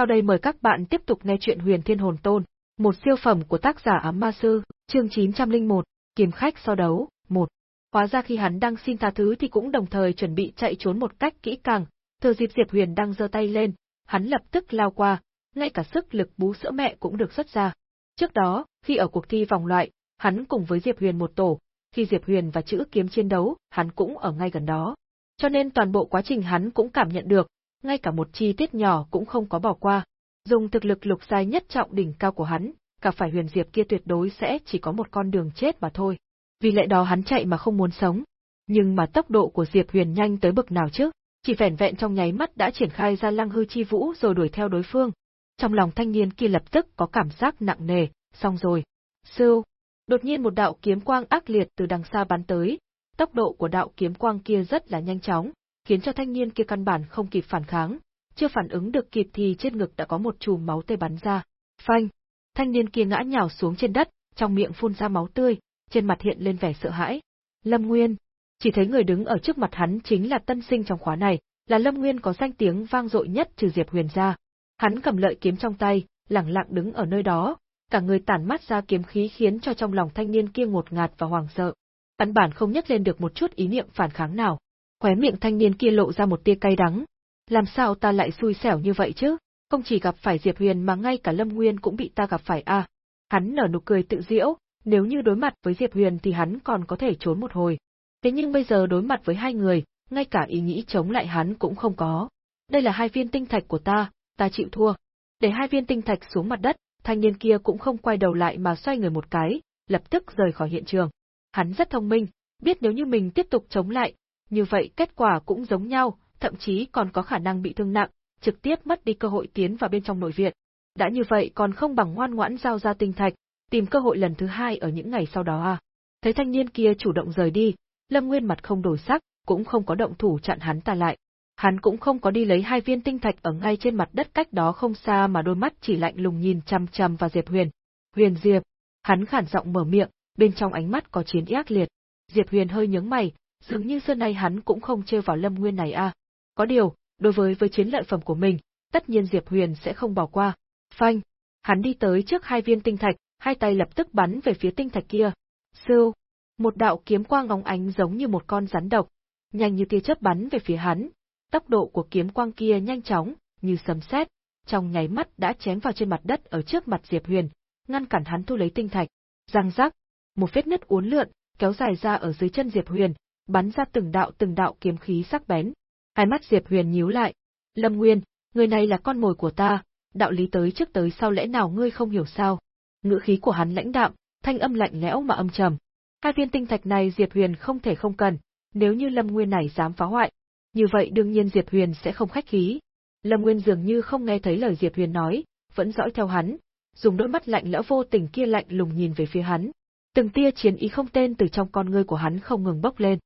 Sau đây mời các bạn tiếp tục nghe chuyện Huyền Thiên Hồn Tôn, một siêu phẩm của tác giả Ám Ma Sư, chương 901, Kiếm khách so đấu, 1. Hóa ra khi hắn đang xin tha thứ thì cũng đồng thời chuẩn bị chạy trốn một cách kỹ càng, thừa dịp Diệp Huyền đang giơ tay lên, hắn lập tức lao qua, ngay cả sức lực bú sữa mẹ cũng được xuất ra. Trước đó, khi ở cuộc thi vòng loại, hắn cùng với Diệp Huyền một tổ, khi Diệp Huyền và chữ kiếm chiến đấu, hắn cũng ở ngay gần đó. Cho nên toàn bộ quá trình hắn cũng cảm nhận được, ngay cả một chi tiết nhỏ cũng không có bỏ qua. Dùng thực lực lục giai nhất trọng đỉnh cao của hắn, cả phải huyền diệp kia tuyệt đối sẽ chỉ có một con đường chết mà thôi. Vì lẽ đó hắn chạy mà không muốn sống. Nhưng mà tốc độ của Diệp Huyền nhanh tới bực nào chứ? Chỉ vẻn vẹn trong nháy mắt đã triển khai ra lăng hư chi vũ rồi đuổi theo đối phương. Trong lòng thanh niên kia lập tức có cảm giác nặng nề, xong rồi. Sưu. Đột nhiên một đạo kiếm quang ác liệt từ đằng xa bắn tới, tốc độ của đạo kiếm quang kia rất là nhanh chóng, khiến cho thanh niên kia căn bản không kịp phản kháng, chưa phản ứng được kịp thì trên ngực đã có một chùm máu tươi bắn ra. Phanh! Thanh niên kia ngã nhào xuống trên đất, trong miệng phun ra máu tươi, trên mặt hiện lên vẻ sợ hãi. Lâm Nguyên! Chỉ thấy người đứng ở trước mặt hắn chính là tân sinh trong khóa này, là Lâm Nguyên có danh tiếng vang dội nhất trừ Diệp Huyền ra. Hắn cầm lợi kiếm trong tay, lặng lặng đứng ở nơi đó, cả người tản mắt ra kiếm khí khiến cho trong lòng thanh niên kia ngột ngạt và hoảng sợ. Hắn bản không nhắc lên được một chút ý niệm phản kháng nào. Khóe miệng thanh niên kia lộ ra một tia cay đắng. Làm sao ta lại xui xẻo như vậy chứ? Không chỉ gặp phải Diệp Huyền mà ngay cả Lâm Nguyên cũng bị ta gặp phải. À. Hắn nở nụ cười tự diễu, nếu như đối mặt với Diệp Huyền thì hắn còn có thể trốn một hồi. Thế nhưng bây giờ đối mặt với hai người, ngay cả ý nghĩ chống lại hắn cũng không có. Đây là hai viên tinh thạch của ta, ta chịu thua. Để hai viên tinh thạch xuống mặt đất, thanh niên kia cũng không quay đầu lại mà xoay người một cái, lập tức rời khỏi hiện trường. Hắn rất thông minh, biết nếu như mình tiếp tục chống lại, như vậy kết quả cũng giống nhau, thậm chí còn có khả năng bị thương nặng, trực tiếp mất đi cơ hội tiến vào bên trong nội viện. Đã như vậy còn không bằng ngoan ngoãn giao ra tinh thạch, tìm cơ hội lần thứ hai ở những ngày sau đó à. Thấy thanh niên kia chủ động rời đi, Lâm Nguyên mặt không đổi sắc, cũng không có động thủ chặn hắn ta lại. Hắn cũng không có đi lấy hai viên tinh thạch ở ngay trên mặt đất cách đó không xa mà đôi mắt chỉ lạnh lùng nhìn chăm chăm vào Diệp Huyền. Huyền Diệp, hắn khản giọng mở miệng, bên trong ánh mắt có chiến ác liệt. Diệp Huyền hơi nhướng mày, dường như xưa nay hắn cũng không chơi vào Lâm Nguyên này a. Có điều, đối với với chiến lợi phẩm của mình, tất nhiên Diệp Huyền sẽ không bỏ qua. Phanh, hắn đi tới trước hai viên tinh thạch, hai tay lập tức bắn về phía tinh thạch kia. Sưu, một đạo kiếm quang óng ánh giống như một con rắn độc, nhanh như tia chớp bắn về phía hắn. Tốc độ của kiếm quang kia nhanh chóng, như sấm sét, trong nháy mắt đã chém vào trên mặt đất ở trước mặt Diệp Huyền, ngăn cản hắn thu lấy tinh thạch. Răng rắc, một vết nứt uốn lượn, kéo dài ra ở dưới chân Diệp Huyền, bắn ra từng đạo từng đạo kiếm khí sắc bén. Hai mắt Diệp Huyền nhíu lại. Lâm Nguyên, người này là con mồi của ta, đạo lý tới trước tới sau lẽ nào ngươi không hiểu sao? Ngữ khí của hắn lãnh đạm, thanh âm lạnh lẽo mà âm trầm. Hai viên tinh thạch này Diệp Huyền không thể không cần, nếu như Lâm Nguyên này dám phá hoại, như vậy đương nhiên Diệp Huyền sẽ không khách khí. Lâm Nguyên dường như không nghe thấy lời Diệp Huyền nói, vẫn dõi theo hắn, dùng đôi mắt lạnh lẽo vô tình kia lạnh lùng nhìn về phía hắn. Từng tia chiến ý không tên từ trong con ngươi của hắn không ngừng bốc lên.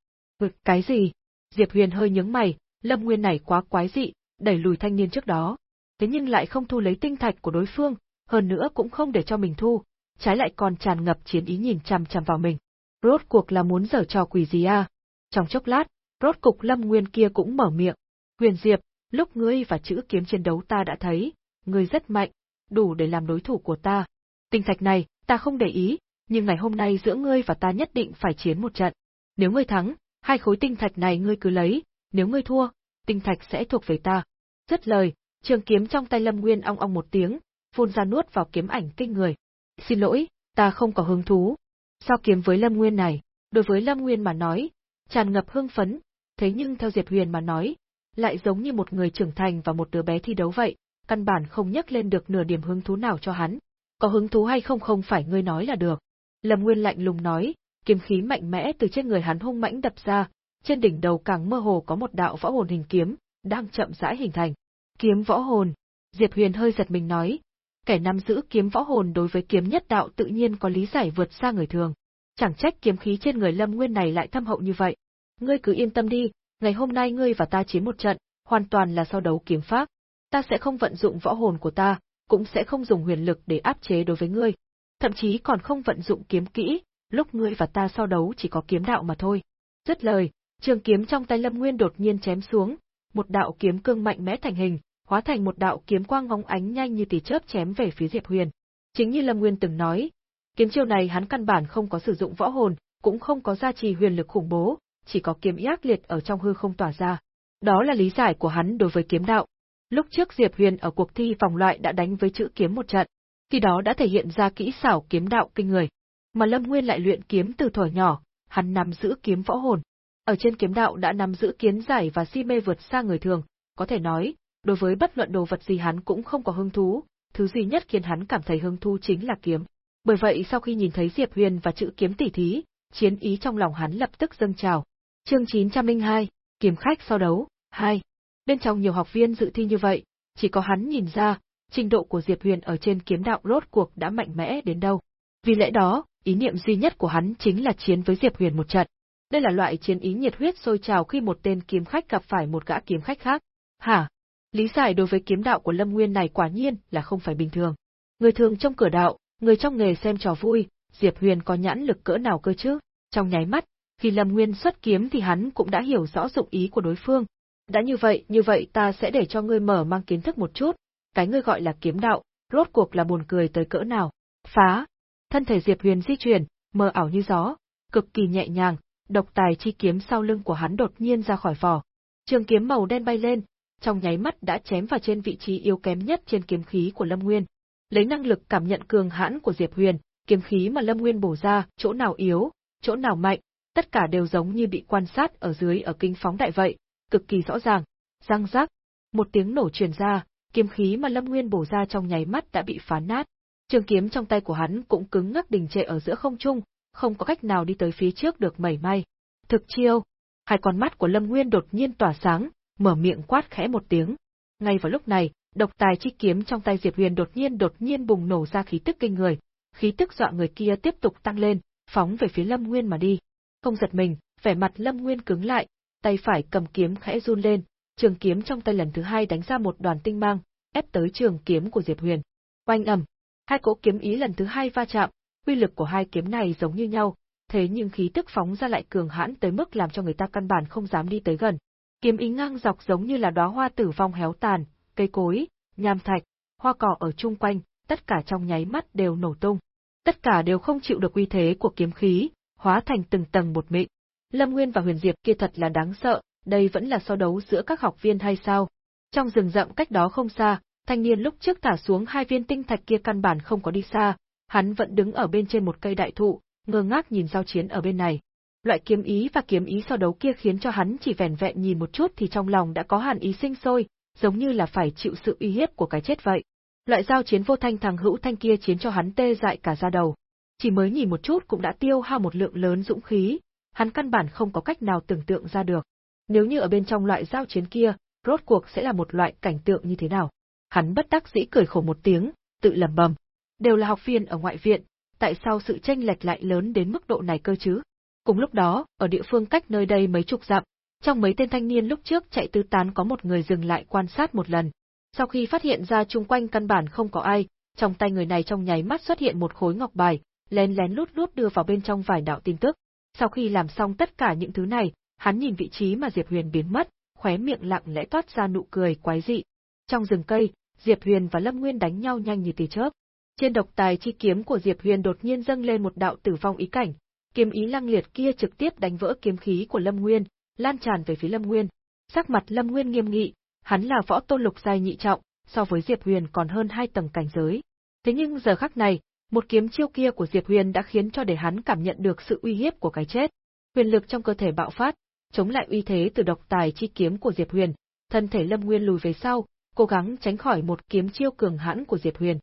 Cái gì? Diệp Huyền hơi nhướng mày, Lâm Nguyên này quá quái dị, đẩy lùi thanh niên trước đó. Thế nhưng lại không thu lấy tinh thạch của đối phương, hơn nữa cũng không để cho mình thu, trái lại còn tràn ngập chiến ý nhìn chằm chằm vào mình. Rốt cuộc là muốn giở trò quỷ gì à? Trong chốc lát, rốt cục Lâm Nguyên kia cũng mở miệng. Huyền Diệp, lúc ngươi và chữ kiếm chiến đấu ta đã thấy, ngươi rất mạnh, đủ để làm đối thủ của ta. Tinh thạch này, ta không để ý, nhưng ngày hôm nay giữa ngươi và ta nhất định phải chiến một trận. Nếu ngươi thắng, hai khối tinh thạch này ngươi cứ lấy, nếu ngươi thua, tinh thạch sẽ thuộc về ta. Rất lời, trường kiếm trong tay Lâm Nguyên ong ong một tiếng, phun ra nuốt vào kiếm ảnh kinh người. Xin lỗi, ta không có hứng thú. Sao kiếm với Lâm Nguyên này, đối với Lâm Nguyên mà nói, tràn ngập hương phấn, thế nhưng theo Diệp Huyền mà nói, lại giống như một người trưởng thành và một đứa bé thi đấu vậy, căn bản không nhắc lên được nửa điểm hứng thú nào cho hắn. Có hứng thú hay không không phải ngươi nói là được. Lâm Nguyên lạnh lùng nói, kiếm khí mạnh mẽ từ trên người hắn hung mãnh đập ra, trên đỉnh đầu càng mơ hồ có một đạo võ hồn hình kiếm, đang chậm rãi hình thành. Kiếm võ hồn, Diệp Huyền hơi giật mình nói, kẻ nắm giữ kiếm võ hồn đối với kiếm nhất đạo tự nhiên có lý giải vượt xa người thường. Chẳng trách kiếm khí trên người Lâm Nguyên này lại thâm hậu như vậy. Ngươi cứ yên tâm đi, ngày hôm nay ngươi và ta chiến một trận, hoàn toàn là so đấu kiếm pháp. Ta sẽ không vận dụng võ hồn của ta, cũng sẽ không dùng huyền lực để áp chế đối với ngươi. Thậm chí còn không vận dụng kiếm kỹ, lúc ngươi và ta so đấu chỉ có kiếm đạo mà thôi. Dứt lời, trường kiếm trong tay Lâm Nguyên đột nhiên chém xuống, một đạo kiếm cương mạnh mẽ thành hình, hóa thành một đạo kiếm quang ngóng ánh nhanh như tia chớp chém về phía Diệp Huyền. Chính như Lâm Nguyên từng nói, kiếm chiêu này hắn căn bản không có sử dụng võ hồn, cũng không có gia trì huyền lực khủng bố, chỉ có kiếm ý ác liệt ở trong hư không tỏa ra. Đó là lý giải của hắn đối với kiếm đạo. Lúc trước Diệp Huyền ở cuộc thi vòng loại đã đánh với chữ kiếm một trận, khi đó đã thể hiện ra kỹ xảo kiếm đạo kinh người. Mà Lâm Nguyên lại luyện kiếm từ thuở nhỏ, hắn nắm giữ kiếm võ hồn. Ở trên kiếm đạo đã nắm giữ kiến giải và si mê vượt xa người thường, có thể nói, đối với bất luận đồ vật gì hắn cũng không có hứng thú, thứ duy nhất khiến hắn cảm thấy hứng thú chính là kiếm. Bởi vậy sau khi nhìn thấy Diệp Huyền và chữ kiếm tỉ thí, chiến ý trong lòng hắn lập tức dâng trào. Chương 902, kiếm khách sau đấu, 2. Bên trong nhiều học viên dự thi như vậy, chỉ có hắn nhìn ra, trình độ của Diệp Huyền ở trên kiếm đạo rốt cuộc đã mạnh mẽ đến đâu. Vì lẽ đó, ý niệm duy nhất của hắn chính là chiến với Diệp Huyền một trận. Đây là loại chiến ý nhiệt huyết sôi trào khi một tên kiếm khách gặp phải một gã kiếm khách khác. Hả? Lý giải đối với kiếm đạo của Lâm Nguyên này quả nhiên là không phải bình thường. Người thường trong cửa đạo, người trong nghề xem trò vui, Diệp Huyền có nhãn lực cỡ nào cơ chứ? Trong nháy mắt, khi Lâm Nguyên xuất kiếm thì hắn cũng đã hiểu rõ dụng ý của đối phương. Đã như vậy, như vậy ta sẽ để cho ngươi mở mang kiến thức một chút, cái ngươi gọi là kiếm đạo, rốt cuộc là buồn cười tới cỡ nào. Phá! Thân thể Diệp Huyền di chuyển, mờ ảo như gió, cực kỳ nhẹ nhàng, độc tài chi kiếm sau lưng của hắn đột nhiên ra khỏi vỏ. Trường kiếm màu đen bay lên, trong nháy mắt đã chém vào trên vị trí yếu kém nhất trên kiếm khí của Lâm Nguyên. Lấy năng lực cảm nhận cường hãn của Diệp Huyền, kiếm khí mà Lâm Nguyên bổ ra, chỗ nào yếu, chỗ nào mạnh, tất cả đều giống như bị quan sát ở dưới ở kinh phóng đại vậy, cực kỳ rõ ràng. Răng rác, một tiếng nổ truyền ra, kiếm khí mà Lâm Nguyên bổ ra trong nháy mắt đã bị phá nát. Trường kiếm trong tay của hắn cũng cứng ngắc đình trệ ở giữa không trung, không có cách nào đi tới phía trước được mảy may. Thực chiêu, hai con mắt của Lâm Nguyên đột nhiên tỏa sáng, mở miệng quát khẽ một tiếng. Ngay vào lúc này, độc tài chi kiếm trong tay Diệp Huyền đột nhiên đột nhiên bùng nổ ra khí tức kinh người, khí tức dọa người kia tiếp tục tăng lên, phóng về phía Lâm Nguyên mà đi. Không giật mình, vẻ mặt Lâm Nguyên cứng lại, tay phải cầm kiếm khẽ run lên, trường kiếm trong tay lần thứ hai đánh ra một đoàn tinh mang, ép tới trường kiếm của Diệp Huyền. Oanh ầm, hai cỗ kiếm ý lần thứ hai va chạm, uy lực của hai kiếm này giống như nhau, thế nhưng khí tức phóng ra lại cường hãn tới mức làm cho người ta căn bản không dám đi tới gần. Kiếm ý ngang dọc giống như là đóa hoa tử vong héo tàn, cây cối, nham thạch, hoa cỏ ở chung quanh, tất cả trong nháy mắt đều nổ tung. Tất cả đều không chịu được uy thế của kiếm khí, hóa thành từng tầng bột mịn. Lâm Nguyên và Huyền Diệp kia thật là đáng sợ, đây vẫn là so đấu giữa các học viên hay sao? Trong rừng rậm cách đó không xa, thanh niên lúc trước thả xuống hai viên tinh thạch kia căn bản không có đi xa, hắn vẫn đứng ở bên trên một cây đại thụ, ngơ ngác nhìn giao chiến ở bên này. Loại kiếm ý và kiếm ý so đấu kia khiến cho hắn chỉ vẻn vẹn nhìn một chút thì trong lòng đã có hàn ý sinh sôi, giống như là phải chịu sự uy hiếp của cái chết vậy. Loại giao chiến vô thanh thằng hữu thanh kia chiến cho hắn tê dại cả da đầu. Chỉ mới nhìn một chút cũng đã tiêu hao một lượng lớn dũng khí, hắn căn bản không có cách nào tưởng tượng ra được. Nếu như ở bên trong loại giao chiến kia, rốt cuộc sẽ là một loại cảnh tượng như thế nào? Hắn bất đắc dĩ cười khổ một tiếng, tự lẩm bẩm. Đều là học viên ở ngoại viện, tại sao sự tranh lệch lại lớn đến mức độ này cơ chứ? Cùng lúc đó, ở địa phương cách nơi đây mấy chục dặm, trong mấy tên thanh niên lúc trước chạy tứ tán có một người dừng lại quan sát một lần. Sau khi phát hiện ra chung quanh căn bản không có ai, trong tay người này trong nháy mắt xuất hiện một khối ngọc bài, lén lén lút lút đưa vào bên trong vài đạo tin tức. Sau khi làm xong tất cả những thứ này, hắn nhìn vị trí mà Diệp Huyền biến mất, khóe miệng lặng lẽ toát ra nụ cười quái dị. Trong rừng cây, Diệp Huyền và Lâm Nguyên đánh nhau nhanh như tia chớp. Trên độc tài chi kiếm của Diệp Huyền đột nhiên dâng lên một đạo tử vong ý cảnh, kiếm ý lăng liệt kia trực tiếp đánh vỡ kiếm khí của Lâm Nguyên, lan tràn về phía Lâm Nguyên. Sắc mặt Lâm Nguyên nghiêm nghị, hắn là võ tôn lục giai nhị trọng, so với Diệp Huyền còn hơn hai tầng cảnh giới. Thế nhưng giờ khắc này, một kiếm chiêu kia của Diệp Huyền đã khiến cho để hắn cảm nhận được sự uy hiếp của cái chết. Huyền lực trong cơ thể bạo phát, chống lại uy thế từ độc tài chi kiếm của Diệp Huyền, thân thể Lâm Nguyên lùi về sau, cố gắng tránh khỏi một kiếm chiêu cường hãn của Diệp Huyền.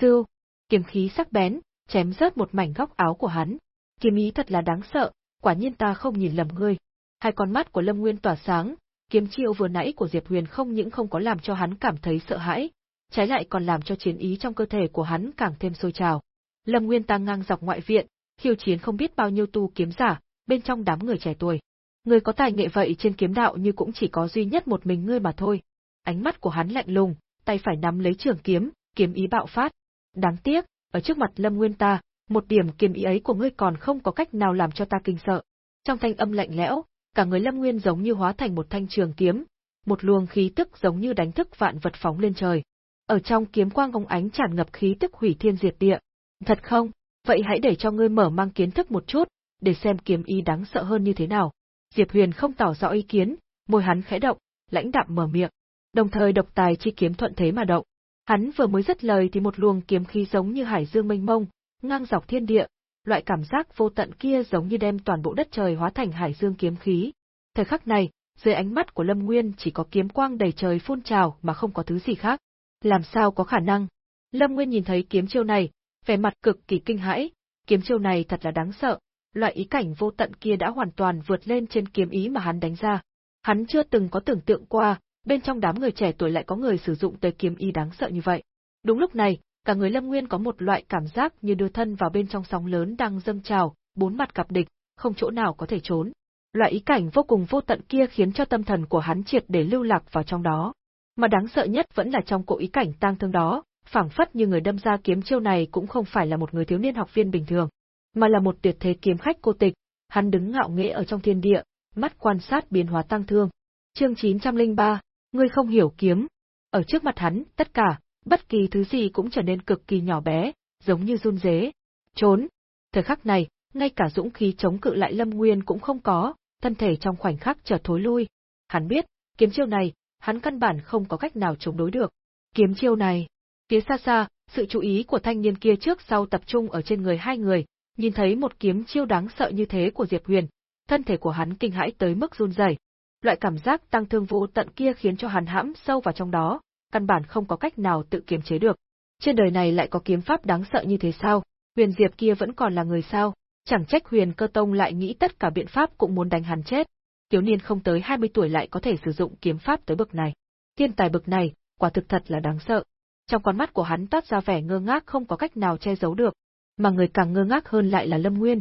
Sưu, kiếm khí sắc bén, chém rớt một mảnh góc áo của hắn. Kiếm ý thật là đáng sợ, quả nhiên ta không nhìn lầm ngươi. Hai con mắt của Lâm Nguyên tỏa sáng, kiếm chiêu vừa nãy của Diệp Huyền không những không có làm cho hắn cảm thấy sợ hãi, trái lại còn làm cho chiến ý trong cơ thể của hắn càng thêm sôi trào. Lâm Nguyên tăng ngang dọc ngoại viện, khiêu chiến không biết bao nhiêu tu kiếm giả, bên trong đám người trẻ tuổi. Người có tài nghệ vậy trên kiếm đạo như cũng chỉ có duy nhất một mình ngươi mà thôi. Ánh mắt của hắn lạnh lùng, tay phải nắm lấy trường kiếm, kiếm ý bạo phát. Đáng tiếc, ở trước mặt Lâm Nguyên ta, một điểm kiếm ý ấy của ngươi còn không có cách nào làm cho ta kinh sợ. Trong thanh âm lạnh lẽo, cả người Lâm Nguyên giống như hóa thành một thanh trường kiếm, một luồng khí tức giống như đánh thức vạn vật phóng lên trời. Ở trong kiếm quang ông ánh tràn ngập khí tức hủy thiên diệt địa. Thật không? Vậy hãy để cho ngươi mở mang kiến thức một chút, để xem kiếm ý đáng sợ hơn như thế nào. Diệp Huyền không tỏ rõ ý kiến, môi hắn khẽ động, lãnh đạm mở miệng. Đồng thời độc tài chi kiếm thuận thế mà động. Hắn vừa mới dứt lời thì một luồng kiếm khí giống như hải dương mênh mông, ngang dọc thiên địa, loại cảm giác vô tận kia giống như đem toàn bộ đất trời hóa thành hải dương kiếm khí. Thời khắc này, dưới ánh mắt của Lâm Nguyên chỉ có kiếm quang đầy trời phun trào mà không có thứ gì khác. Làm sao có khả năng? Lâm Nguyên nhìn thấy kiếm chiêu này, vẻ mặt cực kỳ kinh hãi, kiếm chiêu này thật là đáng sợ, loại ý cảnh vô tận kia đã hoàn toàn vượt lên trên kiếm ý mà hắn đánh ra. Hắn chưa từng có tưởng tượng qua, bên trong đám người trẻ tuổi lại có người sử dụng tới kiếm y đáng sợ như vậy. Đúng lúc này, cả người Lâm Nguyên có một loại cảm giác như đưa thân vào bên trong sóng lớn đang dâng trào, bốn mặt gặp địch, không chỗ nào có thể trốn. Loại ý cảnh vô cùng vô tận kia khiến cho tâm thần của hắn triệt để lưu lạc vào trong đó. Mà đáng sợ nhất vẫn là trong cỗ ý cảnh tang thương đó, phảng phất như người đâm ra kiếm chiêu này cũng không phải là một người thiếu niên học viên bình thường, mà là một tuyệt thế kiếm khách cô tịch, hắn đứng ngạo nghễ ở trong thiên địa, mắt quan sát biến hóa tăng thương. Chương 903, ngươi không hiểu kiếm. Ở trước mặt hắn, tất cả, bất kỳ thứ gì cũng trở nên cực kỳ nhỏ bé, giống như run rế. Trốn. Thời khắc này, ngay cả dũng khí chống cự lại Lâm Nguyên cũng không có, thân thể trong khoảnh khắc trở thối lui. Hắn biết, kiếm chiêu này, hắn căn bản không có cách nào chống đối được. Kiếm chiêu này, phía xa xa, sự chú ý của thanh niên kia trước sau tập trung ở trên người hai người, nhìn thấy một kiếm chiêu đáng sợ như thế của Diệp Huyền, thân thể của hắn kinh hãi tới mức run rẩy. Loại cảm giác tăng thương vũ tận kia khiến cho hắn hãm sâu vào trong đó, căn bản không có cách nào tự kiềm chế được. Trên đời này lại có kiếm pháp đáng sợ như thế sao? Huyền Diệp kia vẫn còn là người sao? Chẳng trách Huyền Cơ Tông lại nghĩ tất cả biện pháp cũng muốn đánh hắn chết. Thiếu niên không tới 20 tuổi lại có thể sử dụng kiếm pháp tới bậc này. Thiên tài bậc này, quả thực thật là đáng sợ. Trong con mắt của hắn toát ra vẻ ngơ ngác không có cách nào che giấu được, mà người càng ngơ ngác hơn lại là Lâm Nguyên.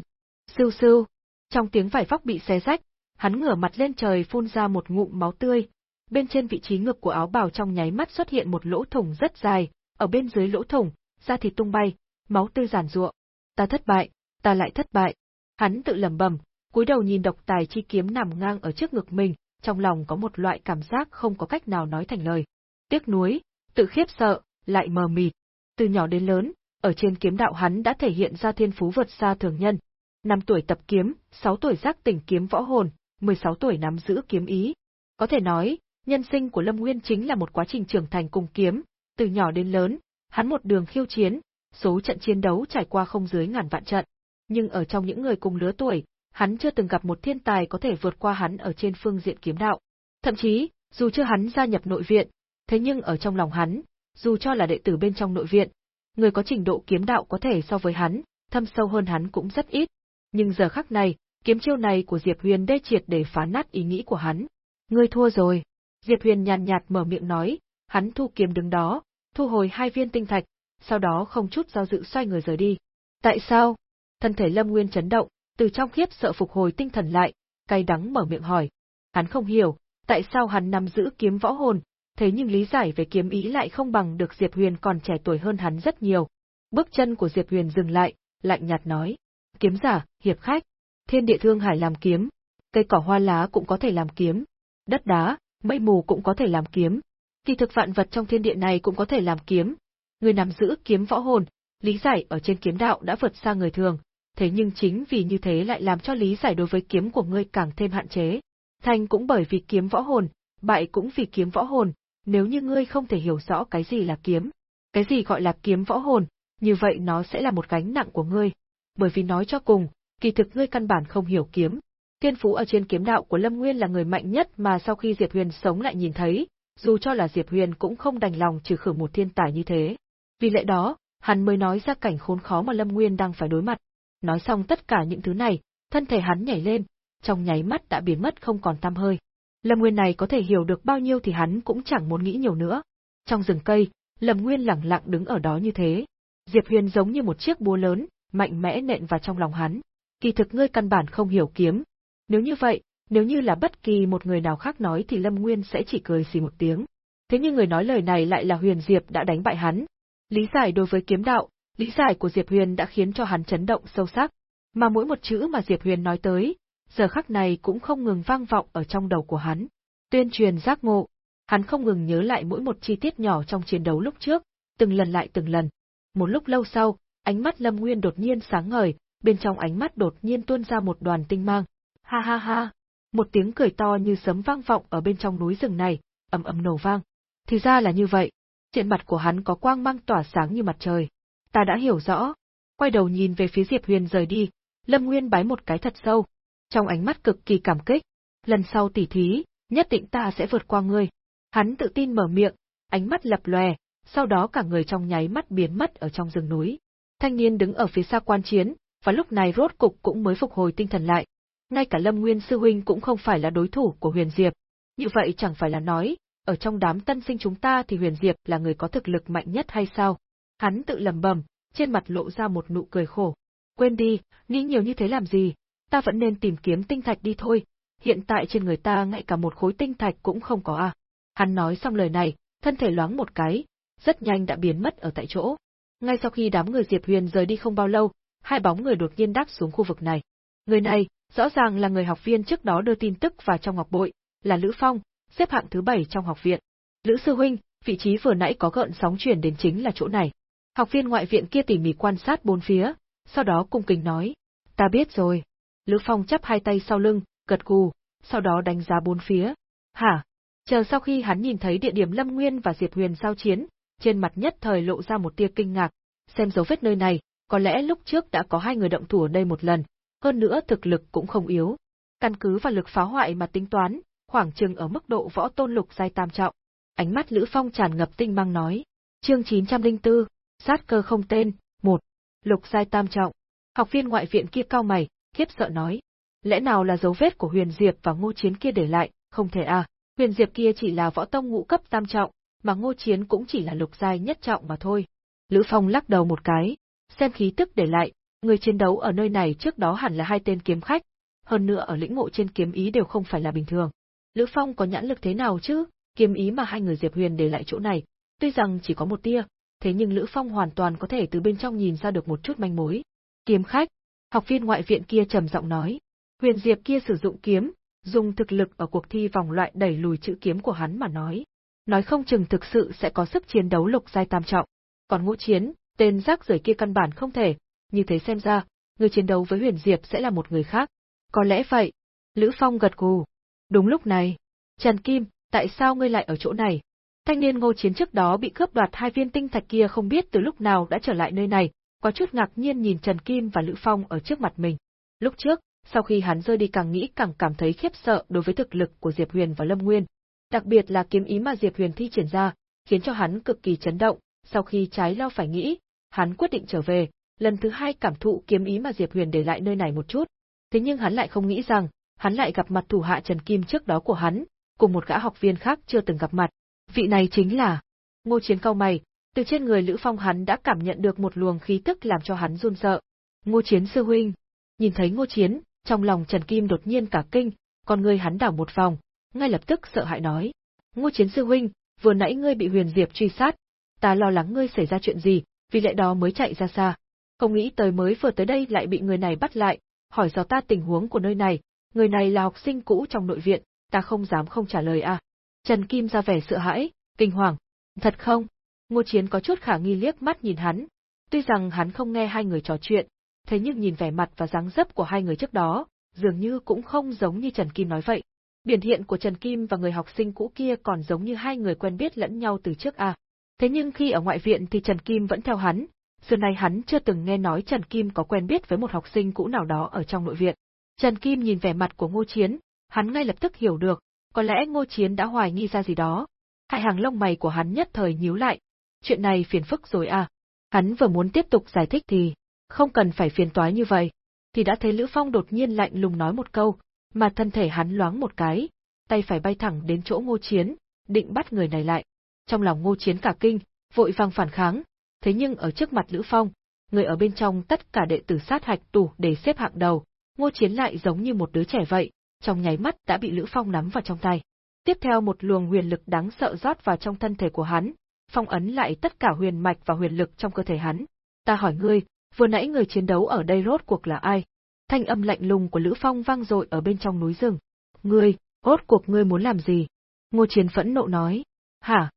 Sưu sưu, trong tiếng vải vóc bị xé rách, hắn ngửa mặt lên trời phun ra một ngụm máu tươi. Bên trên vị trí ngực của áo bào trong nháy mắt xuất hiện một lỗ thủng rất dài, ở bên dưới lỗ thủng, da thịt tung bay, máu tươi giản giụa. Ta thất bại, ta lại thất bại. Hắn tự lẩm bẩm, cúi đầu nhìn độc tài chi kiếm nằm ngang ở trước ngực mình, trong lòng có một loại cảm giác không có cách nào nói thành lời. Tiếc nuối, tự khiếp sợ, lại mờ mịt. Từ nhỏ đến lớn, ở trên kiếm đạo hắn đã thể hiện ra thiên phú vượt xa thường nhân. 5 tuổi tập kiếm, 6 tuổi giác tỉnh kiếm võ hồn, 16 tuổi nắm giữ kiếm ý. Có thể nói, nhân sinh của Lâm Nguyên chính là một quá trình trưởng thành cùng kiếm, từ nhỏ đến lớn, hắn một đường khiêu chiến, số trận chiến đấu trải qua không dưới ngàn vạn trận. Nhưng ở trong những người cùng lứa tuổi, hắn chưa từng gặp một thiên tài có thể vượt qua hắn ở trên phương diện kiếm đạo. Thậm chí, dù chưa hắn gia nhập nội viện, thế nhưng ở trong lòng hắn, dù cho là đệ tử bên trong nội viện, người có trình độ kiếm đạo có thể so với hắn, thâm sâu hơn hắn cũng rất ít. Nhưng giờ khắc này, kiếm chiêu này của Diệp Huyền đê triệt để phá nát ý nghĩ của hắn. Ngươi thua rồi. Diệp Huyền nhàn nhạt mở miệng nói, hắn thu kiếm đứng đó, thu hồi hai viên tinh thạch, sau đó không chút do dự xoay người rời đi. Tại sao? Thân thể Lâm Nguyên chấn động, từ trong khiếp sợ phục hồi tinh thần lại, cay đắng mở miệng hỏi. Hắn không hiểu, tại sao hắn nắm giữ kiếm võ hồn, thế nhưng lý giải về kiếm ý lại không bằng được Diệp Huyền còn trẻ tuổi hơn hắn rất nhiều. Bước chân của Diệp Huyền dừng lại, lạnh nhạt nói. Kiếm giả, hiệp khách, thiên địa thương hải làm kiếm, cây cỏ hoa lá cũng có thể làm kiếm, đất đá, mây mù cũng có thể làm kiếm, kỳ thực vạn vật trong thiên địa này cũng có thể làm kiếm. Người nắm giữ kiếm võ hồn, lý giải ở trên kiếm đạo đã vượt xa người thường, thế nhưng chính vì như thế lại làm cho lý giải đối với kiếm của ngươi càng thêm hạn chế. Thành cũng bởi vì kiếm võ hồn, bại cũng vì kiếm võ hồn, nếu như ngươi không thể hiểu rõ cái gì là kiếm, cái gì gọi là kiếm võ hồn, như vậy nó sẽ là một gánh nặng của ngươi. Bởi vì nói cho cùng, kỳ thực ngươi căn bản không hiểu kiếm. Thiên phú ở trên kiếm đạo của Lâm Nguyên là người mạnh nhất mà sau khi Diệp Huyền sống lại nhìn thấy, dù cho là Diệp Huyền cũng không đành lòng trừ khử một thiên tài như thế. Vì lẽ đó, hắn mới nói ra cảnh khốn khó mà Lâm Nguyên đang phải đối mặt. Nói xong tất cả những thứ này, thân thể hắn nhảy lên, trong nháy mắt đã biến mất không còn tăm hơi. Lâm Nguyên này có thể hiểu được bao nhiêu thì hắn cũng chẳng muốn nghĩ nhiều nữa. Trong rừng cây, Lâm Nguyên lặng lặng đứng ở đó như thế. Diệp Huyền giống như một chiếc búa lớn, mạnh mẽ nện vào trong lòng hắn. Kỳ thực ngươi căn bản không hiểu kiếm. Nếu như vậy, nếu như là bất kỳ một người nào khác nói thì Lâm Nguyên sẽ chỉ cười xì một tiếng. Thế nhưng người nói lời này lại là Huyền Diệp đã đánh bại hắn. Lý giải đối với kiếm đạo, lý giải của Diệp Huyền đã khiến cho hắn chấn động sâu sắc. Mà mỗi một chữ mà Diệp Huyền nói tới, giờ khắc này cũng không ngừng vang vọng ở trong đầu của hắn. Tuyên truyền giác ngộ, Hắn không ngừng nhớ lại mỗi một chi tiết nhỏ trong chiến đấu lúc trước, từng lần lại từng lần. Một lúc lâu sau, ánh mắt Lâm Nguyên đột nhiên sáng ngời, bên trong ánh mắt đột nhiên tuôn ra một đoàn tinh mang. Ha ha ha! Một tiếng cười to như sấm vang vọng ở bên trong núi rừng này, ầm ầm nổ vang. Thì ra là như vậy. Trên mặt của hắn có quang mang tỏa sáng như mặt trời. Ta đã hiểu rõ. Quay đầu nhìn về phía Diệp Huyền rời đi, Lâm Nguyên bái một cái thật sâu. Trong ánh mắt cực kỳ cảm kích. Lần sau tỉ thí, nhất định ta sẽ vượt qua ngươi. Hắn tự tin mở miệng, ánh mắt lập lòe, sau đó cả người trong nháy mắt biến mất ở trong rừng núi. Thanh niên đứng ở phía xa quan chiến, và lúc này rốt cục cũng mới phục hồi tinh thần lại. Ngay cả Lâm Nguyên sư huynh cũng không phải là đối thủ của Huyền Diệp. Như vậy chẳng phải là nói, ở trong đám tân sinh chúng ta thì Huyền Diệp là người có thực lực mạnh nhất hay sao? Hắn tự lầm bầm, trên mặt lộ ra một nụ cười khổ. Quên đi, nghĩ nhiều như thế làm gì, ta vẫn nên tìm kiếm tinh thạch đi thôi, hiện tại trên người ta ngay cả một khối tinh thạch cũng không có à. Hắn nói xong lời này, thân thể loáng một cái, rất nhanh đã biến mất ở tại chỗ. Ngay sau khi đám người Diệp Huyền rời đi không bao lâu, hai bóng người đột nhiên đáp xuống khu vực này. Người này, rõ ràng là người học viên trước đó đưa tin tức vào trong ngọc bội, là Lữ Phong, xếp hạng thứ bảy trong học viện. Lữ sư huynh, vị trí vừa nãy có gợn sóng chuyển đến chính là chỗ này. Học viên ngoại viện kia tỉ mỉ quan sát bốn phía, sau đó cung kính nói, ta biết rồi. Lữ Phong chắp hai tay sau lưng, gật gù, sau đó đánh giá bốn phía. Hả? Chờ sau khi hắn nhìn thấy địa điểm Lâm Nguyên và Diệp Huyền giao chiến, trên mặt nhất thời lộ ra một tia kinh ngạc, xem dấu vết nơi này, có lẽ lúc trước đã có hai người động thủ ở đây một lần, hơn nữa thực lực cũng không yếu. Căn cứ vào lực phá hoại mà tính toán, khoảng chừng ở mức độ võ tôn lục giai tam trọng. Ánh mắt Lữ Phong tràn ngập tinh mang nói. Chương 904, sát cơ không tên, một Lục giai tam trọng. Học viên ngoại viện kia cao mày, khiếp sợ nói. Lẽ nào là dấu vết của Huyền Diệp và Ngô Chiến kia để lại, không thể à, Huyền Diệp kia chỉ là võ tông ngũ cấp tam trọng, mà Ngô Chiến cũng chỉ là lục giai nhất trọng mà thôi. Lữ Phong lắc đầu một cái, xem khí tức để lại, người chiến đấu ở nơi này trước đó hẳn là hai tên kiếm khách, hơn nữa ở lĩnh ngộ trên kiếm ý đều không phải là bình thường. Lữ Phong có nhãn lực thế nào chứ, kiếm ý mà hai người Diệp Huyền để lại chỗ này, tuy rằng chỉ có một tia, thế nhưng Lữ Phong hoàn toàn có thể từ bên trong nhìn ra được một chút manh mối. Kiếm khách, học viên ngoại viện kia trầm giọng nói, Huyền Diệp kia sử dụng kiếm, dùng thực lực ở cuộc thi vòng loại đẩy lùi chữ kiếm của hắn mà nói. Nói không chừng thực sự sẽ có sức chiến đấu lục giai tam trọng. Còn ngũ chiến, tên rác rưởi kia căn bản không thể, như thế xem ra, người chiến đấu với huyền diệp sẽ là một người khác. Có lẽ vậy. Lữ Phong gật gù. Đúng lúc này. Trần Kim, tại sao ngươi lại ở chỗ này? Thanh niên ngô chiến trước đó bị cướp đoạt hai viên tinh thạch kia không biết từ lúc nào đã trở lại nơi này, có chút ngạc nhiên nhìn Trần Kim và Lữ Phong ở trước mặt mình. Lúc trước, sau khi hắn rơi đi càng nghĩ càng cảm thấy khiếp sợ đối với thực lực của Diệp Huyền và Lâm Nguyên. Đặc biệt là kiếm ý mà Diệp Huyền thi triển ra, khiến cho hắn cực kỳ chấn động, sau khi trái lo phải nghĩ, hắn quyết định trở về, lần thứ hai cảm thụ kiếm ý mà Diệp Huyền để lại nơi này một chút. Thế nhưng hắn lại không nghĩ rằng, hắn lại gặp mặt thủ hạ Trần Kim trước đó của hắn, cùng một gã học viên khác chưa từng gặp mặt. Vị này chính là Ngô Chiến cao mày, từ trên người Lữ Phong hắn đã cảm nhận được một luồng khí tức làm cho hắn run sợ. Ngô Chiến sư huynh, nhìn thấy Ngô Chiến, trong lòng Trần Kim đột nhiên cả kinh, con người hắn đảo một vòng, ngay lập tức sợ hãi nói: "Ngô Chiến sư huynh, vừa nãy ngươi bị Huyền Diệp truy sát, ta lo lắng ngươi xảy ra chuyện gì, vì lẽ đó mới chạy ra xa. Không nghĩ tới mới vừa tới đây lại bị người này bắt lại, hỏi do ta tình huống của nơi này, người này là học sinh cũ trong nội viện, ta không dám không trả lời à. Trần Kim ra vẻ sợ hãi, kinh hoàng. Thật không? Ngô Chiến có chút khả nghi liếc mắt nhìn hắn. Tuy rằng hắn không nghe hai người trò chuyện, thế nhưng nhìn vẻ mặt và dáng dấp của hai người trước đó, dường như cũng không giống như Trần Kim nói vậy. Biển hiện của Trần Kim và người học sinh cũ kia còn giống như hai người quen biết lẫn nhau từ trước à. Thế nhưng khi ở ngoại viện thì Trần Kim vẫn theo hắn, xưa nay hắn chưa từng nghe nói Trần Kim có quen biết với một học sinh cũ nào đó ở trong nội viện. Trần Kim nhìn vẻ mặt của Ngô Chiến, hắn ngay lập tức hiểu được, có lẽ Ngô Chiến đã hoài nghi ra gì đó. Hai hàng lông mày của hắn nhất thời nhíu lại. Chuyện này phiền phức rồi à. Hắn vừa muốn tiếp tục giải thích thì, không cần phải phiền toái như vậy. Thì đã thấy Lữ Phong đột nhiên lạnh lùng nói một câu, mà thân thể hắn loáng một cái, tay phải bay thẳng đến chỗ Ngô Chiến, định bắt người này lại. Trong lòng Ngô Chiến cả kinh, vội vang phản kháng, thế nhưng ở trước mặt Lữ Phong, người ở bên trong tất cả đệ tử sát hạch tủ để xếp hạng đầu, Ngô Chiến lại giống như một đứa trẻ vậy, trong nháy mắt đã bị Lữ Phong nắm vào trong tay. Tiếp theo một luồng huyền lực đáng sợ rót vào trong thân thể của hắn, phong ấn lại tất cả huyền mạch và huyền lực trong cơ thể hắn. Ta hỏi ngươi, vừa nãy người chiến đấu ở đây rốt cuộc là ai? Thanh âm lạnh lùng của Lữ Phong vang dội ở bên trong núi rừng. Ngươi, rốt cuộc ngươi muốn làm gì? Ngô Chiến phẫn nộ nói. Hả?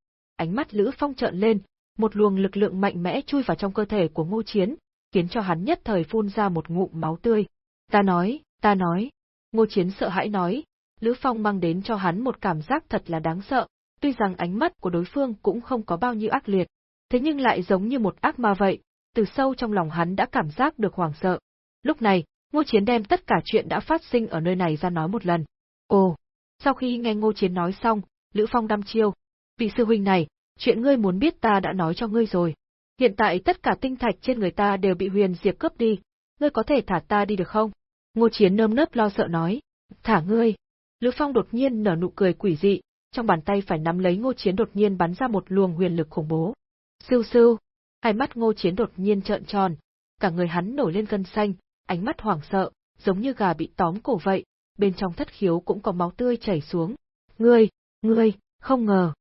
Ánh mắt Lữ Phong trợn lên, một luồng lực lượng mạnh mẽ chui vào trong cơ thể của Ngô Chiến, khiến cho hắn nhất thời phun ra một ngụm máu tươi. Ta nói, ta nói. Ngô Chiến sợ hãi nói, Lữ Phong mang đến cho hắn một cảm giác thật là đáng sợ, tuy rằng ánh mắt của đối phương cũng không có bao nhiêu ác liệt, thế nhưng lại giống như một ác ma vậy, từ sâu trong lòng hắn đã cảm giác được hoảng sợ. Lúc này, Ngô Chiến đem tất cả chuyện đã phát sinh ở nơi này ra nói một lần. Ồ, sau khi nghe Ngô Chiến nói xong, Lữ Phong đăm chiêu. Vị sư huynh này, chuyện ngươi muốn biết ta đã nói cho ngươi rồi. Hiện tại tất cả tinh thạch trên người ta đều bị huyền diệp cướp đi, ngươi có thể thả ta đi được không? Ngô Chiến nơm nớp lo sợ nói. Thả ngươi. Lữ Phong đột nhiên nở nụ cười quỷ dị, trong bàn tay phải nắm lấy Ngô Chiến đột nhiên bắn ra một luồng huyền lực khủng bố. siêu siêu. Hai mắt Ngô Chiến đột nhiên trợn tròn, cả người hắn nổi lên gân xanh, ánh mắt hoảng sợ, giống như gà bị tóm cổ vậy, bên trong thất khiếu cũng có máu tươi chảy xuống. Ngươi, ngươi, không ngờ.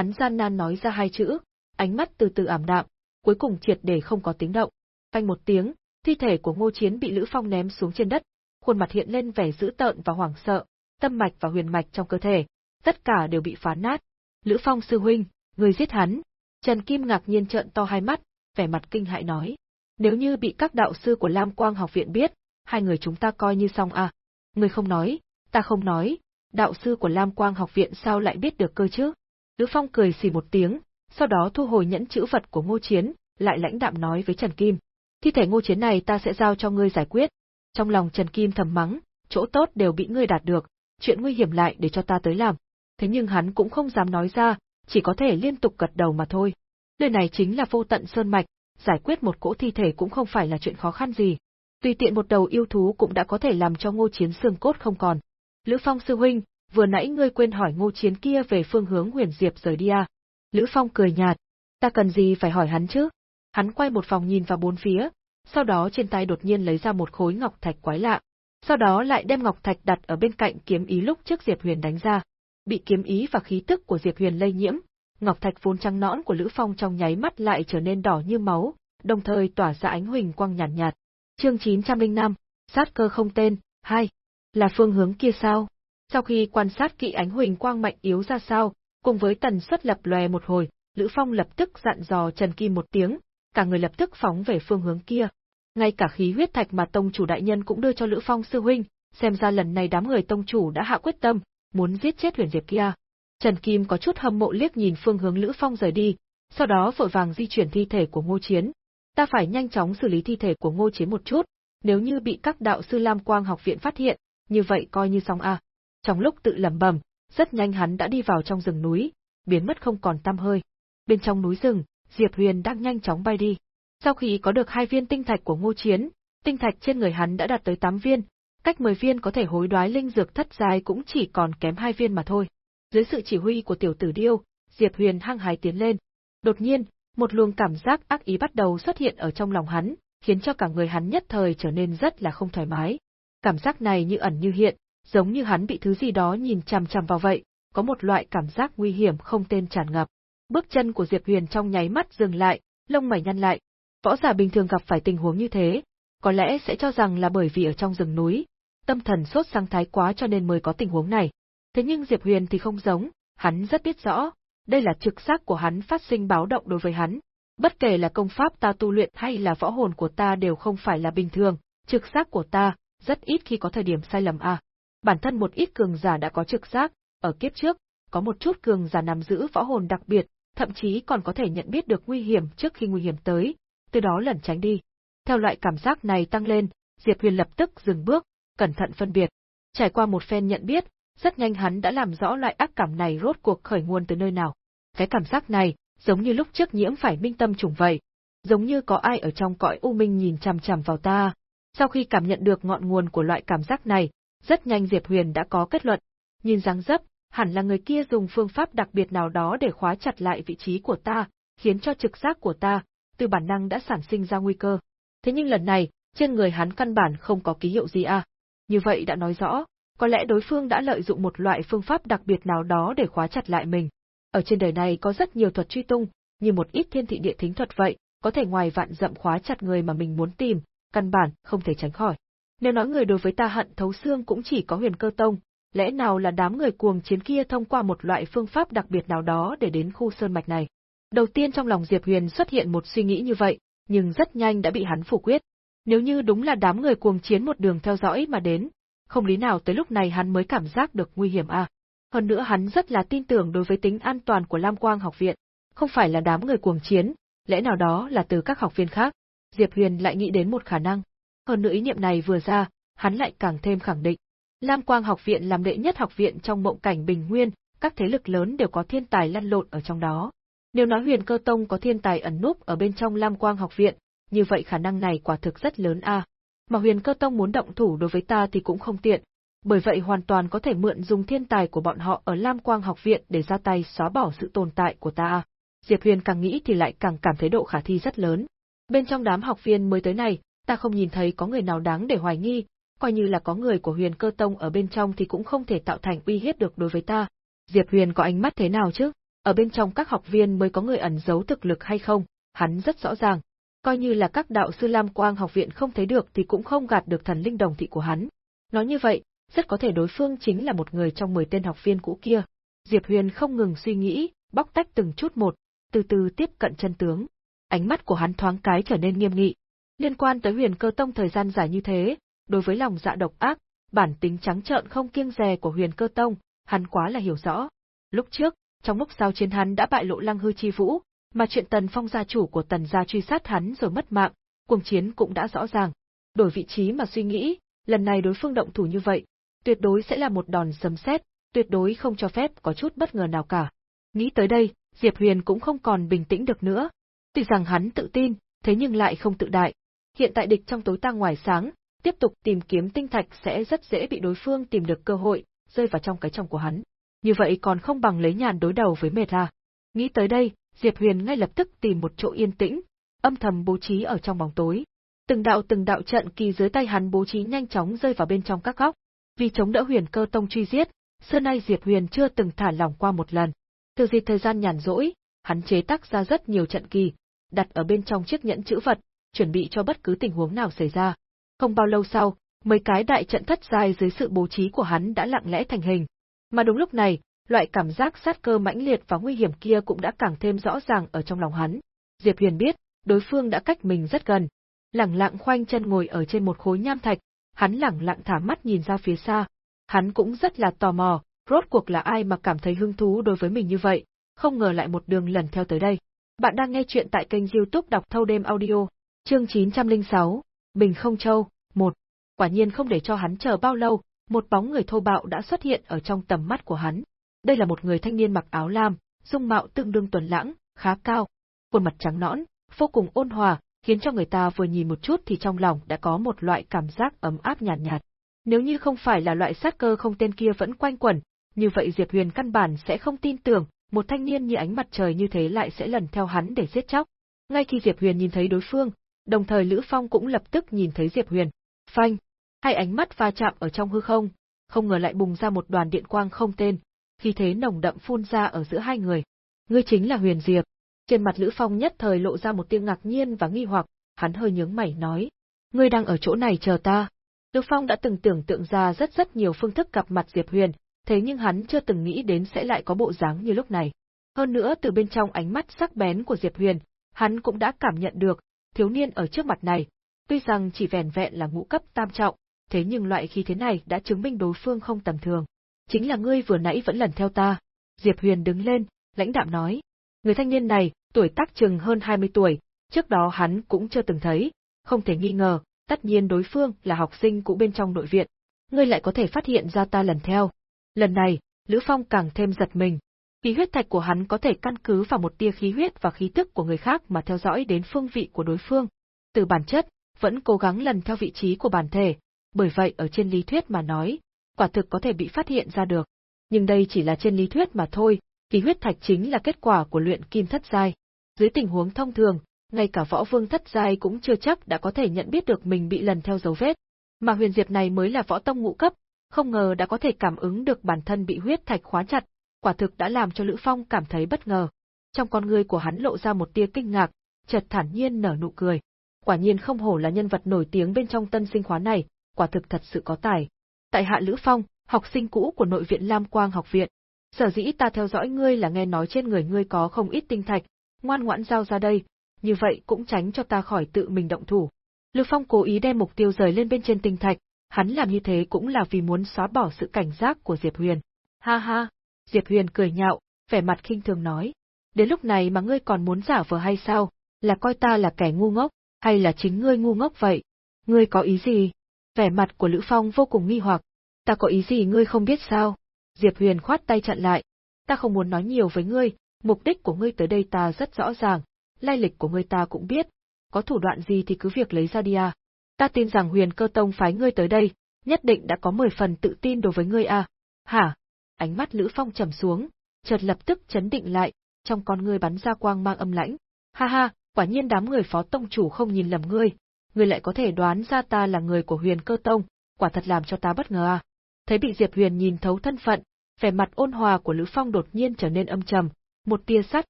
Hắn gian nan nói ra hai chữ, ánh mắt từ từ ảm đạm, cuối cùng triệt để không có tiếng động. Phanh một tiếng, thi thể của Ngô Chiến bị Lữ Phong ném xuống trên đất, khuôn mặt hiện lên vẻ dữ tợn và hoảng sợ, tâm mạch và huyền mạch trong cơ thể, tất cả đều bị phá nát. Lữ Phong sư huynh, người giết hắn. Trần Kim ngạc nhiên trợn to hai mắt, vẻ mặt kinh hại nói. Nếu như bị các đạo sư của Lam Quang học viện biết, hai người chúng ta coi như xong à. Người không nói, ta không nói, đạo sư của Lam Quang học viện sao lại biết được cơ chứ? Lữ Phong cười xì một tiếng, sau đó thu hồi nhẫn chữ vật của Ngô Chiến, lại lãnh đạm nói với Trần Kim. Thi thể Ngô Chiến này ta sẽ giao cho ngươi giải quyết. Trong lòng Trần Kim thầm mắng, chỗ tốt đều bị ngươi đạt được, chuyện nguy hiểm lại để cho ta tới làm. Thế nhưng hắn cũng không dám nói ra, chỉ có thể liên tục gật đầu mà thôi. Lời này chính là vô tận sơn mạch, giải quyết một cỗ thi thể cũng không phải là chuyện khó khăn gì. Tùy tiện một đầu yêu thú cũng đã có thể làm cho ngô chiến xương cốt không còn. Lữ Phong sư huynh, vừa nãy ngươi quên hỏi ngô chiến kia về phương hướng huyền diệp rời đi à. Lữ Phong cười nhạt, ta cần gì phải hỏi hắn chứ? Hắn quay một vòng nhìn vào bốn phía, sau đó trên tay đột nhiên lấy ra một khối ngọc thạch quái lạ. Sau đó lại đem ngọc thạch đặt ở bên cạnh kiếm ý lúc trước Diệp Huyền đánh ra. Bị kiếm ý và khí tức của Diệp Huyền lây nhiễm, ngọc thạch vốn trắng nõn của Lữ Phong trong nháy mắt lại trở nên đỏ như máu, đồng thời tỏa ra ánh huỳnh quang nhàn nhạt, nhạt. Chương 905, sát cơ không tên, 2. Là phương hướng kia sao? Sau khi quan sát kỹ ánh huỳnh quang mạnh yếu ra sao, cùng với tần suất lập lòe một hồi, Lữ Phong lập tức dặn dò Trần Kim một tiếng, cả người lập tức phóng về phương hướng kia. Ngay cả khí huyết thạch mà tông chủ đại nhân cũng đưa cho Lữ Phong sư huynh, xem ra lần này đám người tông chủ đã hạ quyết tâm, muốn giết chết huyền diệp kia. Trần Kim có chút hâm mộ liếc nhìn phương hướng Lữ Phong rời đi, sau đó vội vàng di chuyển thi thể của Ngô Chiến. Ta phải nhanh chóng xử lý thi thể của Ngô Chiến một chút, nếu như bị các đạo sư Lam Quang học viện phát hiện, như vậy coi như xong a. Trong lúc tự lẩm bẩm, rất nhanh hắn đã đi vào trong rừng núi, biến mất không còn tăm hơi. Bên trong núi rừng, Diệp Huyền đang nhanh chóng bay đi. Sau khi có được hai viên tinh thạch của Ngô Chiến, tinh thạch trên người hắn đã đạt tới 8 viên, cách 10 viên có thể hối đoái linh dược thất giai cũng chỉ còn kém hai viên mà thôi. Dưới sự chỉ huy của tiểu tử điêu, Diệp Huyền hăng hái tiến lên. Đột nhiên, một luồng cảm giác ác ý bắt đầu xuất hiện ở trong lòng hắn, khiến cho cả người hắn nhất thời trở nên rất là không thoải mái. Cảm giác này như ẩn như hiện, giống như hắn bị thứ gì đó nhìn chằm chằm vào vậy, có một loại cảm giác nguy hiểm không tên tràn ngập. Bước chân của Diệp Huyền trong nháy mắt dừng lại, lông mày nhăn lại. Võ giả bình thường gặp phải tình huống như thế, có lẽ sẽ cho rằng là bởi vì ở trong rừng núi, tâm thần sốt sang thái quá cho nên mới có tình huống này. Thế nhưng Diệp Huyền thì không giống, hắn rất biết rõ, đây là trực giác của hắn phát sinh báo động đối với hắn. Bất kể là công pháp ta tu luyện hay là võ hồn của ta đều không phải là bình thường, trực giác của ta, rất ít khi có thời điểm sai lầm à. Bản thân một ít cường giả đã có trực giác, ở kiếp trước, có một chút cường giả nắm giữ võ hồn đặc biệt, thậm chí còn có thể nhận biết được nguy hiểm trước khi nguy hiểm tới, từ đó lẩn tránh đi. Theo loại cảm giác này tăng lên, Diệp Huyền lập tức dừng bước, cẩn thận phân biệt. Trải qua một phen nhận biết, rất nhanh hắn đã làm rõ loại ác cảm này rốt cuộc khởi nguồn từ nơi nào. Cái cảm giác này, giống như lúc trước nhiễm phải minh tâm trùng vậy. Giống như có ai ở trong cõi u minh nhìn chằm chằm vào ta. Sau khi cảm nhận được ngọn nguồn của loại cảm giác này, rất nhanh Diệp Huyền đã có kết luận. Nhìn dáng dấp, hẳn là người kia dùng phương pháp đặc biệt nào đó để khóa chặt lại vị trí của ta, khiến cho trực giác của ta, từ bản năng đã sản sinh ra nguy cơ. Thế nhưng lần này, trên người hắn căn bản không có ký hiệu gì à. Như vậy đã nói rõ, có lẽ đối phương đã lợi dụng một loại phương pháp đặc biệt nào đó để khóa chặt lại mình. Ở trên đời này có rất nhiều thuật truy tung, như một ít thiên thị địa thính thuật vậy, có thể ngoài vạn dặm khóa chặt người mà mình muốn tìm, căn bản không thể tránh khỏi. Nếu nói người đối với ta hận thấu xương cũng chỉ có huyền cơ tông, lẽ nào là đám người cuồng chiến kia thông qua một loại phương pháp đặc biệt nào đó để đến khu sơn mạch này. Đầu tiên trong lòng Diệp Huyền xuất hiện một suy nghĩ như vậy, nhưng rất nhanh đã bị hắn phủ quyết. Nếu như đúng là đám người cuồng chiến một đường theo dõi mà đến, không lý nào tới lúc này hắn mới cảm giác được nguy hiểm à. Hơn nữa hắn rất là tin tưởng đối với tính an toàn của Lam Quang học viện, không phải là đám người cuồng chiến, lẽ nào đó là từ các học viên khác. Diệp Huyền lại nghĩ đến một khả năng. Hơn nữa ý niệm này vừa ra, hắn lại càng thêm khẳng định. Lam Quang học viện làm đệ nhất học viện trong mộng cảnh bình nguyên, các thế lực lớn đều có thiên tài lăn lộn ở trong đó. Nếu nói huyền cơ tông có thiên tài ẩn núp ở bên trong Lam Quang học viện, như vậy khả năng này quả thực rất lớn a. Mà huyền cơ tông muốn động thủ đối với ta thì cũng không tiện, bởi vậy hoàn toàn có thể mượn dùng thiên tài của bọn họ ở Lam Quang học viện để ra tay xóa bỏ sự tồn tại của ta. Diệp Huyền càng nghĩ thì lại càng cảm thấy độ khả thi rất lớn. Bên trong đám học viên mới tới này, ta không nhìn thấy có người nào đáng để hoài nghi, coi như là có người của huyền cơ tông ở bên trong thì cũng không thể tạo thành uy hiếp được đối với ta. Diệp Huyền có ánh mắt thế nào chứ? Ở bên trong các học viên mới có người ẩn giấu thực lực hay không, hắn rất rõ ràng. Coi như là các đạo sư Lam Quang học viện không thấy được thì cũng không gạt được thần linh đồng thị của hắn. Nói như vậy, rất có thể đối phương chính là một người trong 10 tên học viên cũ kia. Diệp Huyền không ngừng suy nghĩ, bóc tách từng chút một, từ từ tiếp cận chân tướng. Ánh mắt của hắn thoáng cái trở nên nghiêm nghị. Liên quan tới huyền cơ tông thời gian dài như thế, đối với lòng dạ độc ác, bản tính trắng trợn không kiêng dè của huyền cơ tông, hắn quá là hiểu rõ. Lúc trước, trong lúc giao chiến hắn đã bại lộ lăng hư chi vũ, mà chuyện tần phong gia chủ của tần gia truy sát hắn rồi mất mạng, cuồng chiến cũng đã rõ ràng. Đổi vị trí mà suy nghĩ, lần này đối phương động thủ như vậy, tuyệt đối sẽ là một đòn sấm sét, tuyệt đối không cho phép có chút bất ngờ nào cả. Nghĩ tới đây, Diệp Huyền cũng không còn bình tĩnh được nữa. Tuy rằng hắn tự tin, thế nhưng lại không tự đại. Hiện tại địch trong tối ta ngoài sáng, tiếp tục tìm kiếm tinh thạch sẽ rất dễ bị đối phương tìm được cơ hội, rơi vào trong cái trong của hắn. Như vậy còn không bằng lấy nhàn đối đầu với mệt ra. Nghĩ tới đây, Diệp Huyền ngay lập tức tìm một chỗ yên tĩnh, âm thầm bố trí ở trong bóng tối. Từng đạo từng đạo trận kỳ dưới tay hắn bố trí nhanh chóng rơi vào bên trong các góc. Vì chống đỡ Huyền Cơ Tông truy giết, xưa nay Diệp Huyền chưa từng thả lỏng qua một lần. Từ dịp thời gian nhàn rỗi, hắn chế tác ra rất nhiều trận kỳ, đặt ở bên trong chiếc nhẫn chữ vật, chuẩn bị cho bất cứ tình huống nào xảy ra. Không bao lâu sau, mấy cái đại trận thất giai dưới sự bố trí của hắn đã lặng lẽ thành hình. Mà đúng lúc này, loại cảm giác sát cơ mãnh liệt và nguy hiểm kia cũng đã càng thêm rõ ràng ở trong lòng hắn. Diệp Huyền biết, đối phương đã cách mình rất gần. Lẳng lặng khoanh chân ngồi ở trên một khối nham thạch, hắn lẳng lặng thả mắt nhìn ra phía xa. Hắn cũng rất là tò mò, rốt cuộc là ai mà cảm thấy hứng thú đối với mình như vậy, không ngờ lại một đường lần theo tới đây. Bạn đang nghe chuyện tại kênh youtube đọc thâu đêm audio, chương 906, Bình Không Châu, 1. Quả nhiên không để cho hắn chờ bao lâu, một bóng người thô bạo đã xuất hiện ở trong tầm mắt của hắn. Đây là một người thanh niên mặc áo lam, dung mạo tương đương tuần lãng, khá cao, khuôn mặt trắng nõn, vô cùng ôn hòa, khiến cho người ta vừa nhìn một chút thì trong lòng đã có một loại cảm giác ấm áp nhàn nhạt, nhạt. Nếu như không phải là loại sát cơ không tên kia vẫn quanh quẩn, như vậy Diệp Huyền căn bản sẽ không tin tưởng, một thanh niên như ánh mặt trời như thế lại sẽ lần theo hắn để giết chóc. Ngay khi Diệp Huyền nhìn thấy đối phương, đồng thời Lữ Phong cũng lập tức nhìn thấy Diệp Huyền. Phanh! Hai ánh mắt va chạm ở trong hư không, không ngờ lại bùng ra một đoàn điện quang không tên, khi thế nồng đậm phun ra ở giữa hai người. Ngươi chính là Huyền Diệp. Trên mặt Lữ Phong nhất thời lộ ra một tiếng ngạc nhiên và nghi hoặc, hắn hơi nhướng mày nói. Ngươi đang ở chỗ này chờ ta. Lữ Phong đã từng tưởng tượng ra rất rất nhiều phương thức gặp mặt Diệp Huyền, thế nhưng hắn chưa từng nghĩ đến sẽ lại có bộ dáng như lúc này. Hơn nữa từ bên trong ánh mắt sắc bén của Diệp Huyền, hắn cũng đã cảm nhận được, thiếu niên ở trước mặt này, tuy rằng chỉ vẻn vẹn là ngũ cấp tam trọng, thế nhưng loại khí thế này đã chứng minh đối phương không tầm thường. Chính là ngươi vừa nãy vẫn lần theo ta. Diệp Huyền đứng lên, lãnh đạm nói. Người thanh niên này, tuổi tác chừng hơn 20 tuổi, trước đó hắn cũng chưa từng thấy, không thể nghi ngờ, tất nhiên đối phương là học sinh cũ bên trong nội viện. Ngươi lại có thể phát hiện ra ta lần theo, Lần này, Lữ Phong càng thêm giật mình. Khí huyết thạch của hắn có thể căn cứ vào một tia khí huyết và khí tức của người khác mà theo dõi đến phương vị của đối phương. Từ bản chất, vẫn cố gắng lần theo vị trí của bản thể, bởi vậy ở trên lý thuyết mà nói, quả thực có thể bị phát hiện ra được. Nhưng đây chỉ là trên lý thuyết mà thôi, khí huyết thạch chính là kết quả của luyện kim thất giai. Dưới tình huống thông thường, ngay cả võ vương thất giai cũng chưa chắc đã có thể nhận biết được mình bị lần theo dấu vết. Mà huyền diệp này mới là võ tông ngũ cấp, không ngờ đã có thể cảm ứng được bản thân bị huyết thạch khóa chặt, quả thực đã làm cho Lữ Phong cảm thấy bất ngờ. Trong con ngươi của hắn lộ ra một tia kinh ngạc, chợt thản nhiên nở nụ cười. Quả nhiên không hổ là nhân vật nổi tiếng bên trong tân sinh khóa này, quả thực thật sự có tài. Tại hạ Lữ Phong, học sinh cũ của nội viện Lam Quang học viện. Sở dĩ ta theo dõi ngươi là nghe nói trên người ngươi có không ít tinh thạch, ngoan ngoãn giao ra đây, như vậy cũng tránh cho ta khỏi tự mình động thủ. lữ Phong cố ý đem mục tiêu rời lên bên trên tinh thạch, hắn làm như thế cũng là vì muốn xóa bỏ sự cảnh giác của Diệp Huyền. Ha ha, Diệp Huyền cười nhạo, vẻ mặt khinh thường nói. Đến lúc này mà ngươi còn muốn giả vờ hay sao, là coi ta là kẻ ngu ngốc, hay là chính ngươi ngu ngốc vậy? Ngươi có ý gì? Vẻ mặt của Lữ Phong vô cùng nghi hoặc. Ta có ý gì ngươi không biết sao? Diệp Huyền khoát tay chặn lại. Ta không muốn nói nhiều với ngươi, mục đích của ngươi tới đây ta rất rõ ràng, lai lịch của ngươi ta cũng biết, có thủ đoạn gì thì cứ việc lấy ra đi à. Ta tin rằng huyền cơ tông phái ngươi tới đây, nhất định đã có 10 phần tự tin đối với ngươi à. Hả? Ánh mắt Lữ Phong trầm xuống, chợt lập tức chấn định lại, trong con ngươi bắn ra quang mang âm lãnh. Ha ha, quả nhiên đám người phó tông chủ không nhìn lầm ngươi, ngươi lại có thể đoán ra ta là người của huyền cơ tông, quả thật làm cho ta bất ngờ à. Thấy bị Diệp Huyền nhìn thấu thân phận, vẻ mặt ôn hòa của Lữ Phong đột nhiên trở nên âm trầm, một tia sát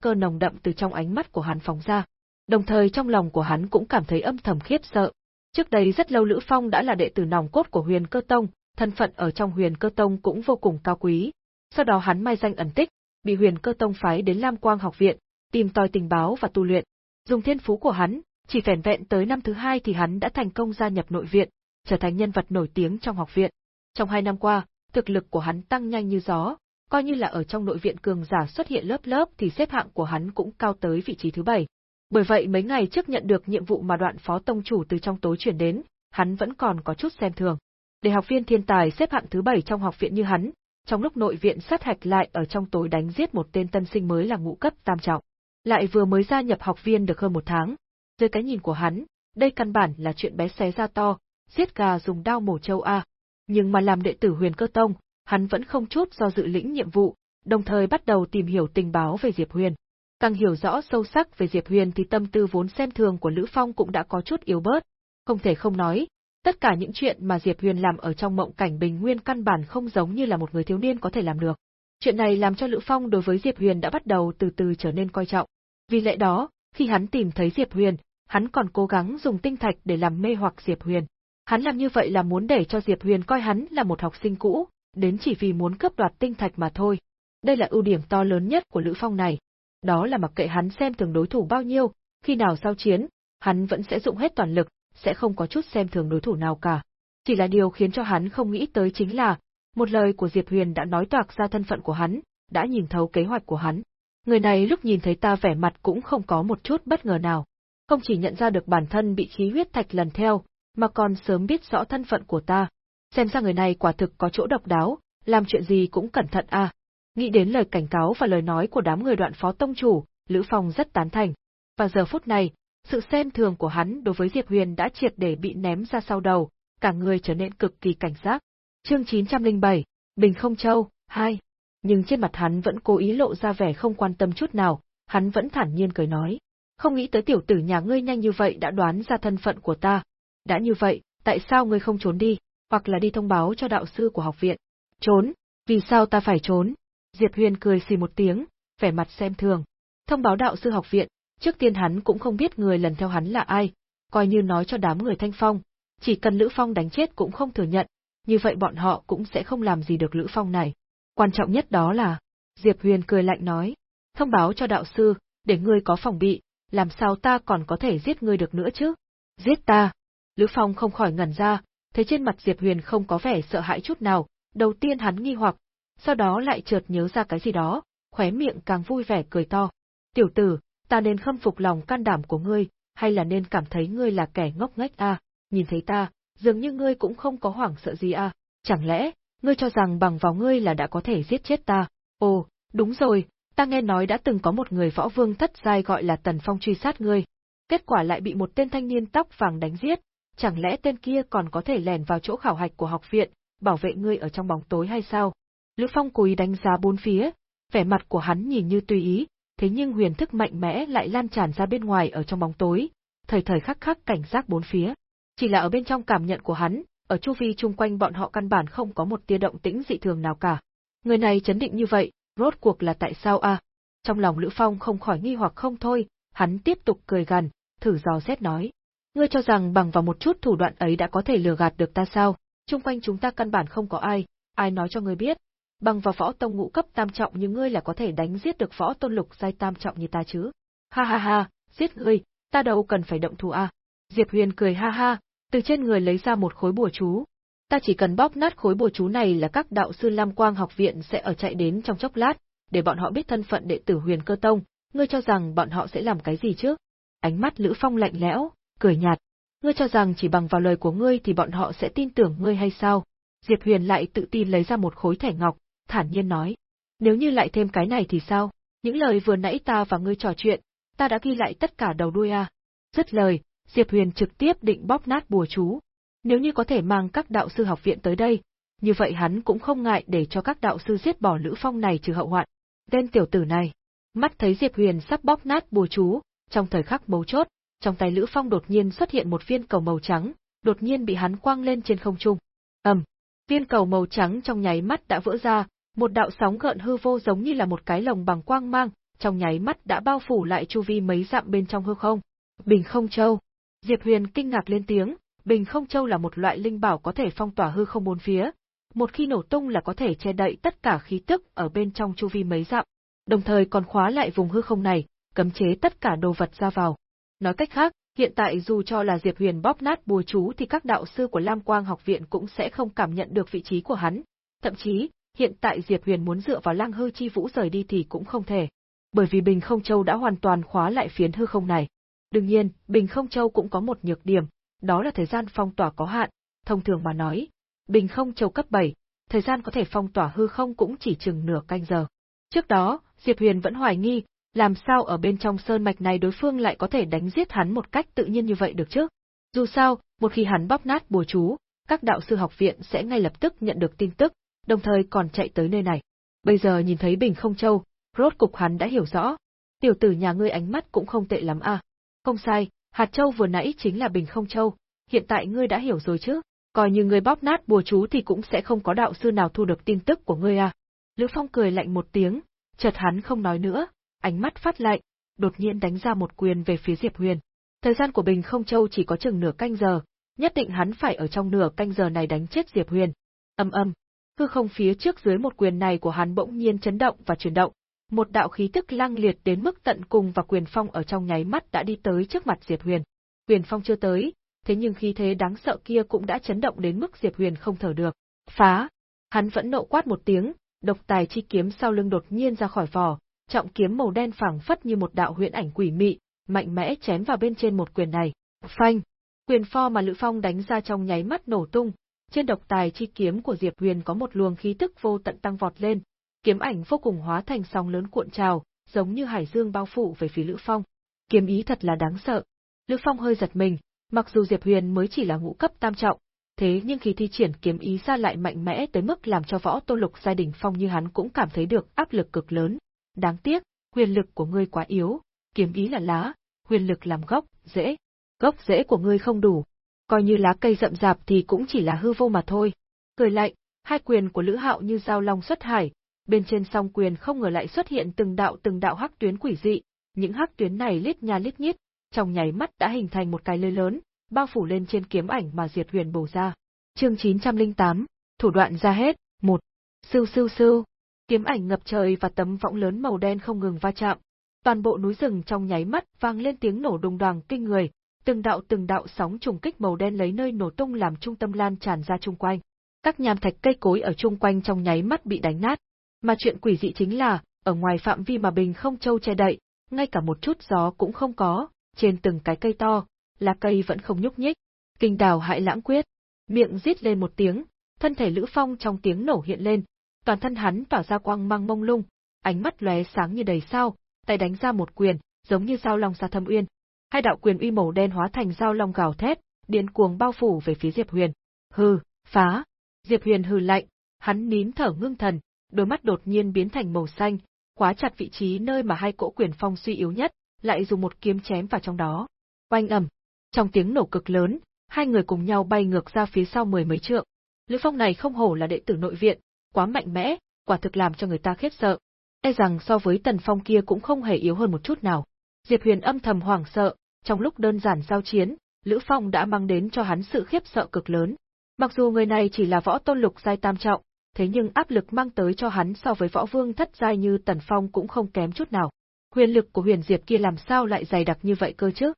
cơ nồng đậm từ trong ánh mắt của hắn phóng ra. Đồng thời trong lòng của hắn cũng cảm thấy âm thầm khiếp sợ. Trước đây rất lâu Lữ Phong đã là đệ tử nòng cốt của Huyền Cơ Tông, thân phận ở trong Huyền Cơ Tông cũng vô cùng cao quý. Sau đó hắn mai danh ẩn tích, bị Huyền Cơ Tông phái đến Lam Quang học viện, tìm tòi tình báo và tu luyện. Dùng thiên phú của hắn, chỉ vẻn vẹn tới năm thứ hai thì hắn đã thành công gia nhập nội viện, trở thành nhân vật nổi tiếng trong học viện. Trong hai năm qua, thực lực của hắn tăng nhanh như gió, coi như là ở trong nội viện cường giả xuất hiện lớp lớp thì xếp hạng của hắn cũng cao tới vị trí thứ bảy. Bởi vậy mấy ngày trước nhận được nhiệm vụ mà đoạn phó tông chủ từ trong tối chuyển đến, hắn vẫn còn có chút xem thường. Để học viên thiên tài xếp hạng thứ bảy trong học viện như hắn, trong lúc nội viện sát hạch lại ở trong tối đánh giết một tên tân sinh mới là ngũ cấp tam trọng. Lại vừa mới gia nhập học viên được hơn một tháng. Dưới cái nhìn của hắn, đây căn bản là chuyện bé xé ra to, giết gà dùng đao mổ châu A. Nhưng mà làm đệ tử huyền cơ tông, hắn vẫn không chút do dự lĩnh nhiệm vụ, đồng thời bắt đầu tìm hiểu tình báo về Diệp Huyền. Càng hiểu rõ sâu sắc về Diệp Huyền thì tâm tư vốn xem thường của Lữ Phong cũng đã có chút yếu bớt. Không thể không nói, tất cả những chuyện mà Diệp Huyền làm ở trong mộng cảnh bình nguyên căn bản không giống như là một người thiếu niên có thể làm được. Chuyện này làm cho Lữ Phong đối với Diệp Huyền đã bắt đầu từ từ trở nên coi trọng. Vì lẽ đó, khi hắn tìm thấy Diệp Huyền, hắn còn cố gắng dùng tinh thạch để làm mê hoặc Diệp Huyền. Hắn làm như vậy là muốn để cho Diệp Huyền coi hắn là một học sinh cũ, đến chỉ vì muốn cướp đoạt tinh thạch mà thôi. Đây là ưu điểm to lớn nhất của Lữ Phong này. Đó là mặc kệ hắn xem thường đối thủ bao nhiêu, khi nào giao chiến, hắn vẫn sẽ dụng hết toàn lực, sẽ không có chút xem thường đối thủ nào cả. Chỉ là điều khiến cho hắn không nghĩ tới chính là, một lời của Diệp Huyền đã nói toạc ra thân phận của hắn, đã nhìn thấu kế hoạch của hắn. Người này lúc nhìn thấy ta vẻ mặt cũng không có một chút bất ngờ nào. Không chỉ nhận ra được bản thân bị khí huyết thạch lần theo, mà còn sớm biết rõ thân phận của ta, Xem ra người này quả thực có chỗ độc đáo, làm chuyện gì cũng cẩn thận à. Nghĩ đến lời cảnh cáo và lời nói của đám người đoạn phó tông chủ, Lữ Phong rất tán thành. Và giờ phút này, sự xem thường của hắn đối với Diệp Huyền đã triệt để bị ném ra sau đầu, cả người trở nên cực kỳ cảnh giác. Chương 907, Bình Không Châu, 2. Nhưng trên mặt hắn vẫn cố ý lộ ra vẻ không quan tâm chút nào, hắn vẫn thản nhiên cười nói. Không nghĩ tới tiểu tử nhà ngươi nhanh như vậy đã đoán ra thân phận của ta. Đã như vậy, tại sao ngươi không trốn đi? hoặc là đi thông báo cho đạo sư của học viện. Trốn, vì sao ta phải trốn? Diệp Huyền cười xì một tiếng, vẻ mặt xem thường. Thông báo đạo sư học viện, trước tiên hắn cũng không biết người lần theo hắn là ai, coi như nói cho đám người Thanh Phong, chỉ cần Lữ Phong đánh chết cũng không thừa nhận, như vậy bọn họ cũng sẽ không làm gì được Lữ Phong này. Quan trọng nhất đó là, Diệp Huyền cười lạnh nói, thông báo cho đạo sư, để ngươi có phòng bị, làm sao ta còn có thể giết ngươi được nữa chứ? Giết ta! Lữ Phong không khỏi ngẩn ra, thấy trên mặt Diệp Huyền không có vẻ sợ hãi chút nào, đầu tiên hắn nghi hoặc, sau đó lại chợt nhớ ra cái gì đó, khóe miệng càng vui vẻ cười to. Tiểu tử, ta nên khâm phục lòng can đảm của ngươi, hay là nên cảm thấy ngươi là kẻ ngốc nghếch a? À? Nhìn thấy ta, dường như ngươi cũng không có hoảng sợ gì à? Chẳng lẽ, ngươi cho rằng bằng vào ngươi là đã có thể giết chết ta? Ồ, đúng rồi, ta nghe nói đã từng có một người võ vương thất giai gọi là Tần Phong truy sát ngươi. Kết quả lại bị một tên thanh niên tóc vàng đánh giết, chẳng lẽ tên kia còn có thể lèn vào chỗ khảo hạch của học viện, bảo vệ ngươi ở trong bóng tối hay sao? Lữ Phong cố ý đánh giá bốn phía, vẻ mặt của hắn nhìn như tùy ý, thế nhưng huyền thức mạnh mẽ lại lan tràn ra bên ngoài ở trong bóng tối, thời thời khắc khắc cảnh giác bốn phía. Chỉ là ở bên trong cảm nhận của hắn, ở chu vi chung quanh bọn họ căn bản không có một tia động tĩnh dị thường nào cả. Người này chấn định như vậy, rốt cuộc là tại sao a? Trong lòng Lữ Phong không khỏi nghi hoặc không thôi, hắn tiếp tục cười gằn, thử dò xét nói. Ngươi cho rằng bằng vào một chút thủ đoạn ấy đã có thể lừa gạt được ta sao? Trung quanh chúng ta căn bản không có ai, ai nói cho ngươi biết? Bằng vào võ tông ngũ cấp tam trọng như ngươi là có thể đánh giết được võ tôn lục giai tam trọng như ta chứ? Ha ha ha, giết ngươi, ta đâu cần phải động thủ à? Diệp Huyền cười ha ha, từ trên người lấy ra một khối bùa chú. Ta chỉ cần bóp nát khối bùa chú này là các đạo sư Lam Quang học viện sẽ ở chạy đến trong chốc lát, để bọn họ biết thân phận đệ tử Huyền Cơ Tông, ngươi cho rằng bọn họ sẽ làm cái gì chứ? Ánh mắt Lữ Phong lạnh lẽo, cười nhạt. Ngươi cho rằng chỉ bằng vào lời của ngươi thì bọn họ sẽ tin tưởng ngươi hay sao? Diệp Huyền lại tự tin lấy ra một khối thẻ ngọc, thản nhiên nói. Nếu như lại thêm cái này thì sao? Những lời vừa nãy ta và ngươi trò chuyện, ta đã ghi lại tất cả đầu đuôi à. Dứt lời, Diệp Huyền trực tiếp định bóp nát bùa chú. Nếu như có thể mang các đạo sư học viện tới đây, như vậy hắn cũng không ngại để cho các đạo sư giết bỏ Lữ Phong này trừ hậu hoạn. Tên tiểu tử này, mắt thấy Diệp Huyền sắp bóp nát bùa chú, trong thời khắc mấu chốt, trong tay Lữ Phong đột nhiên xuất hiện một viên cầu màu trắng, đột nhiên bị hắn quang lên trên không trung. Ầm, viên cầu màu trắng trong nháy mắt đã vỡ ra, một đạo sóng gợn hư vô giống như là một cái lồng bằng quang mang, trong nháy mắt đã bao phủ lại chu vi mấy dặm bên trong hư không. Bình không châu. Diệp Huyền kinh ngạc lên tiếng, Bình không châu là một loại linh bảo có thể phong tỏa hư không bốn phía. Một khi nổ tung là có thể che đậy tất cả khí tức ở bên trong chu vi mấy dặm, đồng thời còn khóa lại vùng hư không này, cấm chế tất cả đồ vật ra vào. Nói cách khác, hiện tại dù cho là Diệp Huyền bóp nát bùa chú thì các đạo sư của Lam Quang học viện cũng sẽ không cảm nhận được vị trí của hắn. Thậm chí, hiện tại Diệp Huyền muốn dựa vào Lang Hư Chi Vũ rời đi thì cũng không thể. Bởi vì Bình Không Châu đã hoàn toàn khóa lại phiến hư không này. Đương nhiên, Bình Không Châu cũng có một nhược điểm, đó là thời gian phong tỏa có hạn, thông thường mà nói. Bình Không Châu cấp 7, thời gian có thể phong tỏa hư không cũng chỉ chừng nửa canh giờ. Trước đó, Diệp Huyền vẫn hoài nghi, làm sao ở bên trong sơn mạch này đối phương lại có thể đánh giết hắn một cách tự nhiên như vậy được chứ? Dù sao, một khi hắn bóp nát bùa chú, các đạo sư học viện sẽ ngay lập tức nhận được tin tức, đồng thời còn chạy tới nơi này. Bây giờ nhìn thấy Bình Không Châu, rốt cục hắn đã hiểu rõ. Tiểu tử nhà ngươi ánh mắt cũng không tệ lắm à. Không sai, hạt châu vừa nãy chính là Bình Không Châu, hiện tại ngươi đã hiểu rồi chứ? Coi như ngươi bóp nát bùa chú thì cũng sẽ không có đạo sư nào thu được tin tức của ngươi à. Lữ Phong cười lạnh một tiếng, chợt hắn không nói nữa, ánh mắt phát lạnh, đột nhiên đánh ra một quyền về phía Diệp Huyền. Thời gian của Bình Không Châu chỉ có chừng nửa canh giờ, nhất định hắn phải ở trong nửa canh giờ này đánh chết Diệp Huyền. Âm âm, hư không phía trước dưới một quyền này của hắn bỗng nhiên chấn động và chuyển động, một đạo khí tức lang liệt đến mức tận cùng và quyền phong ở trong nháy mắt đã đi tới trước mặt Diệp Huyền. Quyền phong chưa tới, thế nhưng khí thế đáng sợ kia cũng đã chấn động đến mức Diệp Huyền không thở được. Phá! Hắn vẫn nộ quát một tiếng, độc tài chi kiếm sau lưng đột nhiên ra khỏi vỏ, trọng kiếm màu đen phẳng phất như một đạo huyễn ảnh quỷ mị, mạnh mẽ chém vào bên trên một quyền này. Phanh! Quyền pho mà Lữ Phong đánh ra trong nháy mắt nổ tung, trên độc tài chi kiếm của Diệp Huyền có một luồng khí tức vô tận tăng vọt lên, kiếm ảnh vô cùng hóa thành sóng lớn cuộn trào, giống như hải dương bao phủ về phía Lữ Phong. Kiếm ý thật là đáng sợ. Lữ Phong hơi giật mình, mặc dù Diệp Huyền mới chỉ là ngũ cấp tam trọng, thế nhưng khi thi triển kiếm ý ra lại mạnh mẽ tới mức làm cho võ tôn lục gia đình phong như hắn cũng cảm thấy được áp lực cực lớn. Đáng tiếc, huyền lực của ngươi quá yếu, kiếm ý là lá, huyền lực làm gốc, dễ, Gốc rễ của ngươi không đủ, coi như lá cây rậm rạp thì cũng chỉ là hư vô mà thôi. Cười lạnh, hai quyền của Lữ Hạo như dao long xuất hải, bên trên song quyền không ngờ lại xuất hiện từng đạo từng đạo hắc tuyến quỷ dị, những hắc tuyến này lít nha lít nhít, trong nháy mắt đã hình thành một cái lưới lớn, bao phủ lên trên kiếm ảnh mà Diệt Huyền bổ ra. Chương 908, thủ đoạn ra hết, một. Sưu sưu sưu, kiếm ảnh ngập trời và tấm võng lớn màu đen không ngừng va chạm. Toàn bộ núi rừng trong nháy mắt vang lên tiếng nổ đùng đoàng kinh người, từng đạo từng đạo sóng trùng kích màu đen lấy nơi nổ tung làm trung tâm lan tràn ra chung quanh. Các nham thạch cây cối ở chung quanh trong nháy mắt bị đánh nát. Mà chuyện quỷ dị chính là, ở ngoài phạm vi mà Bình không châu che đậy, ngay cả một chút gió cũng không có, trên từng cái cây to, lá cây vẫn không nhúc nhích. Kinh đào hại lãng quyết, miệng rít lên một tiếng, thân thể Lữ Phong trong tiếng nổ hiện lên, toàn thân hắn tỏa ra quang mang mông lung, ánh mắt lóe sáng như đầy sao, tay đánh ra một quyền, giống như sao long sa thâm uyên. Hai đạo quyền uy màu đen hóa thành dao long gào thét, điên cuồng bao phủ về phía Diệp Huyền. Hừ, phá! Diệp Huyền hừ lạnh, hắn nín thở ngưng thần, đôi mắt đột nhiên biến thành màu xanh, khóa chặt vị trí nơi mà hai cỗ quyền phong suy yếu nhất, lại dùng một kiếm chém vào trong đó. Oanh ầm, trong tiếng nổ cực lớn, hai người cùng nhau bay ngược ra phía sau mười mấy trượng. Lữ Phong này không hổ là đệ tử nội viện, quá mạnh mẽ, quả thực làm cho người ta khiếp sợ. E rằng so với Tần Phong kia cũng không hề yếu hơn một chút nào. Diệp Huyền âm thầm hoảng sợ, trong lúc đơn giản giao chiến, Lữ Phong đã mang đến cho hắn sự khiếp sợ cực lớn. Mặc dù người này chỉ là võ tôn lục giai tam trọng, thế nhưng áp lực mang tới cho hắn so với võ vương thất giai như Tần Phong cũng không kém chút nào. Huyền lực của Huyền Diệp kia làm sao lại dày đặc như vậy cơ chứ?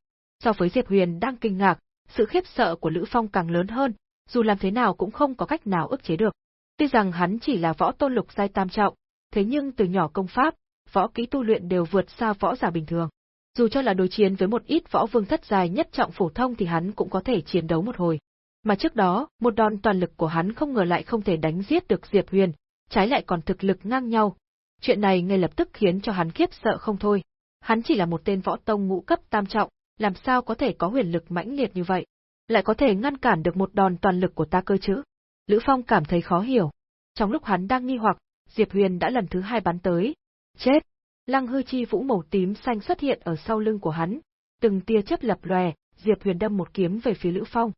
So với Diệp Huyền đang kinh ngạc, sự khiếp sợ của Lữ Phong càng lớn hơn, dù làm thế nào cũng không có cách nào ức chế được. Tuy rằng hắn chỉ là võ tôn lục giai tam trọng, thế nhưng từ nhỏ công pháp, võ kỹ tu luyện đều vượt xa võ giả bình thường. Dù cho là đối chiến với một ít võ vương thất dài nhất trọng phổ thông thì hắn cũng có thể chiến đấu một hồi. Mà trước đó, một đòn toàn lực của hắn không ngờ lại không thể đánh giết được Diệp Huyền, trái lại còn thực lực ngang nhau. Chuyện này ngay lập tức khiến cho hắn khiếp sợ không thôi. Hắn chỉ là một tên võ tông ngũ cấp tam trọng, làm sao có thể có huyền lực mãnh liệt như vậy? Lại có thể ngăn cản được một đòn toàn lực của ta cơ chứ? Lữ Phong cảm thấy khó hiểu. Trong lúc hắn đang nghi hoặc, Diệp Huyền đã lần thứ hai bắn tới. Chết! Lăng hư chi vũ màu tím xanh xuất hiện ở sau lưng của hắn, từng tia chớp lập lòe, Diệp Huyền đâm một kiếm về phía Lữ Phong.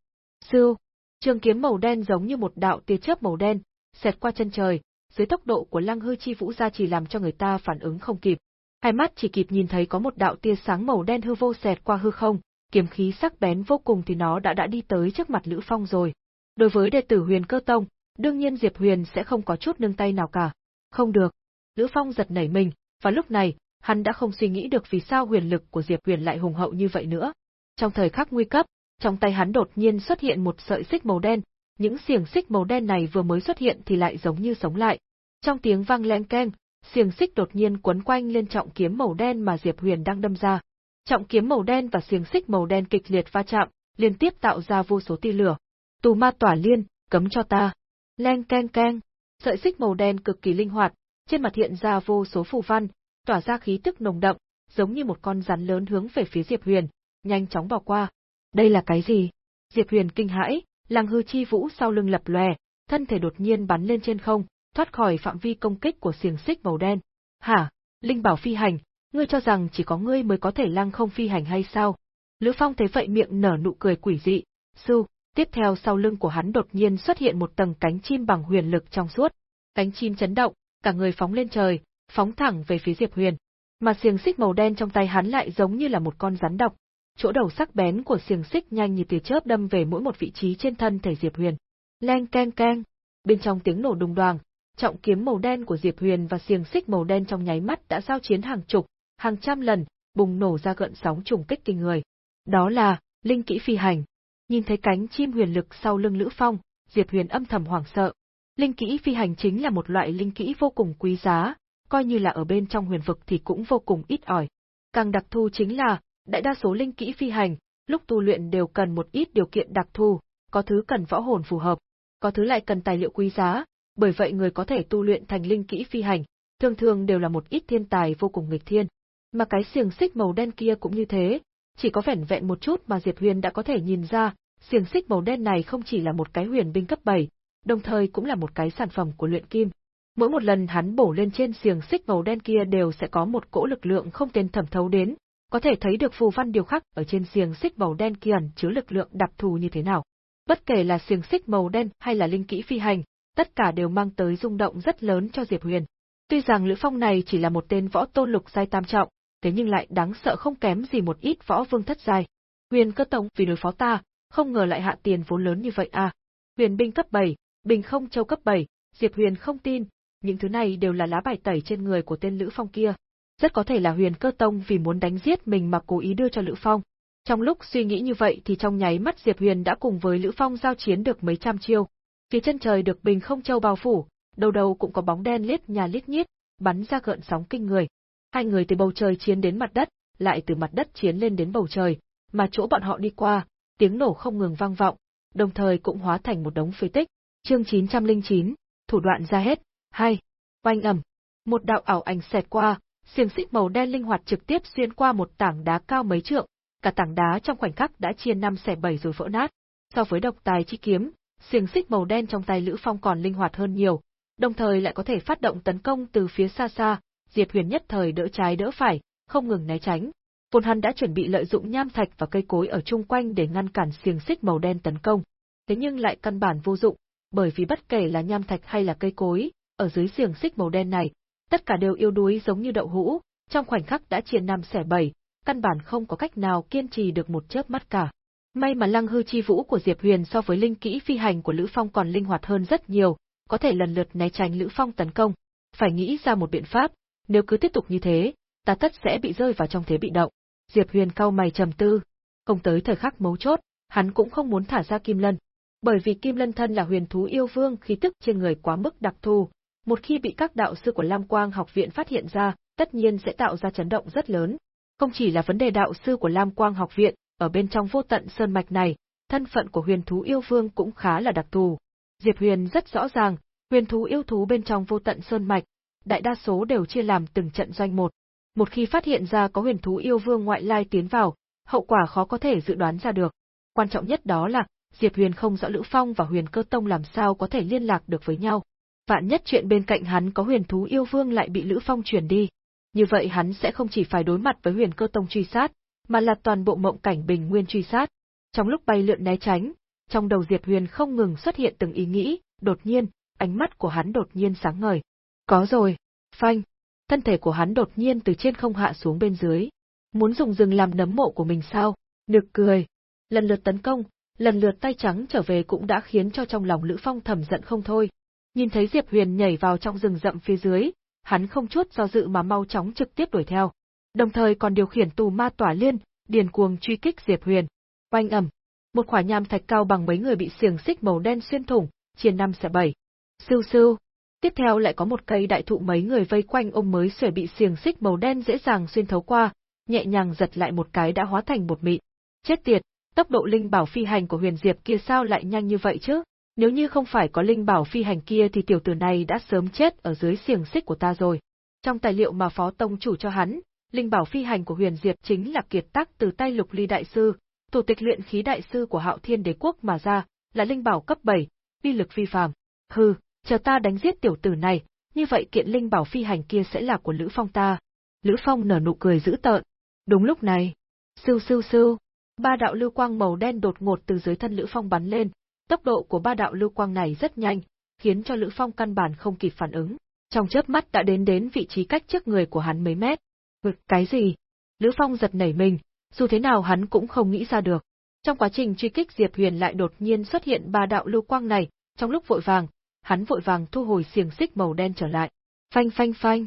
Siêu, trường kiếm màu đen giống như một đạo tia chớp màu đen, xẹt qua chân trời, dưới tốc độ của Lăng hư chi vũ ra chỉ làm cho người ta phản ứng không kịp. Hai mắt chỉ kịp nhìn thấy có một đạo tia sáng màu đen hư vô xẹt qua hư không, kiếm khí sắc bén vô cùng thì nó đã đã đi tới trước mặt Lữ Phong rồi. Đối với đệ tử Huyền Cơ Tông, đương nhiên Diệp Huyền sẽ không có chút nương tay nào cả. Không được. Lữ Phong giật nảy mình, và lúc này, hắn đã không suy nghĩ được vì sao huyền lực của Diệp Huyền lại hùng hậu như vậy nữa. Trong thời khắc nguy cấp, trong tay hắn đột nhiên xuất hiện một sợi xích màu đen, những xiềng xích màu đen này vừa mới xuất hiện thì lại giống như sống lại. Trong tiếng vang leng keng, xiềng xích đột nhiên quấn quanh lên trọng kiếm màu đen mà Diệp Huyền đang đâm ra. Trọng kiếm màu đen và xiềng xích màu đen kịch liệt va chạm, liên tiếp tạo ra vô số tia lửa. Tù ma tỏa liên, cấm cho ta. Leng keng keng, sợi xích màu đen cực kỳ linh hoạt, trên mặt hiện ra vô số phù văn, tỏa ra khí tức nồng đậm, giống như một con rắn lớn hướng về phía Diệp Huyền, nhanh chóng bỏ qua. Đây là cái gì? Diệp Huyền kinh hãi, lăng hư chi vũ sau lưng lập lòe, thân thể đột nhiên bắn lên trên không, thoát khỏi phạm vi công kích của xiềng xích màu đen. Hả? Linh bảo phi hành, ngươi cho rằng chỉ có ngươi mới có thể lăng không phi hành hay sao? Lữ Phong thấy vậy miệng nở nụ cười quỷ dị, su, tiếp theo sau lưng của hắn đột nhiên xuất hiện một tầng cánh chim bằng huyền lực trong suốt. Cánh chim chấn động, cả người phóng lên trời, phóng thẳng về phía Diệp Huyền. Mà xiềng xích màu đen trong tay hắn lại giống như là một con rắn độc. Chỗ đầu sắc bén của xiềng xích nhanh như tia chớp đâm về mỗi một vị trí trên thân thể Diệp Huyền. Leng keng keng, bên trong tiếng nổ đùng đoàng, trọng kiếm màu đen của Diệp Huyền và xiềng xích màu đen trong nháy mắt đã giao chiến hàng chục, hàng trăm lần, bùng nổ ra gợn sóng trùng kích kinh người. Đó là linh kỹ phi hành. Nhìn thấy cánh chim huyền lực sau lưng Lữ Phong, Diệp Huyền âm thầm hoảng sợ, Linh kỹ phi hành chính là một loại linh kỹ vô cùng quý giá, coi như là ở bên trong huyền vực thì cũng vô cùng ít ỏi. Càng đặc thù chính là, đại đa số linh kỹ phi hành, lúc tu luyện đều cần một ít điều kiện đặc thù, có thứ cần võ hồn phù hợp, có thứ lại cần tài liệu quý giá, bởi vậy người có thể tu luyện thành linh kỹ phi hành, thường thường đều là một ít thiên tài vô cùng nghịch thiên. Mà cái xiềng xích màu đen kia cũng như thế, chỉ có vẻn vẹn một chút mà Diệp Huyền đã có thể nhìn ra, xiềng xích màu đen này không chỉ là một cái huyền binh cấp 7, đồng thời cũng là một cái sản phẩm của luyện kim. Mỗi một lần hắn bổ lên trên xiềng xích màu đen kia đều sẽ có một cỗ lực lượng không tên thẩm thấu đến, có thể thấy được phù văn điều khắc ở trên xiềng xích màu đen kia ẩn chứa lực lượng đặc thù như thế nào. Bất kể là xiềng xích màu đen hay là linh kỹ phi hành, tất cả đều mang tới rung động rất lớn cho Diệp Huyền. Tuy rằng Lữ Phong này chỉ là một tên võ tôn lục giai tam trọng, thế nhưng lại đáng sợ không kém gì một ít võ vương thất giai. Huyền cơ tông vì đối phó ta, không ngờ lại hạ tiền vốn lớn như vậy à. Huyền binh cấp 7, Bình không châu cấp 7, Diệp Huyền không tin, những thứ này đều là lá bài tẩy trên người của tên Lữ Phong kia. Rất có thể là Huyền Cơ Tông vì muốn đánh giết mình mà cố ý đưa cho Lữ Phong. Trong lúc suy nghĩ như vậy thì trong nháy mắt Diệp Huyền đã cùng với Lữ Phong giao chiến được mấy trăm chiêu. Phía chân trời được Bình không châu bao phủ, đầu đầu cũng có bóng đen lít nhà lít nhít, bắn ra gợn sóng kinh người. Hai người từ bầu trời chiến đến mặt đất, lại từ mặt đất chiến lên đến bầu trời, mà chỗ bọn họ đi qua, tiếng nổ không ngừng vang vọng, đồng thời cũng hóa thành một đống phế tích. Chương 909, thủ đoạn ra hết. 2. Oanh ầm. Một đạo ảo ảnh xẹt qua, xiềng xích màu đen linh hoạt trực tiếp xuyên qua một tảng đá cao mấy trượng, cả tảng đá trong khoảnh khắc đã chia năm xẻ bảy rồi vỡ nát. So với độc tài chi kiếm, xiềng xích màu đen trong tay Lữ Phong còn linh hoạt hơn nhiều, đồng thời lại có thể phát động tấn công từ phía xa xa, Diệp Huyền nhất thời đỡ trái đỡ phải, không ngừng né tránh. Vốn hắn đã chuẩn bị lợi dụng nham thạch và cây cối ở chung quanh để ngăn cản xiềng xích màu đen tấn công, thế nhưng lại căn bản vô dụng, bởi vì bất kể là nham thạch hay là cây cối, ở dưới xiềng xích màu đen này, tất cả đều yếu đuối giống như đậu hũ, trong khoảnh khắc đã chia năm xẻ bảy, căn bản không có cách nào kiên trì được một chớp mắt cả. May mà lăng hư chi vũ của Diệp Huyền so với linh kỹ phi hành của Lữ Phong còn linh hoạt hơn rất nhiều, có thể lần lượt né tránh Lữ Phong tấn công. Phải nghĩ ra một biện pháp, nếu cứ tiếp tục như thế, ta tất sẽ bị rơi vào trong thế bị động. Diệp Huyền cau mày trầm tư, không tới thời khắc mấu chốt, hắn cũng không muốn thả ra Kim Lân, bởi vì Kim Lân thân là huyền thú yêu vương khí tức trên người quá mức đặc thù, một khi bị các đạo sư của Lam Quang học viện phát hiện ra, tất nhiên sẽ tạo ra chấn động rất lớn. Không chỉ là vấn đề đạo sư của Lam Quang học viện, ở bên trong vô tận sơn mạch này, thân phận của huyền thú yêu vương cũng khá là đặc thù. Diệp Huyền rất rõ ràng, huyền thú yêu thú bên trong vô tận sơn mạch, đại đa số đều chia làm từng trận doanh một. Một khi phát hiện ra có huyền thú yêu vương ngoại lai tiến vào, hậu quả khó có thể dự đoán ra được. Quan trọng nhất đó là, Diệp Huyền không rõ Lữ Phong và Huyền Cơ Tông làm sao có thể liên lạc được với nhau. Vạn nhất chuyện bên cạnh hắn có huyền thú yêu vương lại bị Lữ Phong chuyển đi. Như vậy hắn sẽ không chỉ phải đối mặt với Huyền Cơ Tông truy sát, mà là toàn bộ mộng cảnh bình nguyên truy sát. Trong lúc bay lượn né tránh, trong đầu Diệp Huyền không ngừng xuất hiện từng ý nghĩ, đột nhiên, ánh mắt của hắn đột nhiên sáng ngời. Có rồi, phanh. Thân thể của hắn đột nhiên từ trên không hạ xuống bên dưới. Muốn dùng rừng làm nấm mộ của mình sao? Nực cười. Lần lượt tấn công, lần lượt tay trắng trở về cũng đã khiến cho trong lòng Lữ Phong thầm giận không thôi. Nhìn thấy Diệp Huyền nhảy vào trong rừng rậm phía dưới, hắn không chút do dự mà mau chóng trực tiếp đuổi theo. Đồng thời còn điều khiển tù ma tỏa liên, điền cuồng truy kích Diệp Huyền. Oanh ầm, một khỏa nham thạch cao bằng mấy người bị xiềng xích màu đen xuyên thủng, chia năm xẻ bảy. Sưu sưu. Tiếp theo lại có một cây đại thụ mấy người vây quanh ông mới xuể bị xiềng xích màu đen dễ dàng xuyên thấu qua, nhẹ nhàng giật lại một cái đã hóa thành một mịn. Chết tiệt, tốc độ linh bảo phi hành của Huyền Diệp kia sao lại nhanh như vậy chứ? Nếu như không phải có linh bảo phi hành kia thì tiểu tử này đã sớm chết ở dưới xiềng xích của ta rồi. Trong tài liệu mà Phó Tông chủ cho hắn, linh bảo phi hành của Huyền Diệp chính là kiệt tác từ tay Lục Ly đại sư, thủ tịch luyện khí đại sư của Hạo Thiên Đế quốc mà ra, là linh bảo cấp 7, uy lực phi phàm. Hừ, chờ ta đánh giết tiểu tử này, như vậy kiện linh bảo phi hành kia sẽ là của Lữ Phong ta. Lữ Phong nở nụ cười dữ tợn. Đúng lúc này, sưu sưu sưu, ba đạo lưu quang màu đen đột ngột từ dưới thân Lữ Phong bắn lên, tốc độ của ba đạo lưu quang này rất nhanh, khiến cho Lữ Phong căn bản không kịp phản ứng. Trong chớp mắt đã đến đến vị trí cách trước người của hắn mấy mét. Ngực cái gì? Lữ Phong giật nảy mình, dù thế nào hắn cũng không nghĩ ra được. Trong quá trình truy kích Diệp Huyền lại đột nhiên xuất hiện ba đạo lưu quang này, trong lúc vội vàng, hắn vội vàng thu hồi xiềng xích màu đen trở lại. Phanh phanh phanh,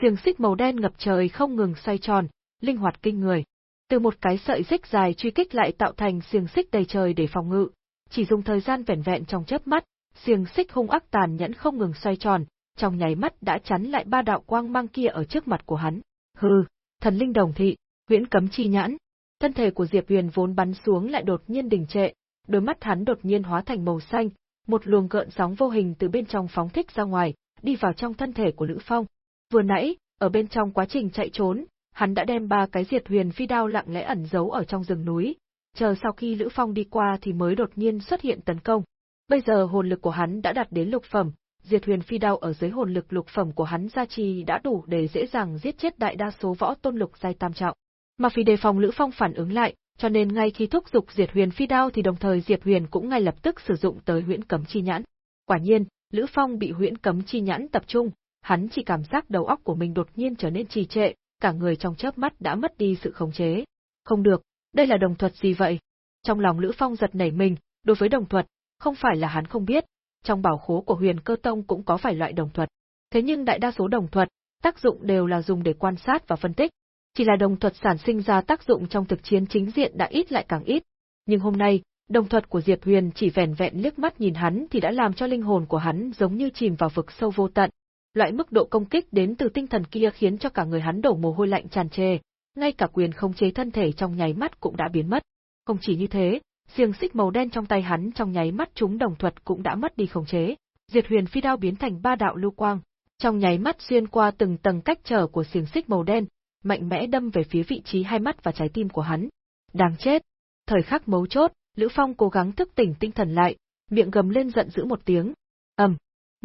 xiềng xích màu đen ngập trời không ngừng xoay tròn, linh hoạt kinh người. Từ một cái sợi xích dài truy kích lại tạo thành xiềng xích đầy trời để phòng ngự, chỉ dùng thời gian vẻn vẹn trong chớp mắt, xiềng xích hung ác tàn nhẫn không ngừng xoay tròn, trong nháy mắt đã chắn lại ba đạo quang mang kia ở trước mặt của hắn. Hừ, thần linh đồng thị, huyễn cấm chi nhãn. Thân thể của Diệp Huyền vốn bắn xuống lại đột nhiên đình trệ, đôi mắt hắn đột nhiên hóa thành màu xanh, một luồng gợn sóng vô hình từ bên trong phóng thích ra ngoài, đi vào trong thân thể của Lữ Phong. Vừa nãy, ở bên trong quá trình chạy trốn, hắn đã đem ba cái diệt huyền phi đao lặng lẽ ẩn giấu ở trong rừng núi, chờ sau khi Lữ Phong đi qua thì mới đột nhiên xuất hiện tấn công. Bây giờ hồn lực của hắn đã đạt đến lục phẩm, diệt huyền phi đao ở dưới hồn lực lục phẩm của hắn gia trì đã đủ để dễ dàng giết chết đại đa số võ tôn lục giai tam trọng. Mà vì đề phòng Lữ Phong phản ứng lại, cho nên ngay khi thúc dục diệt huyền phi đao thì đồng thời Diệp Huyền cũng ngay lập tức sử dụng tới huyễn cấm chi nhãn. Quả nhiên, Lữ Phong bị huyễn cấm chi nhãn tập trung, hắn chỉ cảm giác đầu óc của mình đột nhiên trở nên trì trệ, cả người trong chớp mắt đã mất đi sự khống chế. Không được, đây là đồng thuật gì vậy? Trong lòng Lữ Phong giật nảy mình, đối với đồng thuật, không phải là hắn không biết, trong bảo khố của huyền cơ tông cũng có phải loại đồng thuật. Thế nhưng đại đa số đồng thuật, tác dụng đều là dùng để quan sát và phân tích, chỉ là đồng thuật sản sinh ra tác dụng trong thực chiến chính diện đã ít lại càng ít. Nhưng hôm nay, đồng thuật của Diệp Huyền chỉ vẻn vẹn liếc mắt nhìn hắn thì đã làm cho linh hồn của hắn giống như chìm vào vực sâu vô tận. Loại mức độ công kích đến từ tinh thần kia khiến cho cả người hắn đổ mồ hôi lạnh tràn trề, ngay cả quyền khống chế thân thể trong nháy mắt cũng đã biến mất. Không chỉ như thế, xiềng xích màu đen trong tay hắn trong nháy mắt chúng đồng thuật cũng đã mất đi khống chế. Diệt Huyền phi đao biến thành ba đạo lưu quang, trong nháy mắt xuyên qua từng tầng cách trở của xiềng xích màu đen, mạnh mẽ đâm về phía vị trí hai mắt và trái tim của hắn. Đáng chết! Thời khắc mấu chốt, Lữ Phong cố gắng thức tỉnh tinh thần lại, miệng gầm lên giận dữ một tiếng. ầm,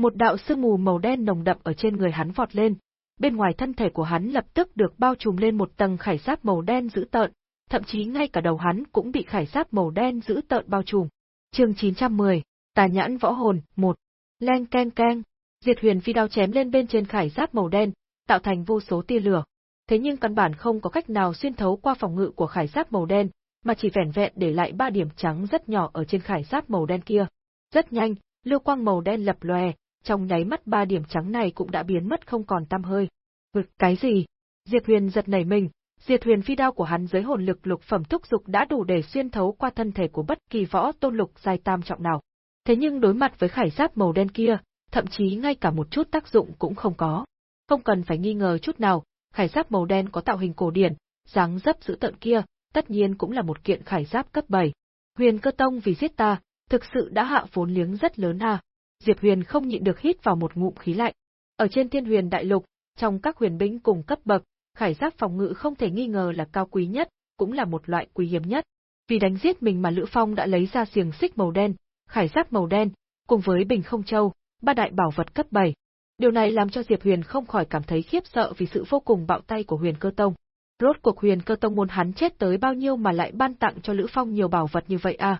một đạo sương mù màu đen nồng đậm ở trên người hắn vọt lên, bên ngoài thân thể của hắn lập tức được bao trùm lên một tầng khải giáp màu đen dữ tợn, thậm chí ngay cả đầu hắn cũng bị khải giáp màu đen dữ tợn bao trùm. Chương 910, Tà nhãn võ hồn, 1. Leng keng keng, Diệt Huyền phi đao chém lên bên trên khải giáp màu đen, tạo thành vô số tia lửa. Thế nhưng căn bản không có cách nào xuyên thấu qua phòng ngự của khải giáp màu đen, mà chỉ vẻn vẹn để lại ba điểm trắng rất nhỏ ở trên khải giáp màu đen kia. Rất nhanh, lưu quang màu đen lập lòe, trong nháy mắt ba điểm trắng này cũng đã biến mất không còn tăm hơi. Vực cái gì? Diệp Huyền giật nảy mình, Diệt Huyền phi đao của hắn dưới hồn lực lục phẩm thúc dục đã đủ để xuyên thấu qua thân thể của bất kỳ võ tôn lục giai tam trọng nào. Thế nhưng đối mặt với khải giáp màu đen kia, thậm chí ngay cả một chút tác dụng cũng không có. Không cần phải nghi ngờ chút nào, khải giáp màu đen có tạo hình cổ điển, dáng dấp dữ tợn kia, tất nhiên cũng là một kiện khải giáp cấp 7. Huyền cơ tông vì giết ta, thực sự đã hạ vốn liếng rất lớn à? Diệp Huyền không nhịn được hít vào một ngụm khí lạnh. Ở trên Thiên Huyền Đại Lục, trong các huyền binh cùng cấp bậc, khải giáp phòng ngự không thể nghi ngờ là cao quý nhất, cũng là một loại quý hiếm nhất. Vì đánh giết mình mà Lữ Phong đã lấy ra xiềng xích màu đen, khải giáp màu đen, cùng với bình không châu, ba đại bảo vật cấp 7. Điều này làm cho Diệp Huyền không khỏi cảm thấy khiếp sợ vì sự vô cùng bạo tay của Huyền Cơ Tông. Rốt cuộc Huyền Cơ Tông muốn hắn chết tới bao nhiêu mà lại ban tặng cho Lữ Phong nhiều bảo vật như vậy à?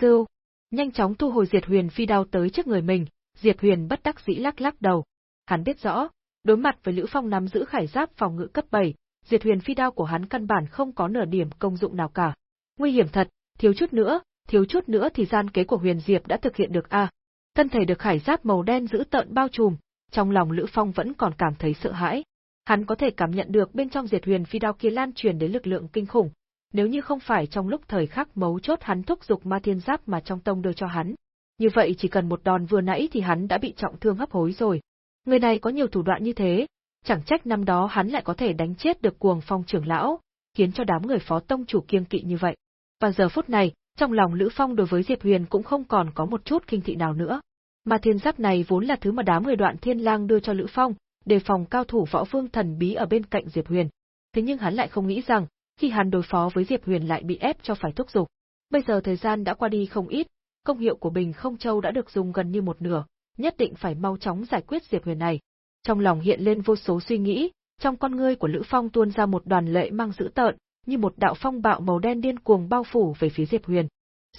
Sưu, nhanh chóng thu hồi Diệt Huyền phi đao tới trước người mình, Diệp Huyền bất đắc dĩ lắc lắc đầu. Hắn biết rõ, đối mặt với Lữ Phong nắm giữ khải giáp phòng ngự cấp 7, Diệt Huyền phi đao của hắn căn bản không có nửa điểm công dụng nào cả. Nguy hiểm thật, thiếu chút nữa, thiếu chút nữa thì gian kế của Huyền Diệp đã thực hiện được a. Thân thể được khải giáp màu đen giữ tợn bao trùm, trong lòng Lữ Phong vẫn còn cảm thấy sợ hãi. Hắn có thể cảm nhận được bên trong Diệt Huyền phi đao kia lan truyền đến lực lượng kinh khủng, nếu như không phải trong lúc thời khắc mấu chốt hắn thúc giục ma thiên giáp mà trong tông đưa cho hắn. Như vậy chỉ cần một đòn vừa nãy thì hắn đã bị trọng thương hấp hối rồi. Người này có nhiều thủ đoạn như thế, chẳng trách năm đó hắn lại có thể đánh chết được cuồng phong trưởng lão, khiến cho đám người phó tông chủ kiêng kỵ như vậy. Và giờ phút này, trong lòng Lữ Phong đối với Diệp Huyền cũng không còn có một chút kinh thị nào nữa. Mà thiên giáp này vốn là thứ mà đám người đoạn thiên lang đưa cho Lữ Phong, đề phòng cao thủ võ vương thần bí ở bên cạnh Diệp Huyền. Thế nhưng hắn lại không nghĩ rằng, khi hắn đối phó với Diệp Huyền lại bị ép cho phải thúc giục. Bây giờ thời gian đã qua đi không ít, công hiệu của Bình Không Châu đã được dùng gần như một nửa, nhất định phải mau chóng giải quyết Diệp Huyền này. Trong lòng hiện lên vô số suy nghĩ, trong con ngươi của Lữ Phong tuôn ra một đoàn lệ mang dữ tợn, như một đạo phong bạo màu đen điên cuồng bao phủ về phía Diệp Huyền.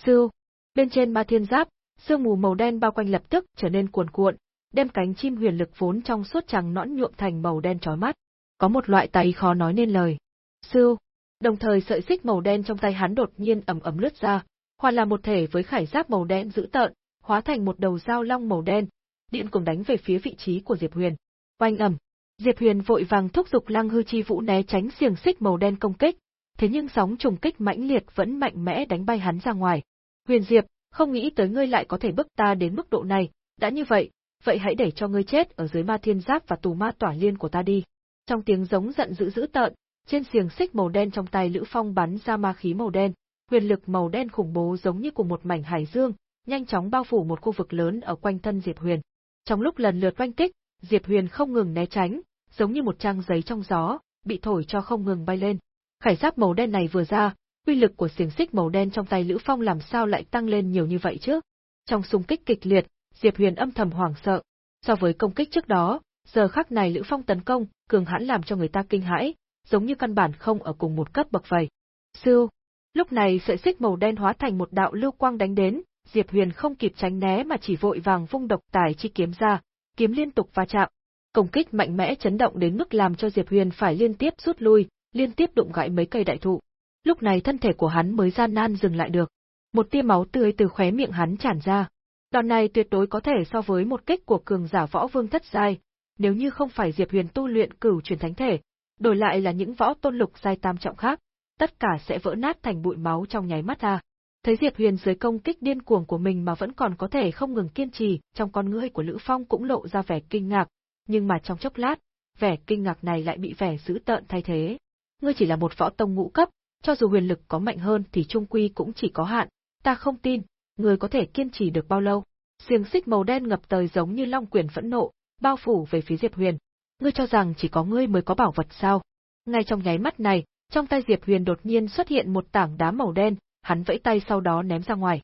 Sưu, bên trên ma thiên giáp, sương mù màu đen bao quanh lập tức trở nên cuồn cuộn, đem cánh chim huyền lực vốn trong suốt trắng nõn nhuộm thành màu đen chói mắt. Có một loại tay khó nói nên lời. Sưu, đồng thời sợi xích màu đen trong tay hắn đột nhiên ầm ầm lướt ra, hòa là một thể với khải giáp màu đen dữ tợn, hóa thành một đầu dao long màu đen, điện cùng đánh về phía vị trí của Diệp Huyền. Oanh ầm, Diệp Huyền vội vàng thúc giục Lăng Hư Chi Vũ né tránh xiềng xích màu đen công kích, thế nhưng sóng trùng kích mãnh liệt vẫn mạnh mẽ đánh bay hắn ra ngoài. Huyền Diệp, không nghĩ tới ngươi lại có thể bức ta đến mức độ này, đã như vậy, vậy hãy để cho ngươi chết ở dưới ma thiên giáp và tù ma tỏa liên của ta đi. Trong tiếng giống giận dữ dữ tợn, trên xiềng xích màu đen trong tay Lữ Phong bắn ra ma khí màu đen, huyền lực màu đen khủng bố giống như của một mảnh hải dương, nhanh chóng bao phủ một khu vực lớn ở quanh thân Diệp Huyền. Trong lúc lần lượt oanh kích, Diệp Huyền không ngừng né tránh, giống như một trang giấy trong gió, bị thổi cho không ngừng bay lên. Khải giáp màu đen này vừa ra, uy lực của xiềng xích màu đen trong tay Lữ Phong làm sao lại tăng lên nhiều như vậy chứ? Trong xung kích kịch liệt, Diệp Huyền âm thầm hoảng sợ. So với công kích trước đó, giờ khắc này Lữ Phong tấn công, cường hãn làm cho người ta kinh hãi, giống như căn bản không ở cùng một cấp bậc vậy. Siêu! Lúc này sợi xích màu đen hóa thành một đạo lưu quang đánh đến, Diệp Huyền không kịp tránh né mà chỉ vội vàng vung độc tài chi kiếm ra, kiếm liên tục va chạm. Công kích mạnh mẽ chấn động đến mức làm cho Diệp Huyền phải liên tiếp rút lui, liên tiếp đụng gãy mấy cây đại thụ. Lúc này thân thể của hắn mới gian nan dừng lại được. Một tia máu tươi từ khóe miệng hắn tràn ra. Đòn này tuyệt đối có thể so với một kích của cường giả võ vương thất giai, nếu như không phải Diệp Huyền tu luyện cửu truyền thánh thể, đổi lại là những võ tôn lục giai tam trọng khác, tất cả sẽ vỡ nát thành bụi máu trong nháy mắt ra. Thấy Diệp Huyền dưới công kích điên cuồng của mình mà vẫn còn có thể không ngừng kiên trì, trong con ngươi của Lữ Phong cũng lộ ra vẻ kinh ngạc, nhưng mà trong chốc lát, vẻ kinh ngạc này lại bị vẻ dữ tợn thay thế. Ngươi chỉ là một võ tông ngũ cấp, cho dù huyền lực có mạnh hơn thì trung quy cũng chỉ có hạn, ta không tin, ngươi có thể kiên trì được bao lâu. Xiềng xích màu đen ngập trời giống như long quyền phẫn nộ, bao phủ về phía Diệp Huyền. Ngươi cho rằng chỉ có ngươi mới có bảo vật sao? Ngay trong nháy mắt này, trong tay Diệp Huyền đột nhiên xuất hiện một tảng đá màu đen, hắn vẫy tay sau đó ném ra ngoài.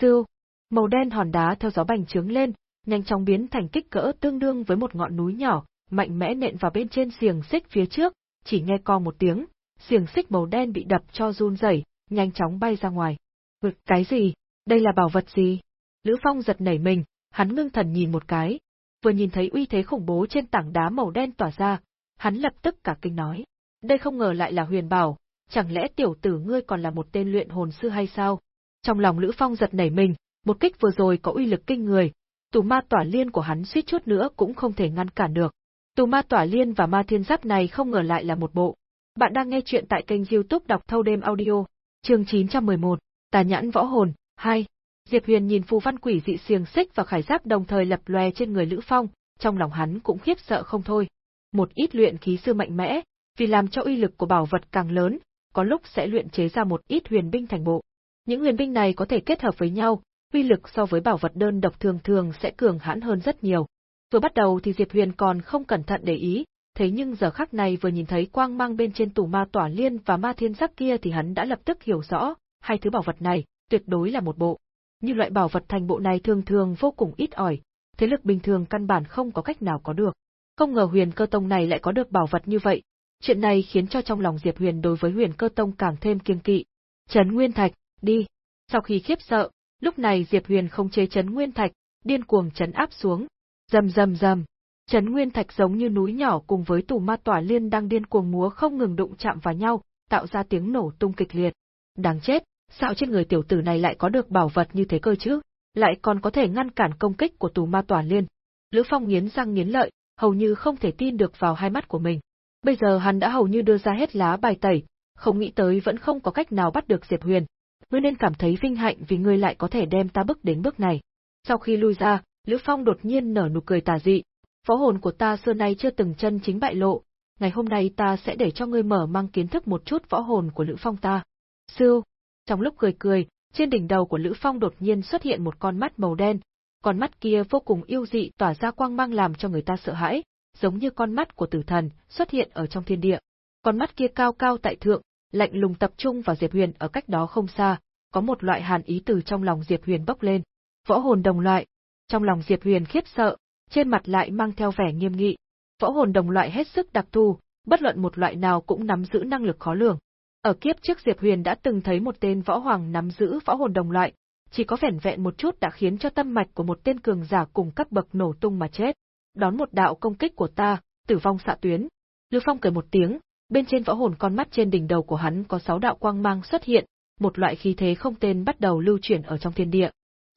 Siêu, màu đen hòn đá theo gió bành trướng lên, nhanh chóng biến thành kích cỡ tương đương với một ngọn núi nhỏ, mạnh mẽ nện vào bên trên xiềng xích phía trước, chỉ nghe co một tiếng, xiềng xích màu đen bị đập cho run rẩy, nhanh chóng bay ra ngoài. Vực cái gì? Đây là bảo vật gì? Lữ Phong giật nảy mình, hắn ngưng thần nhìn một cái, vừa nhìn thấy uy thế khủng bố trên tảng đá màu đen tỏa ra, hắn lập tức cả kinh nói. Đây không ngờ lại là huyền bảo, chẳng lẽ tiểu tử ngươi còn là một tên luyện hồn sư hay sao? Trong lòng Lữ Phong giật nảy mình, một kích vừa rồi có uy lực kinh người, tù ma tỏa liên của hắn suýt chút nữa cũng không thể ngăn cản được. Tù ma tỏa liên và ma thiên giáp này không ngờ lại là một bộ. Bạn đang nghe chuyện tại kênh youtube đọc thâu đêm audio, chương 911, tà nhãn võ hồn, 2. Diệp Huyền nhìn phù văn quỷ dị xiềng xích và khải giáp đồng thời lập lòe trên người Lữ Phong, trong lòng hắn cũng khiếp sợ không thôi. Một ít luyện khí sư mạnh mẽ, vì làm cho uy lực của bảo vật càng lớn, có lúc sẽ luyện chế ra một ít huyền binh thành bộ. Những huyền binh này có thể kết hợp với nhau, uy lực so với bảo vật đơn độc thường thường sẽ cường hãn hơn rất nhiều. Vừa bắt đầu thì Diệp Huyền còn không cẩn thận để ý, thế nhưng giờ khắc này vừa nhìn thấy quang mang bên trên tủ ma tỏa liên và ma thiên giác kia thì hắn đã lập tức hiểu rõ, hai thứ bảo vật này, tuyệt đối là một bộ. Như loại bảo vật thành bộ này thường thường vô cùng ít ỏi, thế lực bình thường căn bản không có cách nào có được. Không ngờ huyền cơ tông này lại có được bảo vật như vậy. Chuyện này khiến cho trong lòng Diệp Huyền đối với huyền cơ tông càng thêm kiêng kỵ. Trấn Nguyên Thạch, đi. Sau khi khiếp sợ, lúc này Diệp Huyền không chế Trấn Nguyên Thạch, điên cuồng chấn áp xuống. Rầm rầm rầm. Trấn Nguyên Thạch giống như núi nhỏ cùng với tù ma tỏa liên đang điên cuồng múa không ngừng đụng chạm vào nhau, tạo ra tiếng nổ tung kịch liệt. Đáng chết, sao trên người tiểu tử này lại có được bảo vật như thế cơ chứ? lại còn có thể ngăn cản công kích của tù ma toàn liên. Lữ Phong nghiến răng nghiến lợi, hầu như không thể tin được vào hai mắt của mình. Bây giờ hắn đã hầu như đưa ra hết lá bài tẩy, không nghĩ tới vẫn không có cách nào bắt được Diệp Huyền. Ngươi nên cảm thấy vinh hạnh vì ngươi lại có thể đem ta bước đến bước này. Sau khi lui ra, Lữ Phong đột nhiên nở nụ cười tà dị. Phó hồn của ta xưa nay chưa từng chân chính bại lộ, ngày hôm nay ta sẽ để cho ngươi mở mang kiến thức một chút võ hồn của Lữ Phong ta. Sư, trong lúc cười cười, trên đỉnh đầu của Lữ Phong đột nhiên xuất hiện một con mắt màu đen, con mắt kia vô cùng yêu dị tỏa ra quang mang làm cho người ta sợ hãi, giống như con mắt của tử thần xuất hiện ở trong thiên địa. Con mắt kia cao cao tại thượng, lạnh lùng tập trung vào Diệp Huyền ở cách đó không xa, có một loại hàn ý từ trong lòng Diệp Huyền bốc lên. Võ hồn đồng loại. Trong lòng Diệp Huyền khiếp sợ, trên mặt lại mang theo vẻ nghiêm nghị. Võ hồn đồng loại hết sức đặc thù, bất luận một loại nào cũng nắm giữ năng lực khó lường. Ở kiếp trước Diệp Huyền đã từng thấy một tên võ hoàng nắm giữ võ hồn đồng loại, chỉ có vẻn vẹn một chút đã khiến cho tâm mạch của một tên cường giả cùng cấp bậc nổ tung mà chết. Đón một đạo công kích của ta, tử vong xạ tuyến. Lưu Phong cười một tiếng, bên trên võ hồn con mắt trên đỉnh đầu của hắn có sáu đạo quang mang xuất hiện, một loại khí thế không tên bắt đầu lưu chuyển ở trong thiên địa.